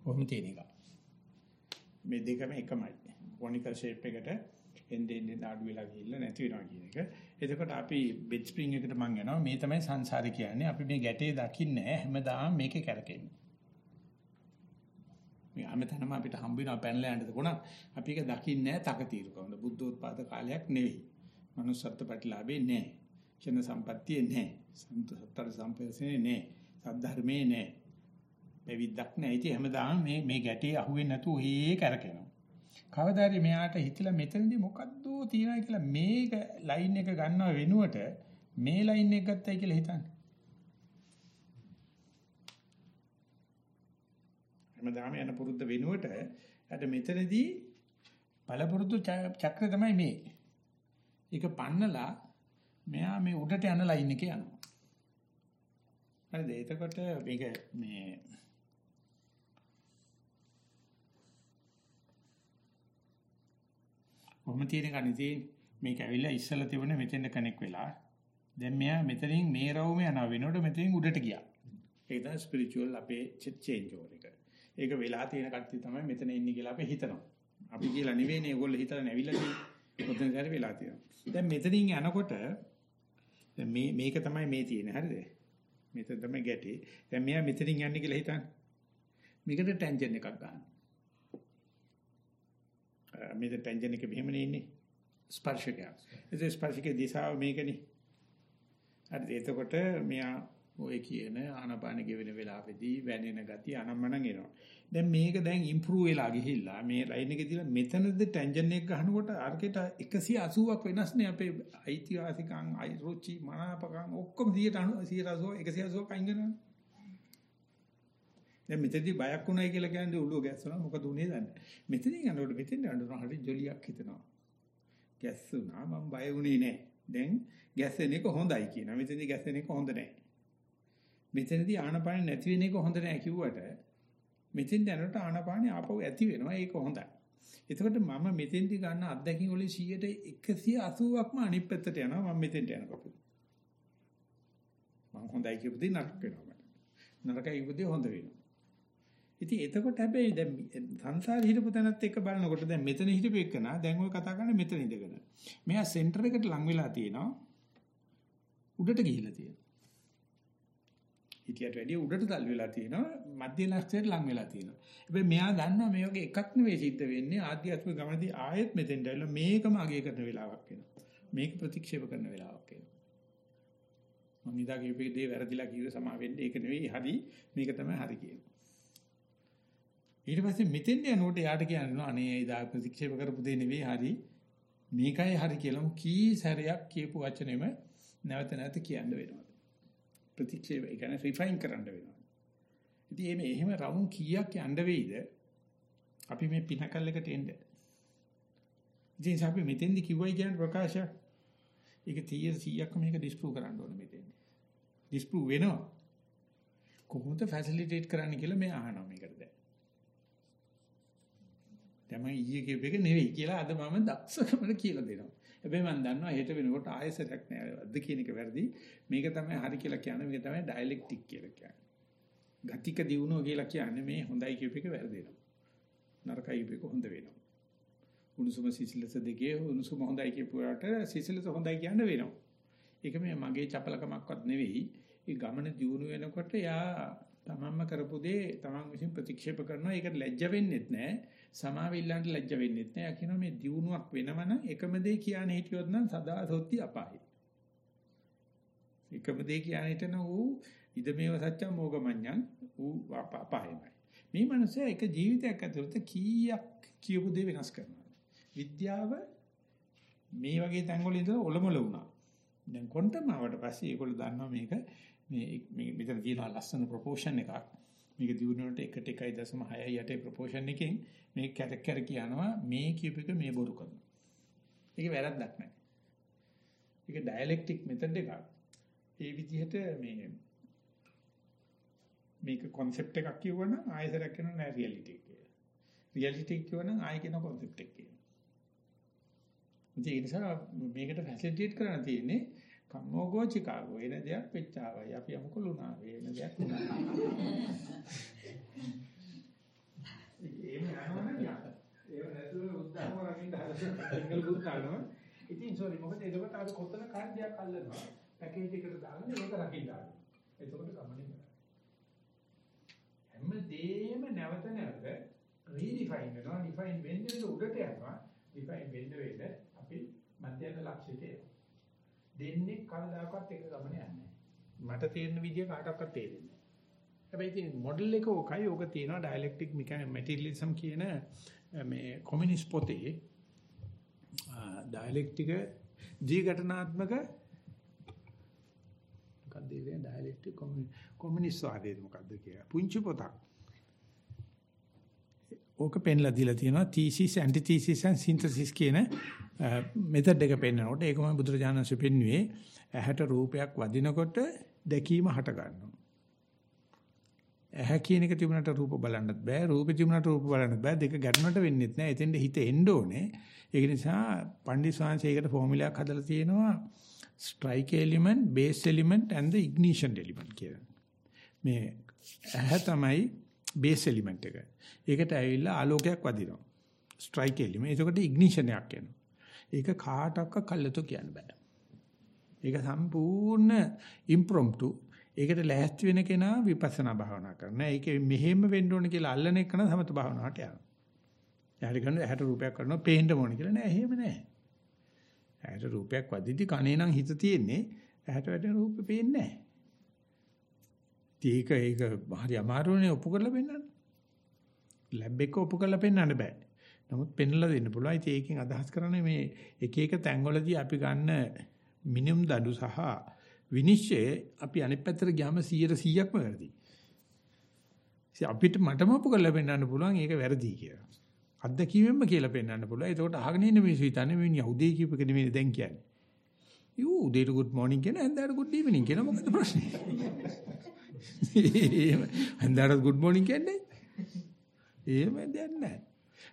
කොහොම තියෙන එක. මේ දෙකම එකමයි. කොනිකල් ෂේප් එකට එන්නේ එන්නේ අඩු වෙලා ගිහිල්ලා නැති වෙනවා කියන එක. එතකොට අපි බෙඩ් ස්ප්‍රින්ග් එකට මං යනවා. මේ තමයි සංසාරේ කියන්නේ. අපි මේ ගැටේ දකින්නේ හැමදාම මේකේ කැරකෙන්නේ. මේ අමතනම අපිට හම්බ වෙනවා පැනලා යන්නද කොන අපි ඒක දකින්නේ නැහැ තකතිරුකම. බුද්ධෝත්පාද කාලයක් නෙවෙයි. manussත්ත්ව ප්‍රතිලාභේ නැහැ. චන සම්පත්තියේ නැහැ. සම්තර සම්පේසනේ නැහැ. සද්ධර්මේ නැහැ. පැවිද්දක් නැහැ. ඉතින් හැමදාම මේ මේ ගැටේ අහුවෙන්නේ නැතුව හේ කරකිනවා. කවදාද මෙයාට හිතලා මෙතනදී මොකද්ද තියනවා කියලා මේක ලයින් එක ගන්නව වෙනුවට මේ ලයින් එක ගත්තයි කියලා හිතන්නේ. හැමදාම යන පුරුද්ද වෙනුවට අද මෙතනදී බලපුරුදු චක්‍ර තමයි මේ. ඒක පන්නලා මෙයා මේ උඩට යන ලයින් එකේ යනවා. හරිද? එතකොට මේක මේ කොහොම තියෙන කණිතේ මේක ඇවිල්ලා ඉස්සලා තිබුණේ මෙතෙන්ද කනෙක් වෙලා දැන් මෙයා මෙතනින් මේ රවුම යනවා වෙනකොට මෙතනින් උඩට ගියා. ඒක තමයි ස්පිරිචුවල් අපේ චේන්ජ් ඕවර් එක. ඒක වෙලා තියෙන කට්ටිය තමයි මෙතන ඉන්නේ කියලා අපි හිතනවා. අපි කියලා නෙවෙයිනේ ඒගොල්ලෝ හිතලා නැවිලා තියෙන්නේ. ඔතන කාරේ වෙලා තියෙනවා. දැන් මෙතනින් යනකොට දැන් මේ මේක තමයි මේ තියෙන්නේ හරිද? මෙතන තමයි ගැටේ. දැන් මෙයා මෙතනින් යන්නේ කියලා හිතන්න. මේකට ටැන්ජන් එකක් ගන්න. මෙතන ටැන්ජන් එක මෙහෙමනේ ඉන්නේ. ස්පර්ශකයක්. ඒ ස්පර්ශකයේ දිශාව මේකනේ. හරි එතකොට මෙයා ඔය කියන ආනපාන ගෙවෙන වෙලාවේදී වැනෙන ගතිය අනම්මනම් එනවා. දැන් මේක දැන් ඉම්ප්‍රූව් වෙලා ගිහිල්ලා මේ ලයින් එකේ තියලා මෙතනද ටැන්ජන් එක ගන්නකොට අර්ගෙට 180ක් වෙනස් නේ අපේ අයිතිවාසිකම් අයිරුචි මනාපකම් ඔක්කොම 180 180ක් අයින් වෙනවා. දැන් මෙතනදී බයක් වුණයි කියලා කියන්නේ උළුව ගැස්සුණා මොකද උනේ දන්නේ. මෙතනින් යනකොට මෙතෙන් යනකොට හරි ජොලියක් හිතෙනවා. ගැස්සුණා මම බය වුණේ නැහැ. දැන් ගැස්සෙන එක හොඳයි කියනවා. මෙතනදී ගැස්සෙන එක හොඳ නැහැ. මෙතනදී ආනපාන නැති වෙන එක හොඳ නැහැ කිව්වට මෙතෙන් යනකොට ආනපාන ආපහු ඇති වෙනවා. ඒක හොඳයි. එතකොට මම මෙතෙන්දි ගන්න අත්දැකීම් වලින් 180ක්ම අනිත් පැත්තට යනවා මම මෙතෙන්ට යනකොට. මම හොඳයි කියපු දේ නරක වෙනවා මට. නරකයි කියපු දේ හොඳ වෙනවා. ඉතින් එතකොට හැබැයි දැන් සංසාරේ හිටපු තැනත් එක්ක බලනකොට දැන් මෙතන හිටපු එකනා දැන් ඔය කතා කරන්නේ මෙතන ඉඳගෙන. මෙයා සෙන්ටර් එකට ලං වෙලා තියෙනවා. උඩට ගිහිල්ලා තියෙනවා. හිටියට වැඩිය උඩට තල් වෙලා තියෙනවා. මධ්‍ය ලක්ෂයට ලං වෙලා තියෙනවා. හැබැයි මෙයා දන්නවා මේ වගේ එකක් නෙවෙයි සිද්ධ වෙන්නේ ආධ්‍යාත්මික ගමනදී ආයෙත් මෙතෙන්ට ඇවිල්ලා මේකම අගය කරන වෙලාවක් වෙනවා. මේක ප්‍රතික්ෂේප කරන වෙලාවක් වෙනවා. මම ඉදා කියපේ දේ වැරදිලා කිව්ව සමා වෙන්නේ ඒක නෙවෙයි හරි මේක තමයි හරි කියන්නේ. ඊට පස්සේ මෙතෙන් යනකොට යාට කියනවා අනේ එදා ප්‍රතික්ෂේප කරපු දේ නෙවෙයි හරි. මේකයි හරි කියලාම කී සැරයක් කියපු වචනේම නැවත නැවත කියන්න වෙනවා. ප්‍රතික්ෂේප ඒ කියන්නේ රිෆයින් කරන්න වෙනවා. ඉතින් මේ එහෙම රවුම් කීයක් යන්න වෙයිද? අපි මේ පිනකල් එකට එන්න. ඉතින් අපි මෙතෙන්දි කිව්වයි කියන්නේ ප්‍රකාශය ඒක 100 100ක් මේක ඩිස්ප්‍රූව් කරන්න ඕනේ මෙතෙන්දි ඩිස්ප්‍රූව් වෙනවා. කොහොමද ෆැසිලිටේට් කරන්න කියලා මේ අහනවා මේකට දැන්. තමයි ඊයේ කියප එක නෙවෙයි කියලා අද මම දක්ෂකමට කියලා දෙනවා. හැබැයි මම දන්නවා හෙට වෙනකොට ආයෙසරයක් නෑ. අද කියන එක වැරදි. මේක තමයි හරි කියලා කියන්නේ. මේක තමයි ඩයලෙක්ටික් කියලා කියන්නේ. ගතික දියුණුව කියලා කියන්නේ මේ හොඳයි කියප එක වැරදිනවා. නරකයි කියප එක හොඳ වෙනවා. උණුසුම සිසිලස දෙකේ උණුසුම හොඳයි කියපුවාට සිසිලස හොඳයි කියන්න වෙනවා. ඒක මේ මගේ චපලකමක්වත් නෙවෙයි. ඒ ගමන දියුණු වෙනකොට යා තමන්ම කරපු දේ තමන් විසින් ප්‍රතික්ෂේප කරනවා. ඒකට ලැජ්ජ වෙන්නෙත් නෑ. සමාවිල්ලන්ට ලැජ්ජ වෙන්නෙත් නෑ. කියනවා මේ දියුණුවක් වෙනවනම් එකම දේ කියන්නේ හිටියොත් නම් සදා සොත්ති අපායි. එකම දේ කියන්නේ හිටන ඌ ඉදමේව සත්‍යම් මොගමඤ්ඤං ඌ අපායමයි. මේ මනුස්සයා එක ජීවිතයක් ඇතුළත කීයක් කියපු දේ වෙනස් කරනවා. විද්‍යාව මේ වගේ තැන්වල ඉඳලා ඔලොමල වුණා. දැන් ක්වොන්ටම් ආවට පස්සේ ඒගොල්ලෝ දන්නවා මේක මේ මෙතන තියෙන ලස්සන ප්‍රොපෝෂන් එකක්. මේක දිනුනට 1ට 1.6 ප්‍රොපෝෂන් එකෙන් මේ කැරක් කැර කියනවා මේ කියප එක මේ බොරු කරනවා. ඒක වැරද්දක් නෑ. ඒක ඩයලෙක්ටික් මෙතඩ් එකක්. ඒ විදිහට මේ මේක concept එකක් කියවනම් ආයතරයක් කරන නෑ reality එක කියලා. reality එක කියවනම් ආය කියන concept එක කියලා. ඒ නිසා මේකට facilitate කරන්න තියෙන්නේ කම්මෝගෝ චිකාගෝ එන දෙයක් වෙච්චාවයි. අපි යමුකෝ ලුණා වෙන දෙයක් ලුණා එහෙම යනවනේ යා ඒව නැතුව උද්දාම රකින්න හදන බුද්ධ කරනවා ඉතින් සෝරි මොකද එතකොට අර කොතන කාර්යයක් අල්ලනවා? පැකේජ් එකට දාගෙන ඒක රකින්න ආවා. එතකොට කමනේ හැම දෙයක්ම නැවත නැවත රීඩිෆයින් වෙනවා. ඩිෆයින් වෙන්න වෙන්න උඩට යනවා. ඩිෆයින් වෙන්න වෙන්න අපි මධ්‍යස්ථ ලක්ෂයට එනවා දෙන්නේ කවදාකවත් එක ගමන යන්නේ මට තේරෙන විදිය කාටවත් තේරෙන්නේ හැබැයි ඉතින් මොඩල් එක ඕකයි. ඕක තියෙනවා ඩයලෙක්ටික් මැටීරියලිසම් කියන මේ කොමියුනිස්ට් පොතේ. ඩයලෙක්ටික ජීඝටනාත්මක මොකක්ද ඒ ඩයලෙක්ටික් කොමියුනිස්ට් වාදයේ මොකක්ද කියලා. පුංචි පොතක්. ඕක පෙන්ලා දීලා තියෙනවා thesis antithesis and synthesis කියන මෙතඩ් එක පෙන්නනකොට ඒකම බුදුරජාණන්සේ පෙන්වුවේ ඇහැට රූපයක් වදිනකොට දැකීම හට ගන්නවා. ඇහැ කියන එක තිබුණාට රූප බලන්නත් බෑ රූපෙ තිබුණාට රූප බලන්නත් බෑ දෙක ගැටුණට වෙන්නේ නැහැ. එතෙන්ද හිත එන්න ඕනේ. ඒක නිසා පණ්ඩිත ස්වාමීන් ෆෝමියුලාවක් හදලා තියෙනවා strike element, base element and the ignition element කියලා. මේ ඇහැ තමයි base element එක. ඒකට ඇවිල්ලා ආලෝකයක් වදිනවා. strike element. එතකොට ignition එකක් එනවා. ඒක කාටවත් කල්ලාතෝ කියන්න බෑ. ඒක සම්පූර්ණ ඉම්ප්‍රොම්ප්ටු. ඒකට ලෑස්ති වෙන කෙනා විපස්සනා භාවනා කරනවා. ඒක මෙහෙම වෙන්න ඕන කියලා අල්ලන එක නම් සමත භාවනාවට යනවා. යාලි කරන ඇහැට රූපයක් කරනවා පේන්න ඕන කියලා නෑ එහෙම නෑ. ඇහැට රූපයක් වදිද්දි කනේ නම් හිත තියෙන්නේ ඇහැට වැටෙන රූපෙ පේන්නේ නෑ. ඒක ඒක හරි අමාරුනේ ඔප්පු කරලා පෙන්නන්න. ලැබ් එක ඔප්පු කරලා පෙන්නන්න බෑ. නමුත් පෙන්ලා දෙන්න පුළුවන්. ඉතින් ඒකෙන් අදහස් කරන්නේ මේ එක එක තැන්වලදී අපි ගන්න මිනිමම් දඩු සහ විනිශ්චය අපි අනිත් පැත්තට ගියාම 100%ක්ම වැරදි. අපිට මටම ඔප්පු කරලා පෙන්නන්න පුළුවන් ඒක වැරදි කියලා. අත්දැකීමෙන්ම කියලා පෙන්වන්න පුළුවන්. ඒකට අහගෙන ඉන්න මිනිස්සු හිතන්නේ මේ මිනිහා උදේ කියප එක නෙමෙයි දැන් කියන්නේ. යූ උදේට good morning කියන හන්දාට good evening කියන මොකද ප්‍රශ්නේ? එහෙම හන්දාට good morning කියන්නේ? එහෙම දෙයක් නැහැ.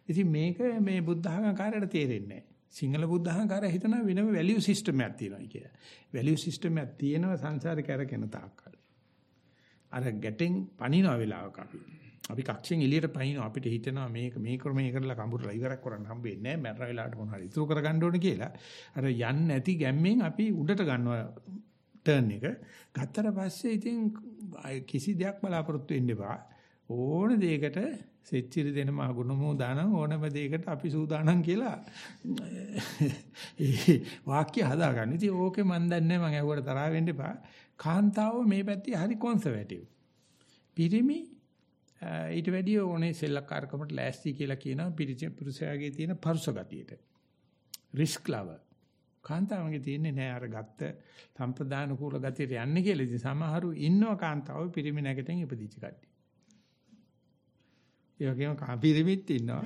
ඉතින් මේක මේ බුද්ධ ආගමකාරයට තේරෙන්නේ නැහැ. සිංහල බුද්ධ ආගමකාරය හිතන වෙනම වැලියු සිස්ටම් එකක් තියෙනවා කියලා. වැලියු සිස්ටම් එකක් තියෙනවා සංසාරේ කරගෙන තාක්කල්. අර ගැටෙන් පණිනවා වෙලාවක අපි. අපි කක්ෂෙන් එළියට පනිනවා අපිට හිතෙනවා මේක මේ ක්‍රමයේ කරලා කඹුරලා ඉවරක් කරන්න හම්බෙන්නේ නැහැ මැරලා වෙලාවට මොන හරි ඉතුරු කරගන්න ඕනේ කියලා අර යන්නේ නැති ගැම්මෙන් අපි උඩට ගන්නවා ටර්න් එක ගත්තට පස්සේ ඉතින් කිසි දෙයක් බලාපොරොත්තු වෙන්න එපා ඕන දෙයකට සෙච්චිරි දෙන මහ ගුණමෝ දානම් ඕනම දෙයකට අපි සූදානම් කියලා ඒ වාක්‍ය හදාගන්න. ඉතින් ඕකේ මන් දන්නේ මම ඇහුවට තරහ වෙන්න එපා. කාන්තාව මේ පැත්තේ හරි කොන්සර්වටිව්. පිරිමි ඊට වැඩිය ඕනේ සෙල්ලක්කාරකමට ලෑස්ති කියලා කියනවා පුරුෂයාගේ තියෙන පරුස ගතියට. Risk lover. කාන්තාවගේ තියෙන්නේ නෑ අර ගත්ත සම්ප්‍රදාන කූල ගතියට යන්නේ කියලා. ඉතින් සමහරු ඉන්නව කාන්තාව පිරිමි නැගතෙන් ඉපදිච්ච කට්ටිය. ඒ වගේම කාපිරිමිත් ඉන්නවා.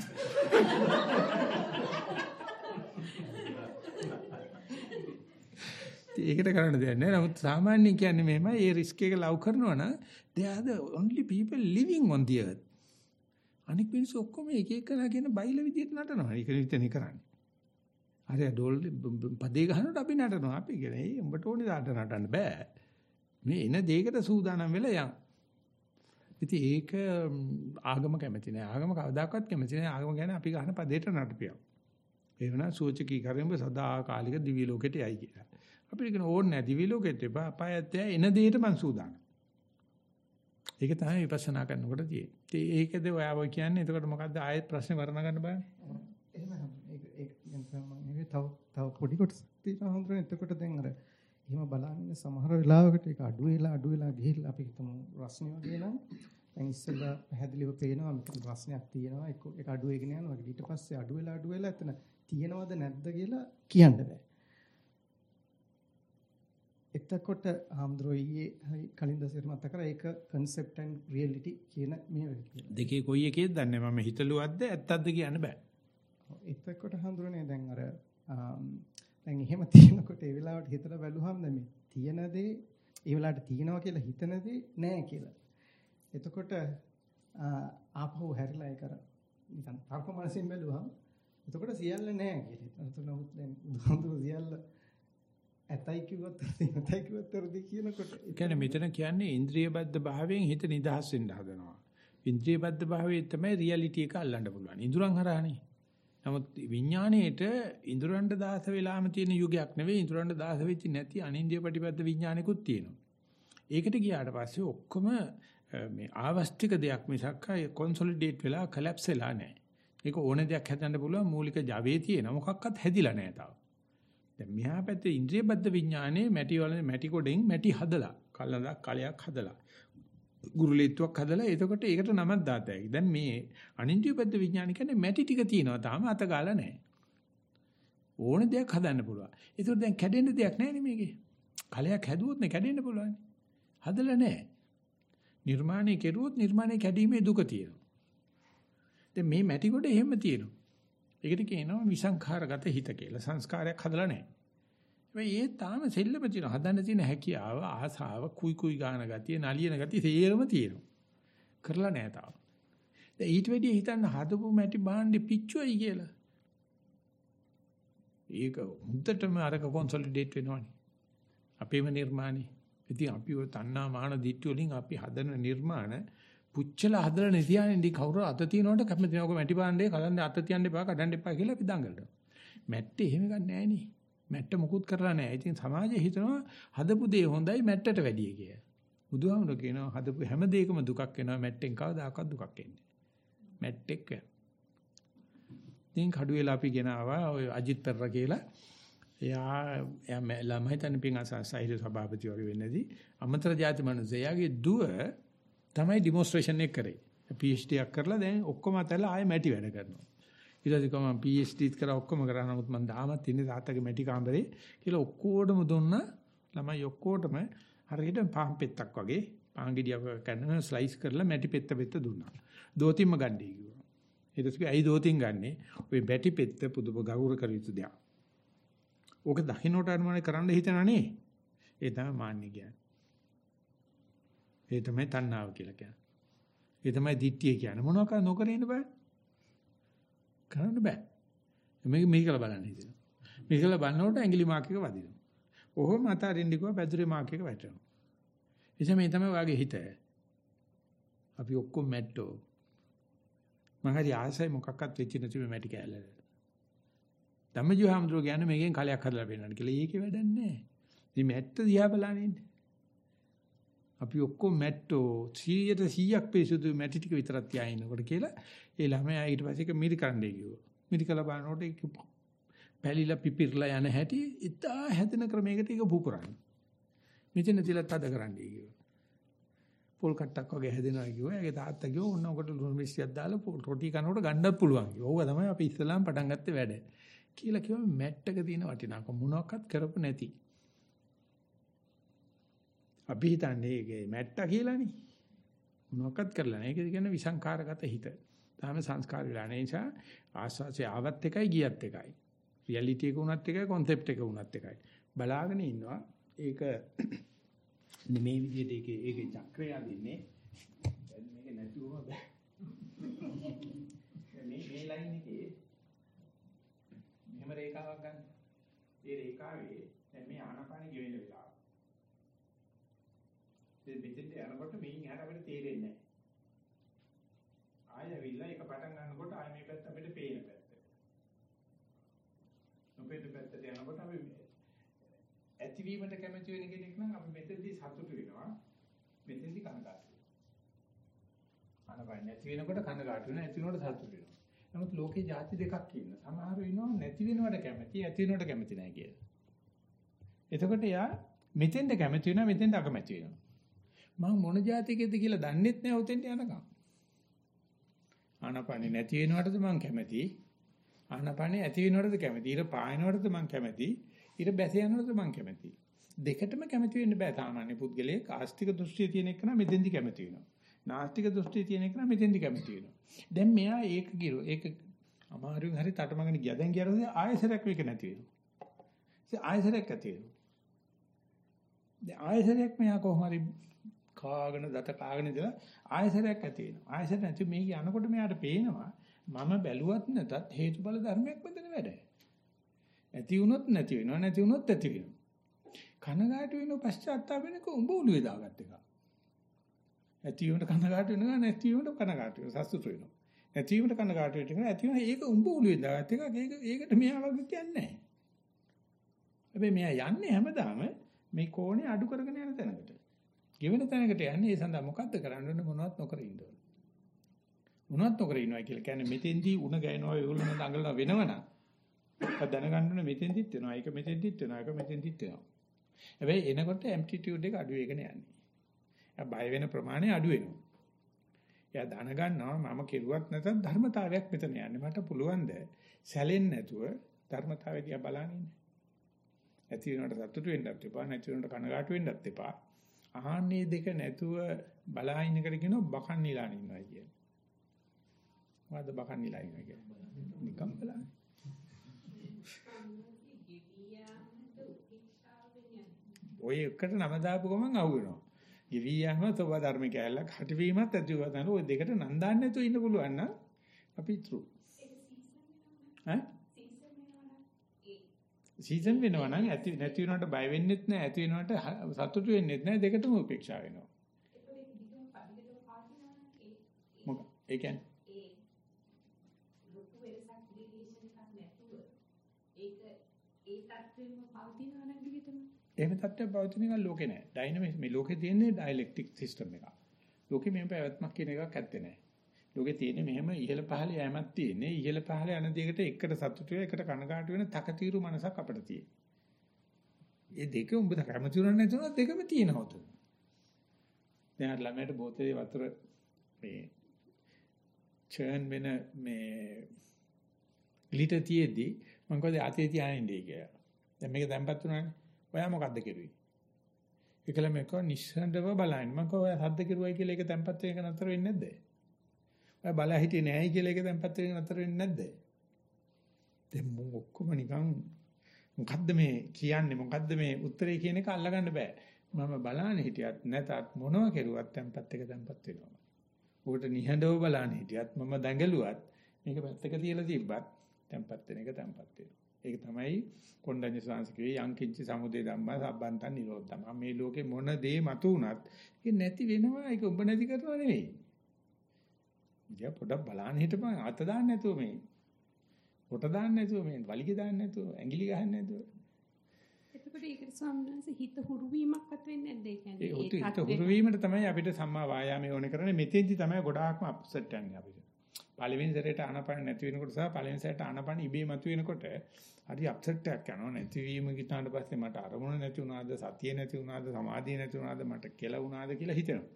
ඒකට කරන්න දෙයක් නෑ. නමුත් සාමාන්‍යයෙන් කියන්නේ මෙහෙමයි. ඒ රිස්ක් එක ලව් කරනවා නම් they are the only people living on the earth. අනික මිනිස්සු ඔක්කොම එක එක කරලා කියන බයිල විදියට නටනවා. ඒක විතරනේ කරන්නේ. හරි ඩෝල් පදේ ගහනකොට අපි නටනවා. අපි කියන්නේ ඒ උඹට ඕනේ දාට නටන්න බෑ. මේ එන දෙයකට සූදානම් වෙලා යන්න. ඉතින් ඒක ආගම කැමති නෑ. ආගම කවදාකවත් කැමති නෑ. ආගම කියන්නේ අපි ගහන පදේට නටපියව. ඒ වෙනා සූචකී කරෙම්බ සදාකාලික දිව්‍ය ලෝකෙට යයි කියලා. අපිට කියන ඕනේ නැහැ දිවි ලෝකෙට එපා අපායත් එන දෙයට මං සූදානම්. ඒක තමයි විපස්සනා කරනකොට තියෙන්නේ. ඒකද ඔයාව කියන්නේ එතකොට මොකද්ද ආයෙත් ප්‍රශ්නේ වර්ණ ගන්න බෑ. එහෙම ඒක ඒක තව තව පොඩි කොටස් තියෙනවා හඳුනන එතකොට දැන් අර එහෙම බලන්නේ සමහර වෙලාවකට ඒක අඩු වෙලා අඩු වෙලා ගිහිල්ලා අපි හිතමු රස්නේ වගේ නම් දැන් ඉස්සෙල්ලා පැහැදිලිව පේනවා මෙතන රස්නයක් තියෙනවා. ඒක ඒක අඩු වෙගෙන යනවා. ඊට පස්සේ අඩු වෙලා අඩු වෙලා එතන තියෙනවද නැද්ද කියලා කියන්න බෑ. එතකොට හාමුදුරුවෝ කලින් දවසේ මතක කරා ඒක concept and reality කියන මේ. දෙකේ කොයි එකේද දන්නේ? මම හිතලුවද්ද ඇත්තක්ද කියන්න බෑ. එතකොට හඳුරන්නේ දැන් අර දැන් එහෙම තියෙනකොට ඒ වෙලාවට හිතලා බැලුවහම මේ තියෙන දේ ඒ වෙලාවට තියෙනවා කියලා හිතන දේ නෑ කියලා. එතකොට ආපහු හැරිලා ඒක අර නිකන් තර්ක මනසින් බැලුවහම එතකොට සියල්ල නෑ කියලා. එතකොට නමුත් දැන් බුදුහාමුදුරුවෝ සියල්ල ඇතයි කිව්වත් නැතයි කිව්වත් හරිද කියනකොට ඒ කියන්නේ මෙතන කියන්නේ ඉන්ද්‍රිය බද්ධ භාවයෙන් හිත නිදහස් වෙන්න හදනවා. ඉන්ද්‍රිය බද්ධ භාවයේ තමයි රියැලිටි එක අල්ලන්න පුළුවන්. ඉඳුරන් හරහානේ. නමුත් විඥාණයට ඉඳුරන්ට දාස වෙලාම තියෙන යුගයක් නෙවෙයි ඉඳුරන්ට දාස වෙච්ච නැති අනින්ද්‍රිය ප්‍රතිපද විඥානිකුත් තියෙනවා. ඒකට ගියාට පස්සේ ඔක්කොම මේ ආවස්තික දෙයක් මිසක් කොන්සොලිඩේට් වෙලා කොලැප්ස් වෙලා නැහැ. ඒක ඕන දෙයක් හදන්න පුළුවන් මූලික ජවයේ තියෙන මොකක්වත් හැදිලා නැහැ තාම. දැන් මෙහා පැත්තේ ඉන්ද්‍රිය බද්ධ විඥානේ මැටි වල මැටි කොටෙන් මැටි හදලා කලඳක් කලයක් හදලා ගුරුලීත්වයක් හදලා එතකොට ඒකට නමක් දාතයි. දැන් මේ අනින්ද්‍රිය බද්ධ විඥාන කියන්නේ මැටි ටික තියෙනවා තාම අත ගාලා නැහැ. ඕන දෙයක් හදන්න පුළුවන්. ඒතකොට දැන් කැඩෙන්න දෙයක් නැහැ නේ මේකේ. කලයක් හැදුවොත් නේ කැඩෙන්න පුළුවන්. හදලා නැහැ. නිර්මාණය කෙරුවොත් නිර්මාණය කැඩීමේ දුක තියෙනවා. දැන් මේ මැටි කොට එහෙම තියෙනවා. ඒකට කියනවා විසංඛාරගත හිත කියලා. සංස්කාරයක් හදලා නැහැ. හැබැයි ඒ තාම සෙල්ලම තියෙන හදන්න තියෙන හැකියාව, ආසාව, කුයි කුයි ගාන ගතිය, නලියන ගතිය සේරම තියෙනවා. කරලා නැහැ තාම. දැන් ඊට වැඩිය හිතන්න හදපු මැටි භාණ්ඩේ පිච්චුවයි කියලා. ඒක හුද්දටම අරක කොන්සොලිඩේට් වෙනවනේ. අපේම නිර්මාණي. ඉතින් අපි ඔය තණ්හා මාන දිට්ඨිය වලින් අපි හදන නිර්මාණ පුච්චලා හදලා නැතියන්නේ ඉතින් කවුරු අත තියනකොට කැමති නෑ ඔක මැටි පාණ්ඩේ කලන්නේ අත තියන්න එපා කඩන්න එපා කියලා අපි දඟලනවා. මැට්ටේ එහෙම ගන්න නෑනේ. මැට්ට මුකුත් කරලා නෑ. ඉතින් සමාජය හිතනවා හදපු දේ හොඳයි මැට්ටට වැඩිය කියලා. බුදුහාමුදුර කියනවා හදපු හැම දෙයකම දුකක් වෙනවා මැට්ටෙන් කවදාකවත් දුකක් එන්නේ. මැට්ටෙක් වෙන. ඉතින් කඩුවෙලා අපි ගෙනාවා ඔය අජිත් පෙරර කියලා එයා එයා මැ- ළමයි තන පිං අසසයිර සභාපති වගේ වෙන්නේදී අමතර ಜಾති මිනිස්සයාගේ දුව තමයි ඩෙමොන්ස්ට්‍රේෂන් එක කරේ. PhD එකක් කරලා දැන් ඔක්කොම අතලා ආයෙ මැටි වැඩ කරනවා. ඊට පස්සේ කොහොම PhDත් කරා ඔක්කොම කරා නමුත් මම තාමත් ඉන්නේ තාත්තගේ මැටි කාමරේ කියලා ඔක්කොටම දුන්න ළමයි ඔක්කොටම හරියට පාන් පෙත්තක් වගේ පාන් ගෙඩියක් කන්න ස්ලයිස් කරලා මැටි පෙත්ත පෙත්ත දුන්නා. දෝතිම්ම ගන්නයි කිව්වා. ඊට පස්සේ ඇයි දෝතින් ගන්නෙ? ওই මැටි පෙත්ත පුදුම ගෞරව කර යුතු දෙයක්. ඕක දකින්නට අනුමාන කරන්න හිතනනේ. ඒ තමයි මාන්නේ කියන්නේ. ඒ තමයි තණ්හාව කියලා කියන්නේ. ඒ තමයි දිට්ඨිය කියන්නේ. මොනවාක නොකර ඉන්න බෑ. කරන්න බෑ. මේක මේකල බලන්න හිතෙනවා. මේකල බලනකොට ඇඟිලි මාක් එක වදිනවා. ඔහොම අතාරින්න කිව්වා පැදුරේ මාක් එක වැටෙනවා. එසේ මේ තමයි වාගේ හිත. අපි ඔක්කොම මැට්ටෝ. මම හරි ආසයි මොකක්වත් වෙච්ච නැති මේ මැටි කෑල්ලට. ධම්මජීව හාමුදුරුවෝ කියන්නේ මේකෙන් කලයක් හදලා පෙන්නන්න කියලා. ඒකේ වැඩක් නැහැ. ඉතින් මැට්ට දිහා බලන්න ඉන්නේ. අපි ඔක්කොම මැට්ටෝ 100ට 100ක් පිසුදු මැටි ටික විතරක් තියා ඉන්නකොට කියලා ඒ ළමයා ඊට පස්සේ ඒක මිරි කණ්ඩේ කිව්වා. මිරි කළ බලනකොට ඒක පැලිලා පිපිරලා යන හැටි ඉතා හැදෙන ක්‍රමයකට ඒක පුපුරන්නේ. මෙතන තියලා තද කරන්නයි කිව්වා. පොල් කට්ටක් වගේ හැදෙනවා කිව්වා. ඒගේ තාත්තා කිව්වා ඔන්න ඔකට ලුණු මිශ්‍රියක් දාලා පොල් රොටි කනකොට ගන්නත් පුළුවන් කිව්වා. ඕක තමයි අපි ඉස්සලාම් පටන් ගත්තේ වැඩ. කියලා කිව්වා මැට්ටක තියෙන වටිනාකම මොනවාක්වත් කරපු නැති. අපි හිතන්නේ ඒකේ මැට්ටා කියලානේ. මොනවාක්වත් කරලා නැහැ. ඒක කියන්නේ විසංකාරගත හිත. තාම සංස්කාර වෙලා නැහැ. නිසා ආස්වාසේ ආවත් එකයි ගියත් එකයි. රියැලිටි එක උනත් එකයි concept එක උනත් එකයි. බලාගෙන ඉන්නවා. ඒක මේ විදිහට ඒකේ ඒකේ චක්‍රය අදින්නේ. දැන් මේක නැතුවම බෑ. මේ මේ ලයින් එකේ මෙහෙම රේඛාවක් ගන්න. ඒ රේඛාවේ දැන් මේ ආනපාන ගෙවෙන වෙලාව. ඉතින් මෙතෙන්ට යනකොට මේන් එහාට අපිට තේරෙන්නේ නැහැ. ආයෙ ඇවිල්ලා ඒක පටන් ගන්නකොට ආයෙ මේ පැත්ත අපිට පේන පැත්ත. නොපෙන පැත්තට යනකොට අපි ඇතිවීමට කැමති වෙන කෙනෙක් නම් අපි මෙතෙන්දී සතුටු වෙනවා. මෙතෙන්දී කනගාටු වෙනවා. ආනපාන නැති වෙනකොට කනගාටු වෙනවා, ඇති වෙනකොට සතුටු වෙනවා. නමුත් ලෝකේ ಜಾති දෙකක් ඉන්නවා. සමහරව ඉන්නවා නැති වෙනවට කැමති, ඇති වෙනවට කැමති නැහැ කියලා. එතකොට යා මෙතෙන්ද කැමති වෙනවා, මෙතෙන්ද අකමැති වෙනවා. මම මොන જાතිකෙද කියලා දන්නෙත් නැහැ උතෙන්ට යනකම්. ආනපානෙ නැති වෙනවටද මම කැමති. ආනපානෙ ඇති වෙනවටද කැමති. ඊට පායනවටද මම කැමති. ඊට බැස යනවටද මම කැමති. දෙකටම කැමති වෙන්න බෑ සාමාන්‍ය පුද්ගලයෙක් ආස්තික දෘෂ්ටිය තියෙන එක නම් මෙතෙන්දි කැමති වෙනවා. නාස්තික දෘෂ්ටිය තියෙන එක නම් මෙතෙන්දි කැමති වෙනවා. දැන් මෙයා ඒක ගිරු ඒක අමාරුවෙන් හරි තටමගෙන ගියා. දැන් ගියරද ආයසරයක් මේක නැති වෙනවා. ඉතින් ආයසරයක් ඇති වෙනවා. දැන් ආයසරයක් මෙයා කොහොම හරි කාගෙන දත කාගෙන ඉඳලා ආයසරයක් ඇති වෙනවා. ආයසර නැති මේක යනකොට මෙයාට පේනවා මම බැලුවත් නැතත් හේතුඵල ධර්මයක් මෙතන වැඩ. ඇති වුණොත් නැති වෙනවා නැති වුණොත් ඇති වෙනවා. කනගාටු වෙන පශ්චාත්තාප වෙනක උඹ උළුවේ දාගත්ත එක. ඇති වීමට කනගාටු වෙනවා නැති වීමට කනගාටු වෙනවා සතුටු වෙනවා. නැති වීමට කනගාටු වෙනවා ඇති වීම ඒක උඹ උළුවේ දාගත්ත එක. ඒක ඒකට මෙයා වගේ කියන්නේ නැහැ. හැබැයි මෙයා යන්නේ හැමදාම මේ කෝණේ අඩු කරගෙන යන තැනකට. ගෙවෙන තැනකට යන්නේ ඒ සඳහා මොකද්ද කරන්න ඕනේ මොනවත් නොකර ඉන්න ඕනේ. මොනවත් නොකර ඉන්නවා කියලා කියන්නේ මෙතෙන්දී උණ ගෑනවා ඒගොල්ලෝ දඟලන වෙනවනම් ඒක දැනගන්න ඕනේ මෙතෙන්දිත් වෙනවා. ඒක මෙතෙන්දිත් වෙනවා. ඒක මෙතෙන්දිත් වෙනවා. හැබැයි එනකොට ඇම්ප්ලිටියුඩ් එක අඩු වෙගෙන යන්නේ. එයා බය වෙන ප්‍රමාණය අඩු වෙනවා. එයා දැනගන්නවා මම කෙරුවත් නැතත් ධර්මතාවයක් මෙතන යන්නේ. මට පුළුවන් ද සැලෙන්නේ නැතුව ධර්මතාවය දිහා බලන්න ඉන්න. ඇති වෙනවට සතුටු වෙන්නත් එපා, නැති වෙනවට කනගාටු වෙන්නත් එපා. ආහන්නේ දෙක නැතුව බලා ඉන්න එකට කියනවා බකන් නිලාන ඉන්නවා කියන්නේ. මොකද්ද බකන් නිලා ඉන්නවා කියන්නේ? නිකම් බලන්න. ඔය එකට නම දාපු ගමන් අහු වෙනවා. ගෙවි යෑම තව ධර්ම කැලලක් හටවීමත් ඇති වෙනවා. ඔය දෙකට නම් දාන්න නැතුව ඉන්න පුළුවන් නම් අපි through. ඈ? සීසන් වෙනවා නම් ඇති නැති වෙනවට බය වෙන්නෙත් නැහැ ඇති වෙනවට සතුටු වෙන්නෙත් නැහැ දෙකටම උපේක්ෂා වෙනවා. මොකක් ඒ කියන්නේ එහෙම තත්ත්වයක් පවතින එක ලෝකේ නැහැ. ඩයිනමික් මේ ලෝකේ තියෙන්නේ ඩයලෙක්ටික් සිස්ටම් එකක්. ලෝකේ මෙහෙම පැවැත්මක් කියන එකක් ඇත්තේ නැහැ. ලෝකේ තියෙන්නේ මෙහෙම ඉහළ පහළ යෑමක් තියෙන්නේ. ඉහළ පහළ යන දෙයකට එකට සතුටු වෙලා එකට කනගාටු වෙන තකතිරු මනසක් අපිට තියෙන්නේ. ඒ දෙක උඹ කැමති උනන්නේ නැතුනොත් දෙකම තියෙනවා උතන. දැන් අර ළමයට බෝතලේ වතුර මේ චර්න් වෙන මේ ලිටර් තියේදී මම කිව්වා අතේ තියාගෙන ඉන්නේ කියලා. දැන් මේක දැම්පත් උනානේ. ඔයා මොකද්ද කෙරුවේ? ඒකල මේක නිස්සඳව බලන්න. මම කිව්වා ඔයා සද්ද කෙරුවයි කියලා ඒක දැම්පත් වෙන එක නතර වෙන්නේ නැද්ද? ඔයා බලා හිටියේ නෑයි කියලා ඒක දැම්පත් වෙන එක නතර වෙන්නේ නැද්ද? දැන් මම ඔක්කොම නිකන් මොකද්ද මේ කියන්නේ මොකද්ද මේ උත්තරේ කියන එක අල්ලගන්න බෑ. මම බලාන හිටියත් නැතත් මොනව කෙරුවත් tempat එක tempat වෙනවා. උකට නිහඬව බලාන හිටියත් මම දඟලුවත් මේක පැත්තක තියලා තිබ්බත් tempat වෙන එක tempat වෙනවා. ඒක තමයි කොණ්ඩඤ්ඤ සංස්කෘතියේ යංකින්ච සමුදේ ධම්මා සම්බන්තන් නිරෝධම. මේ ලෝකේ මොන දේ මතු වුණත් ඒක නැති වෙනවා. ඒක ඔබ නැති කරනවා නෙවෙයි. ඉතින් පොඩක් බලන්න හිටපන් අත දාන්න නැතුව මේ කොට දාන්න නැතුව මේ වලිගය දාන්න නැතුව ඇඟිලි ගහන්න නැතුව එතකොට ඒකට වහන්සේ හිත හුරු වීමක්වත් වෙන්නේ නැද්ද? ඒ කියන්නේ ඒ හිත හුරු වීමට තමයි අපිට සම්මා වායාමයේ ඕනේ කරන්නේ මෙතෙන්දි තමයි ගොඩාක්ම අප්සෙට් යන්නේ අපිට. පළවෙනි සැරේට ආනපන නැති වෙනකොට සහ පළවෙනි සැරේට ආනපන ඉබේ මතුවෙනකොට හරි අප්සෙට් එකක් යනවා නැතිවීම ගිතාට පස්සේ මට අරමුණ නැති වුණාද සතිය නැති වුණාද සමාධිය නැති වුණාද මට කියලා වුණාද කියලා හිතෙනවා.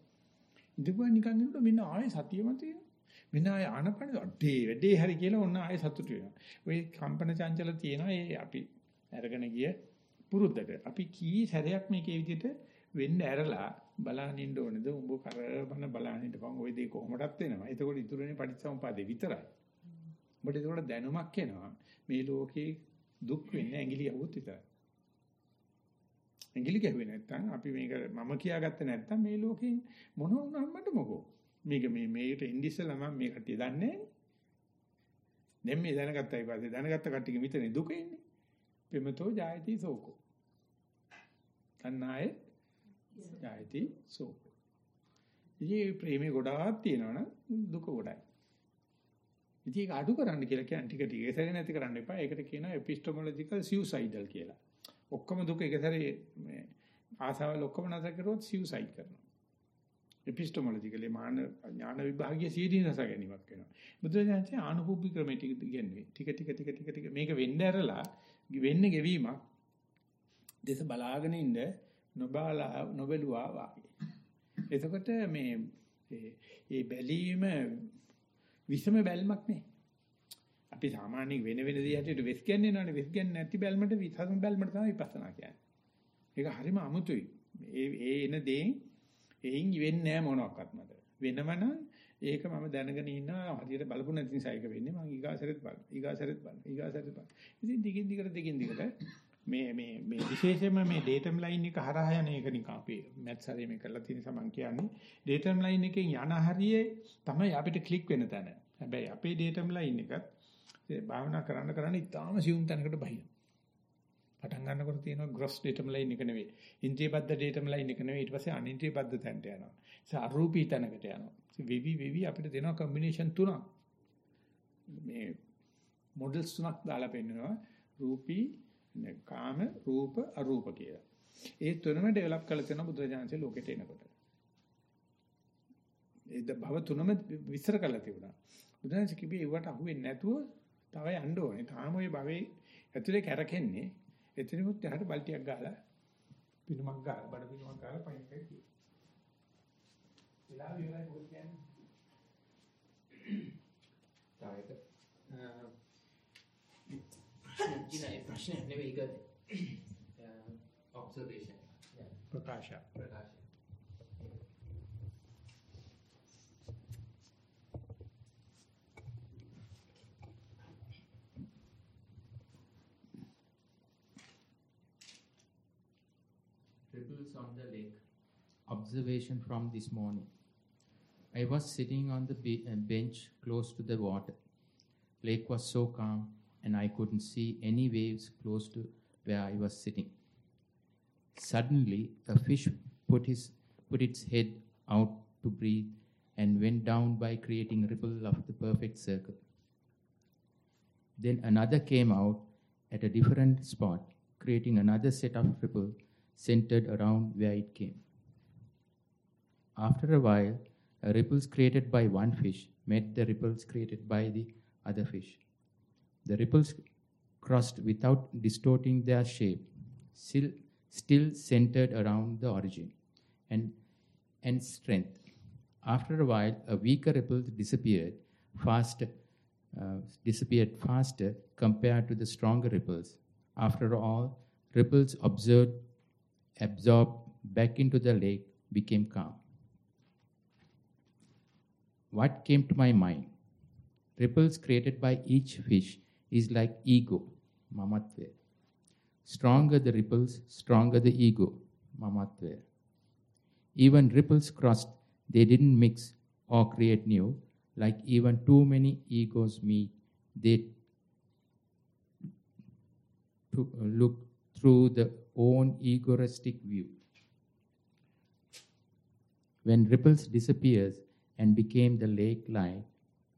ඉතින් නිකන් ඉන්නකොට මෙන්න ආයේ සතිය මතුවෙනවා. මෙන්න ආයේ ආනපන අඩේ වැඩේ හරි කියලා ඔන්න ආයේ සතුටු වෙනවා. ওই කම්පන චංචල තියෙනවා ඒ අපි අරගෙන ගිය පුරුද්දට. අපි කී සැරයක් මේකේ විදිහට වෙන්න ඇරලා බලන්න ඉන්න ඕනේද? උඹ කරබන බලන්න ඉඳපන් ওই දේ කොහොමදත් වෙනවා. එතකොට ඉතුරුනේ පටිච්චසමුපාදේ විතරයි. ඔබට ඒකට දැනුමක් එනවා. මේ ලෝකේ දුක් වෙන්නේ ඇඟිලි යවුත් විතරයි. ඇඟිලි ගැහුවේ නැත්තම් අපි මේක මම කියාගත්තේ නැත්තම් මේ ලෝකෙන් මොන වුණාම මට මොකෝ. මේක මේ මේකට ඉන්දිස්සලා මම මේ කට්ටිය දන්නේ නැහැ. දැන් මේ දැනගත්තයි පස්සේ දැනගත්ත කට්ටියක විතරනේ දුක ඉන්නේ. පෙමතෝ ජායති සෝකෝ. තණ්හාය ජායති සෝකෝ. ඉතින් ප්‍රේමේ ගොඩාක් තියෙනවනම් දුක ගොඩයි. ඉතින් ඒක අඩු කරන්න කියලා කියන්නේ ටික ටික ඒ සැරේ නැති කරන්න එපා. ඒකට කියනවා epistemological suicidal කියලා. ඔක්කොම දුක එක සැරේ මේ ආසාවල් ඔක්කොම නැතර කරුවොත් suicide කරනවා. Epistemologically මාන ඥාන විභාගීය සීදී නැස ගැනීමක් වෙනවා. බුදුරජාණන්සේ ආනුභූපි ක්‍රමයේ ටික කියන්නේ ටික ටික ටික ටික ටික මේක වෙන්න ඇරලා වෙන්නේ ගෙවීමක්. දේශ බලාගෙන ඉන්න නොබලා නොබලුවා වාගේ. එතකොට මේ ඒ බැලීම විසම බැල්මක් නේ. අපි සාමාන්‍ය වෙන වෙන දේ හැටියට වෙස් කියන්නේ නෑනේ වෙස් කියන්නේ නැති බැල්මට විසම බැල්මට තමයි විපස්සනා කියන්නේ. ඒක හරිම අමුතුයි. ඒ ඒ එන දේ එයින් වෙන්නේ නෑ මොනවත් මට. වෙනවනම් ඒක මම දැනගෙන ඉන්නවා හරියට බලපු නැති නිසා ඒක වෙන්නේ මම ඊගාසරෙත් බලන. ඊගාසරෙත් බලන. ඊගාසරෙත් බලන. ඉතින් දිගින් දිගට දිගින් දිගට මේ මේ මේ විශේෂයෙන්ම මේ ඩේටම් ලයින් එක හරහා යන එක නිකන් අපි මැත්ස් හරිය මේ කරලා තියෙන සමන් කියන්නේ ඩේටම් ලයින් එකෙන් යන හරියේ තමයි අපිට ක්ලික් වෙන තැන. හැබැයි අපේ ඩේටම් ලයින් එකත් ඒ භාවනා කරන්න කරන්න ඉතාලම සියුම් තැනකට බහින. පටන් ගන්නකොට තියෙනවා ග්‍රොස් ඩේටම් ලයින් එක නෙවෙයි. ඉන්ද්‍රියබද්ධ ඩේටම් ලයින් එක නෙවෙයි. ඊට පස්සේ අනින්ද්‍රියබද්ධ තැනට යනවා. ඒ අරූපී තැනකට යනවා. විවි විවි අපිට දෙනවා කම්බිනේෂන් තුනක්. මේ මොඩල්ස් තුනක් දාලා පෙන්නනවා. රූපී කාම රූප අරූප කියලා. ඒ තුනම ඩෙවලොප් කරලා තියෙන බුදුරජාණන්සේ ලෝකෙට එනකොට. ඒ භව තුනම විස්තර කරලා තිබුණා. බුදුරජාණන්සේ කිව්වේ ඒවට අහුවෙන්නේ නැතුව තව යන්න ඕනේ. තාම ওই භවයේ ඇතුලේ කැරකෙන්නේ. එතනමුත් යහට බල්ටියක් ගහලා පිනුමක් ගහලා බඩ පිනුමක් ගහලා පයින් එකයි තියෙන්නේ. වෙලාව ඉවරයි මොකද කියන්නේ? තායක. කියන ඒ ප්‍රශ්නයක් නෙවෙයි ඒක ඔබ්සර්වේෂන් ප්‍රකාශ ප්‍රකාශය Observation from this morning. I was sitting on the uh, bench close to the water. Lake was so calm, and I couldn't see any waves close to where I was sitting. Suddenly, a fish put, his, put its head out to breathe and went down by creating ripple of the perfect circle. Then another came out at a different spot, creating another set of ripple centered around where it came. After a while, ripples created by one fish met the ripples created by the other fish. The ripples crossed without distorting their shape. Still, still centered around the origin and, and strength. After a while, a weaker ripple disappeared faster, uh, disappeared faster compared to the stronger ripples. After all, ripples observed, absorbed back into the lake became calm. What came to my mind? Ripples created by each fish is like ego, mamatve. Stronger the ripples, stronger the ego, mamatve. Even ripples crossed, they didn't mix or create new, like even too many egos meet, they to uh, look through the own egoistic view. When ripples disappears and became the lake light,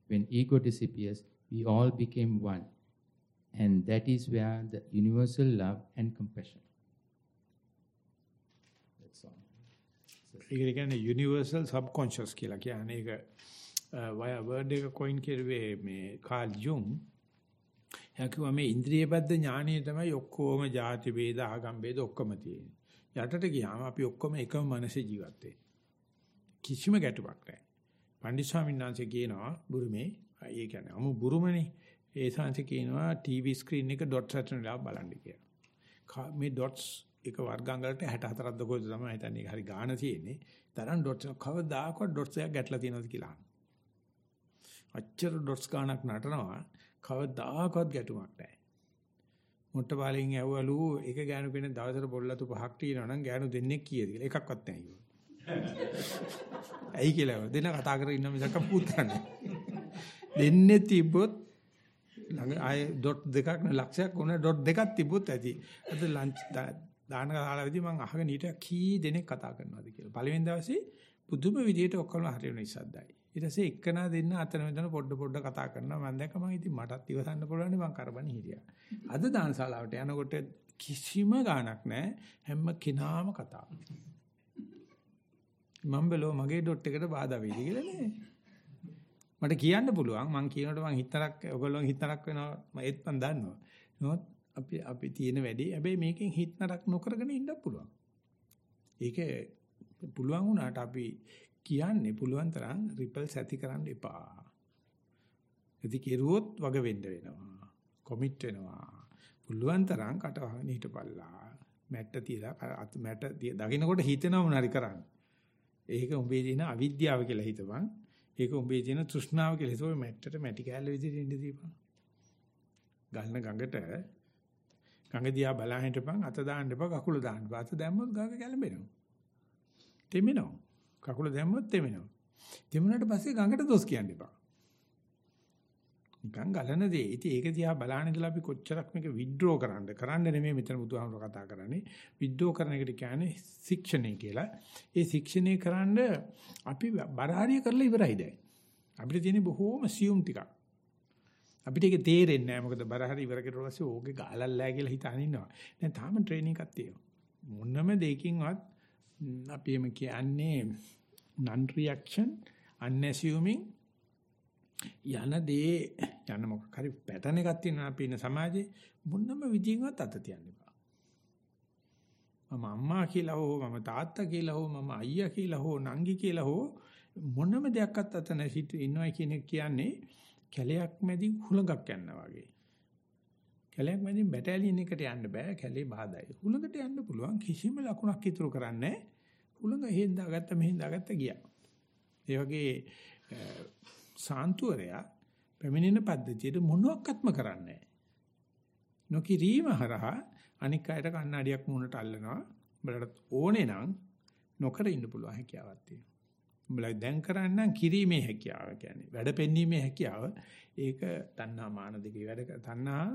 when ego disappears, we all became one. And that is where the universal love and compassion. That's all. ඒක කියන්නේ universal subconscious කියලා කියන්නේ ඒක word එක coin කරුවේ මේ Carl Jung එයා කිව්වා මේ ඉන්ද්‍රියපද්ද ඥානය තමයි ඔක්කොම ಜಾති ભેද ආගම් ભેද ඔක්කොම තියෙන්නේ. යටට ගියාම අපි ඔක්කොම එකම මනසේ ජීවත් වෙන්නේ. කිසිම ගැටුමක් නැහැ. පණ්ඩිත ස්වාමීන් වහන්සේ කියනවා බුරුමේ ඒ කියන්නේ අමු බුරුමනේ ඒ සංස කියනවා ටීවී ස්ක්‍රීන් එක ඩොට්ස් හතරන වෙලාව බලන්න කියලා මේ ඩොට්ස් එක වර්ගාංගවලට 64ක්ද කොහෙද තමයි හිතන්නේ ඒක හරි ගාණ තියෙන්නේ. තරම් ඩොට්ස් කවදාකවත් ඩොට්ස් එකක් ගැටලා තියෙනවද කියලා අහනවා. අච්චර ඩොට්ස් ගාණක් නටනවා කවදාකවත් ගැටුමක් නැහැ. මොට්ටපාලෙන් ඇව්වලු එක ගෑනු කෙනෙක් දවසට බොල්ලතු පහක් තියනවා නම් ගෑනු දෙන්නෙක් කීයද කියලා එකක්වත් නැහැ කිව්වා. (laughs) ඇයි කියලා දෙන්න කතා කරගෙන ඉන්න මිසක් පුත්‍රන්නේ. දෙන්නේ තිබ්බොත් ළඟ ආයේ ඩොට් දෙකක් නේ ලක්ෂයක් උන ඩොට් දෙකක් තිබ්බොත් ඇති. අද ලන්ච් දාන කාලාවේදී මම අහගෙන ඊට කී දෙනෙක් කතා කරනවද කියලා. පළවෙනි දවසේ පුදුම විදියට ඔක්කොම හරියන ඉස්සද්දයි. ඊට පස්සේ එක්කනා දෙන්න අතන මෙතන පොඩ පොඩ කතා කරනවා. මම දැක්ක මම ඉතින් මටත් ඉවසන්න පුළුවන් නේ මං කරබන් හිටියා. අද දානශාලාවට යනකොට කිසිම ගාණක් නැහැ. හැම කෙනාම කතා. මම බැලුව මගේ ඩොට් එකට බාධා වෙයිද කියලා නේ. මට කියන්න පුළුවන් මං කියනකොට මං හිතරක් ඔයගොල්ලෝ හිතරක් වෙනවා මම ඒත් මං දන්නවා. නමුත් අපි අපි තියෙන වැඩේ හැබැයි මේකෙන් හිතනක් නොකරගෙන ඉන්න පුළුවන්. ඒක පුළුවන් වුණාට අපි කියන්නේ පුළුවන් තරම් රිපල්ස් ඇති කරන්න එපා. ඉතින් කෙරුවොත් වග වෙන්න වෙනවා. කොමිට් වෙනවා. පුළුවන් තරම් කට වහගෙන හිටපල්ලා. මැට්ට තියලා මැට දකින්නකොට හිතෙනව මොනාරි කරන්න. ඒක උඹේ තියෙන අවිද්‍යාව කියලා හිතපන්. ඒක උඹේ තියෙන තෘෂ්ණාව කියලා හිතුව මැට්ටට මැටි කෑල්ල විදිහට ඉන්න දීපන්. ගල්න ගඟට ගඟ දිහා බලා හිටපන් අත දාන්න එපා කකුල දාන්න එපා. අත දැම්මොත් ගඟ කැළඹෙනවා. තෙමෙනවා. කකුල දැම්මොත් තෙමෙනවා. තෙමුණාට පස්සේ ගඟට දොස් කියන්න එපා. නිකන් ගලන දේ. ඉතින් ඒක දිහා බලාන ඉඳලා අපි කොච්චරක් මේක විඩ්‍රෝ කරන්නද? කරන්න නෙමෙයි මෙතන බුදුහාමුදුර කතා කරන්නේ. විඩ්‍රෝ කරන එකට කියන්නේ ශික්ෂණය කියලා. ඒ ශික්ෂණය කරන්න අපි බරහරිය කරලා ඉවරයි දැන්. අපිට තියෙන බොහෝම සියුම් ටිකක්. අපිට ඒක තේරෙන්නේ නැහැ. මොකද බරහරි ඉවර කරලා පස්සේ ඕකේ ගාලල්ලා කියලා හිතාන ඉන්නවා. දැන් තාම ට්‍රේනින් එකක් තියෙනවා. මොනම දෙයකින්වත් අපි එම කියන්නේ non reaction unassuming යන දේ යන මොකක් හරි පැටර්න් එකක් තියෙනවා අපි ඉන්න සමාජේ මොනම විදිහකින්වත් අත තියන්න එපා. මම අම්මා කියලා හෝ මම තාත්තා කියලා හෝ මම අයියා කියලා හෝ නංගි කියලා හෝ මොනම දෙයක්වත් අත නැසිට ඉන්නවා කියන එක කියන්නේ කැලයක් මැදින් හුලඟක් යනවා වගේ. කැලයක් මැදින් බැටාලියන් එකට යන්න බෑ කැලේ බාධායි. හුලඟට යන්න පුළුවන් කිසිම ලකුණක් ඉතුරු කරන්නේ හුලඟ හෙන්දාගත්ත මෙහෙන්දාගත්ත ගියා. ඒ වගේ සාන්තුවරයා පැමිණෙන පද්ධතියට මොනවත්ක්ම කරන්නේ නොකිරීම හරහා අනික් අයට කණ්ණාඩියක් මුණට අල්ලනවා. උඹලට ඕනේ නම් නොකර ඉන්න පුළුවන් හැකියාවක් තියෙනවා. උඹලා දැන් කරන්න කිරීමේ හැකියාව කියන්නේ වැඩ පෙන්වීමේ හැකියාව ඒක තණ්හා මාන දෙකේ වැඩ තණ්හා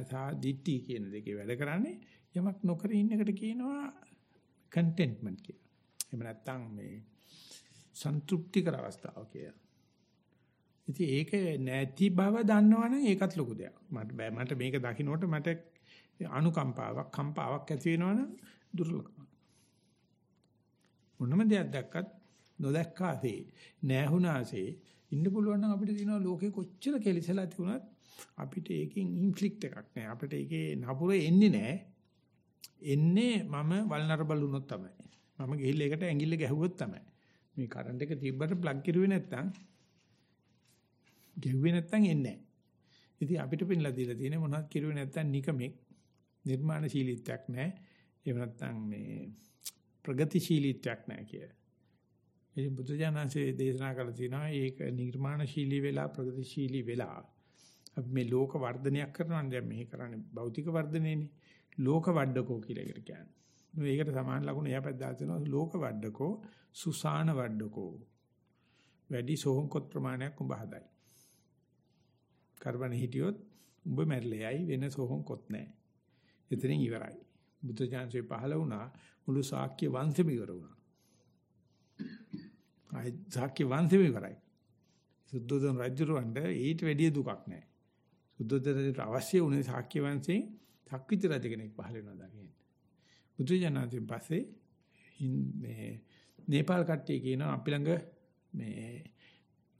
සහ දිට්ඨි කියන දෙකේ වැඩ කරන්නේ යමක් නොකර ඉන්න එකට කියනවා contentment කියලා. එහෙම නැත්නම් මේ සන්තුෂ්ටිකර අවස්ථාව කියලා. ඉතින් ඒක නැති බව දන්නවනම් ඒකත් ලොකු දෙයක්. මට බෑ මට මේක දකින්නකොට මට අනුකම්පාවක් කම්පාවක් ඇති වෙනවනම් දුර්ලභයි. මොනම දෙයක් දැක්කත් නොදැක්කාසේ නැහුණාසේ ඉන්න පුළුවන් නම් අපිට තියෙනවා ලෝකේ කොච්චර කෙලිසලා තිබුණත් අපිට ඒකෙන් ඉන්ෆ්ලික්ට් එකක් නැහැ. අපිට ඒකේ නපුර එන්නේ නැහැ. එන්නේ මම වල්නරබල් වුණොත් තමයි. මම ගිහිල්ලා ඒකට ඇඟිල්ල ගැහුවොත් තමයි. මේ කරන්ට් එක තිබ්බට ප්ලග් කරුවේ නැත්තම් ගෙව්වේ නැත්තම් එන්නේ නැහැ. ඉතින් අපිට පින්ලා දීලා තියෙන්නේ මොනවද කිරුවේ නැත්තම් නිකමෙක් නිර්මාණශීලීත්වයක් නැහැ. එහෙම නැත්තම් මේ ප්‍රගතිශීලීත්වයක් නැහැ කියලා. ඉතින් බුදුජානන්සේ දේශනා කළා තියෙනවා ඒක නිර්මාණශීලී වෙලා ප්‍රගතිශීලී වෙලා අපි මේ ලෝක වර්ධනයක් කරනවා දැන් මේ කරන්නේ භෞතික වර්ධනයනේ ලෝක වඩඩකෝ කියලා එකට කියන්නේ. මේකට සමාන ලකුණු එයා පැද්දා තියෙනවා ලෝක වඩඩකෝ සුසාන වඩඩකෝ. වැඩි සෝහංකොත් ප්‍රමාණයක් උඹ හදයි. කරබන හිටියොත් උඹ මැරෙලයි වෙන සෝහංකොත් නැහැ. එතනින් ඉවරයි. බුද්ධ ඥානසේ පහළ වුණා මුළු ශාක්‍ය වංශෙම ඉවර වුණා. ආයි ශාක්‍ය වංශෙම ඉවරයි. සුද්ධෝදන රජුරවන්ට ඊට වැඩිය දුකක් නැහැ. සුද්ධෝදන රජුට අවශ්‍ය වුණේ ශාක්‍ය වංශයෙන් සක්විති රජ කෙනෙක් පහළ වෙනවා දකින්න. බුදු ජානකයන් පස්සේ මේ නේපාල් කට්ටිය කියනවා අපි ළඟ මේ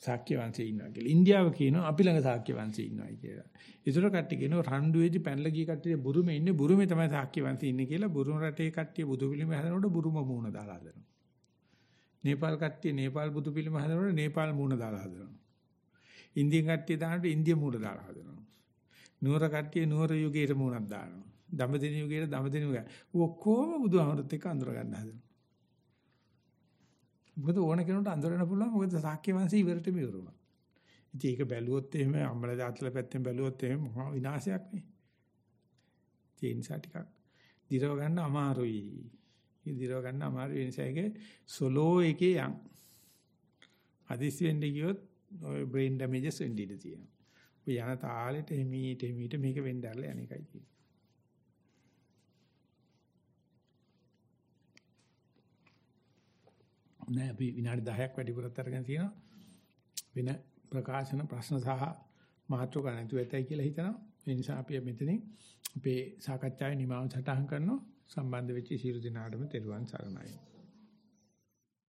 ශාක්‍ය වංශයේ ඉන්නවා කියලා. ඉන්දියාව කියනවා අපි ළඟ ශාක්‍ය වංශයේ ඉන්නවායි කියලා. ඒතර කට්ටිය කියනවා රණ්ඩුවේදී පැනලා ගිය කට්ටිය බුරුමේ ඉන්නේ බුරුමේ තමයි ශාක්‍ය වංශයේ ඉන්නේ කියලා. බුරුම රටේ කට්ටිය බුදු පිළිම හදනකොට බුරුම මූණ දාලා හදනවා. නේපාල් කට්ටිය නේපාල් බුදු පිළිම හදනකොට නේපාල් මූණ දාලා හදනවා. ඉන්දියන් කට්ටිය දානකොට ඉන්දිය මූණ දාලා හදනවා. නුවර කට්ටිය නුවර යුගයේ මූණක් දානවා. දඹදින යුගයේ දඹදින යුගය. ඔක්කොම බුදුහාමුදුරුත් එක්ක අඳුර ගන්න හදනවා. මොකද ඕන කෙනෙකුට අඳුරන්න පුළුවන් මොකද සාක්‍ය වංශය ඉවරටම ඉවර වුණා. ඉතින් ඒක බැලුවොත් එහෙම අම්බල දාතල පැත්තෙන් බැලුවොත් එහෙම මහා විනාශයක් නේ. ඒ නිසා ටිකක් දිරව ගන්න අමාරුයි. ඒ දිරව ගන්න අමාරු ඒ නිසා ඒක සොලෝ එකේ යන්. අදිසි වෙන්න ගියොත් ඔය බ්‍රේන් ඩැමේජස් වෙන්න ඉඩ තියෙනවා. ඔය යන තාලෙට එමීට එමීට මේක වෙන්න ඇරලා යන එකයි තියෙන්නේ. නෑ අපි විනාඩි 10ක් වැඩිපුරත් අරගෙන තියෙනවා. වෙන ප්‍රකාශන ප්‍රශ්න සහ මාතෘකා නැතුව ඇතයි කියලා හිතනවා. ඒ නිසා අපි මෙතනින් අපේ සාකච්ඡාවේ නිමාව සටහන් කරනවා. සම්බන්ධ වෙච්ච සියලු දෙනාටම තෙරුවන් සරණයි.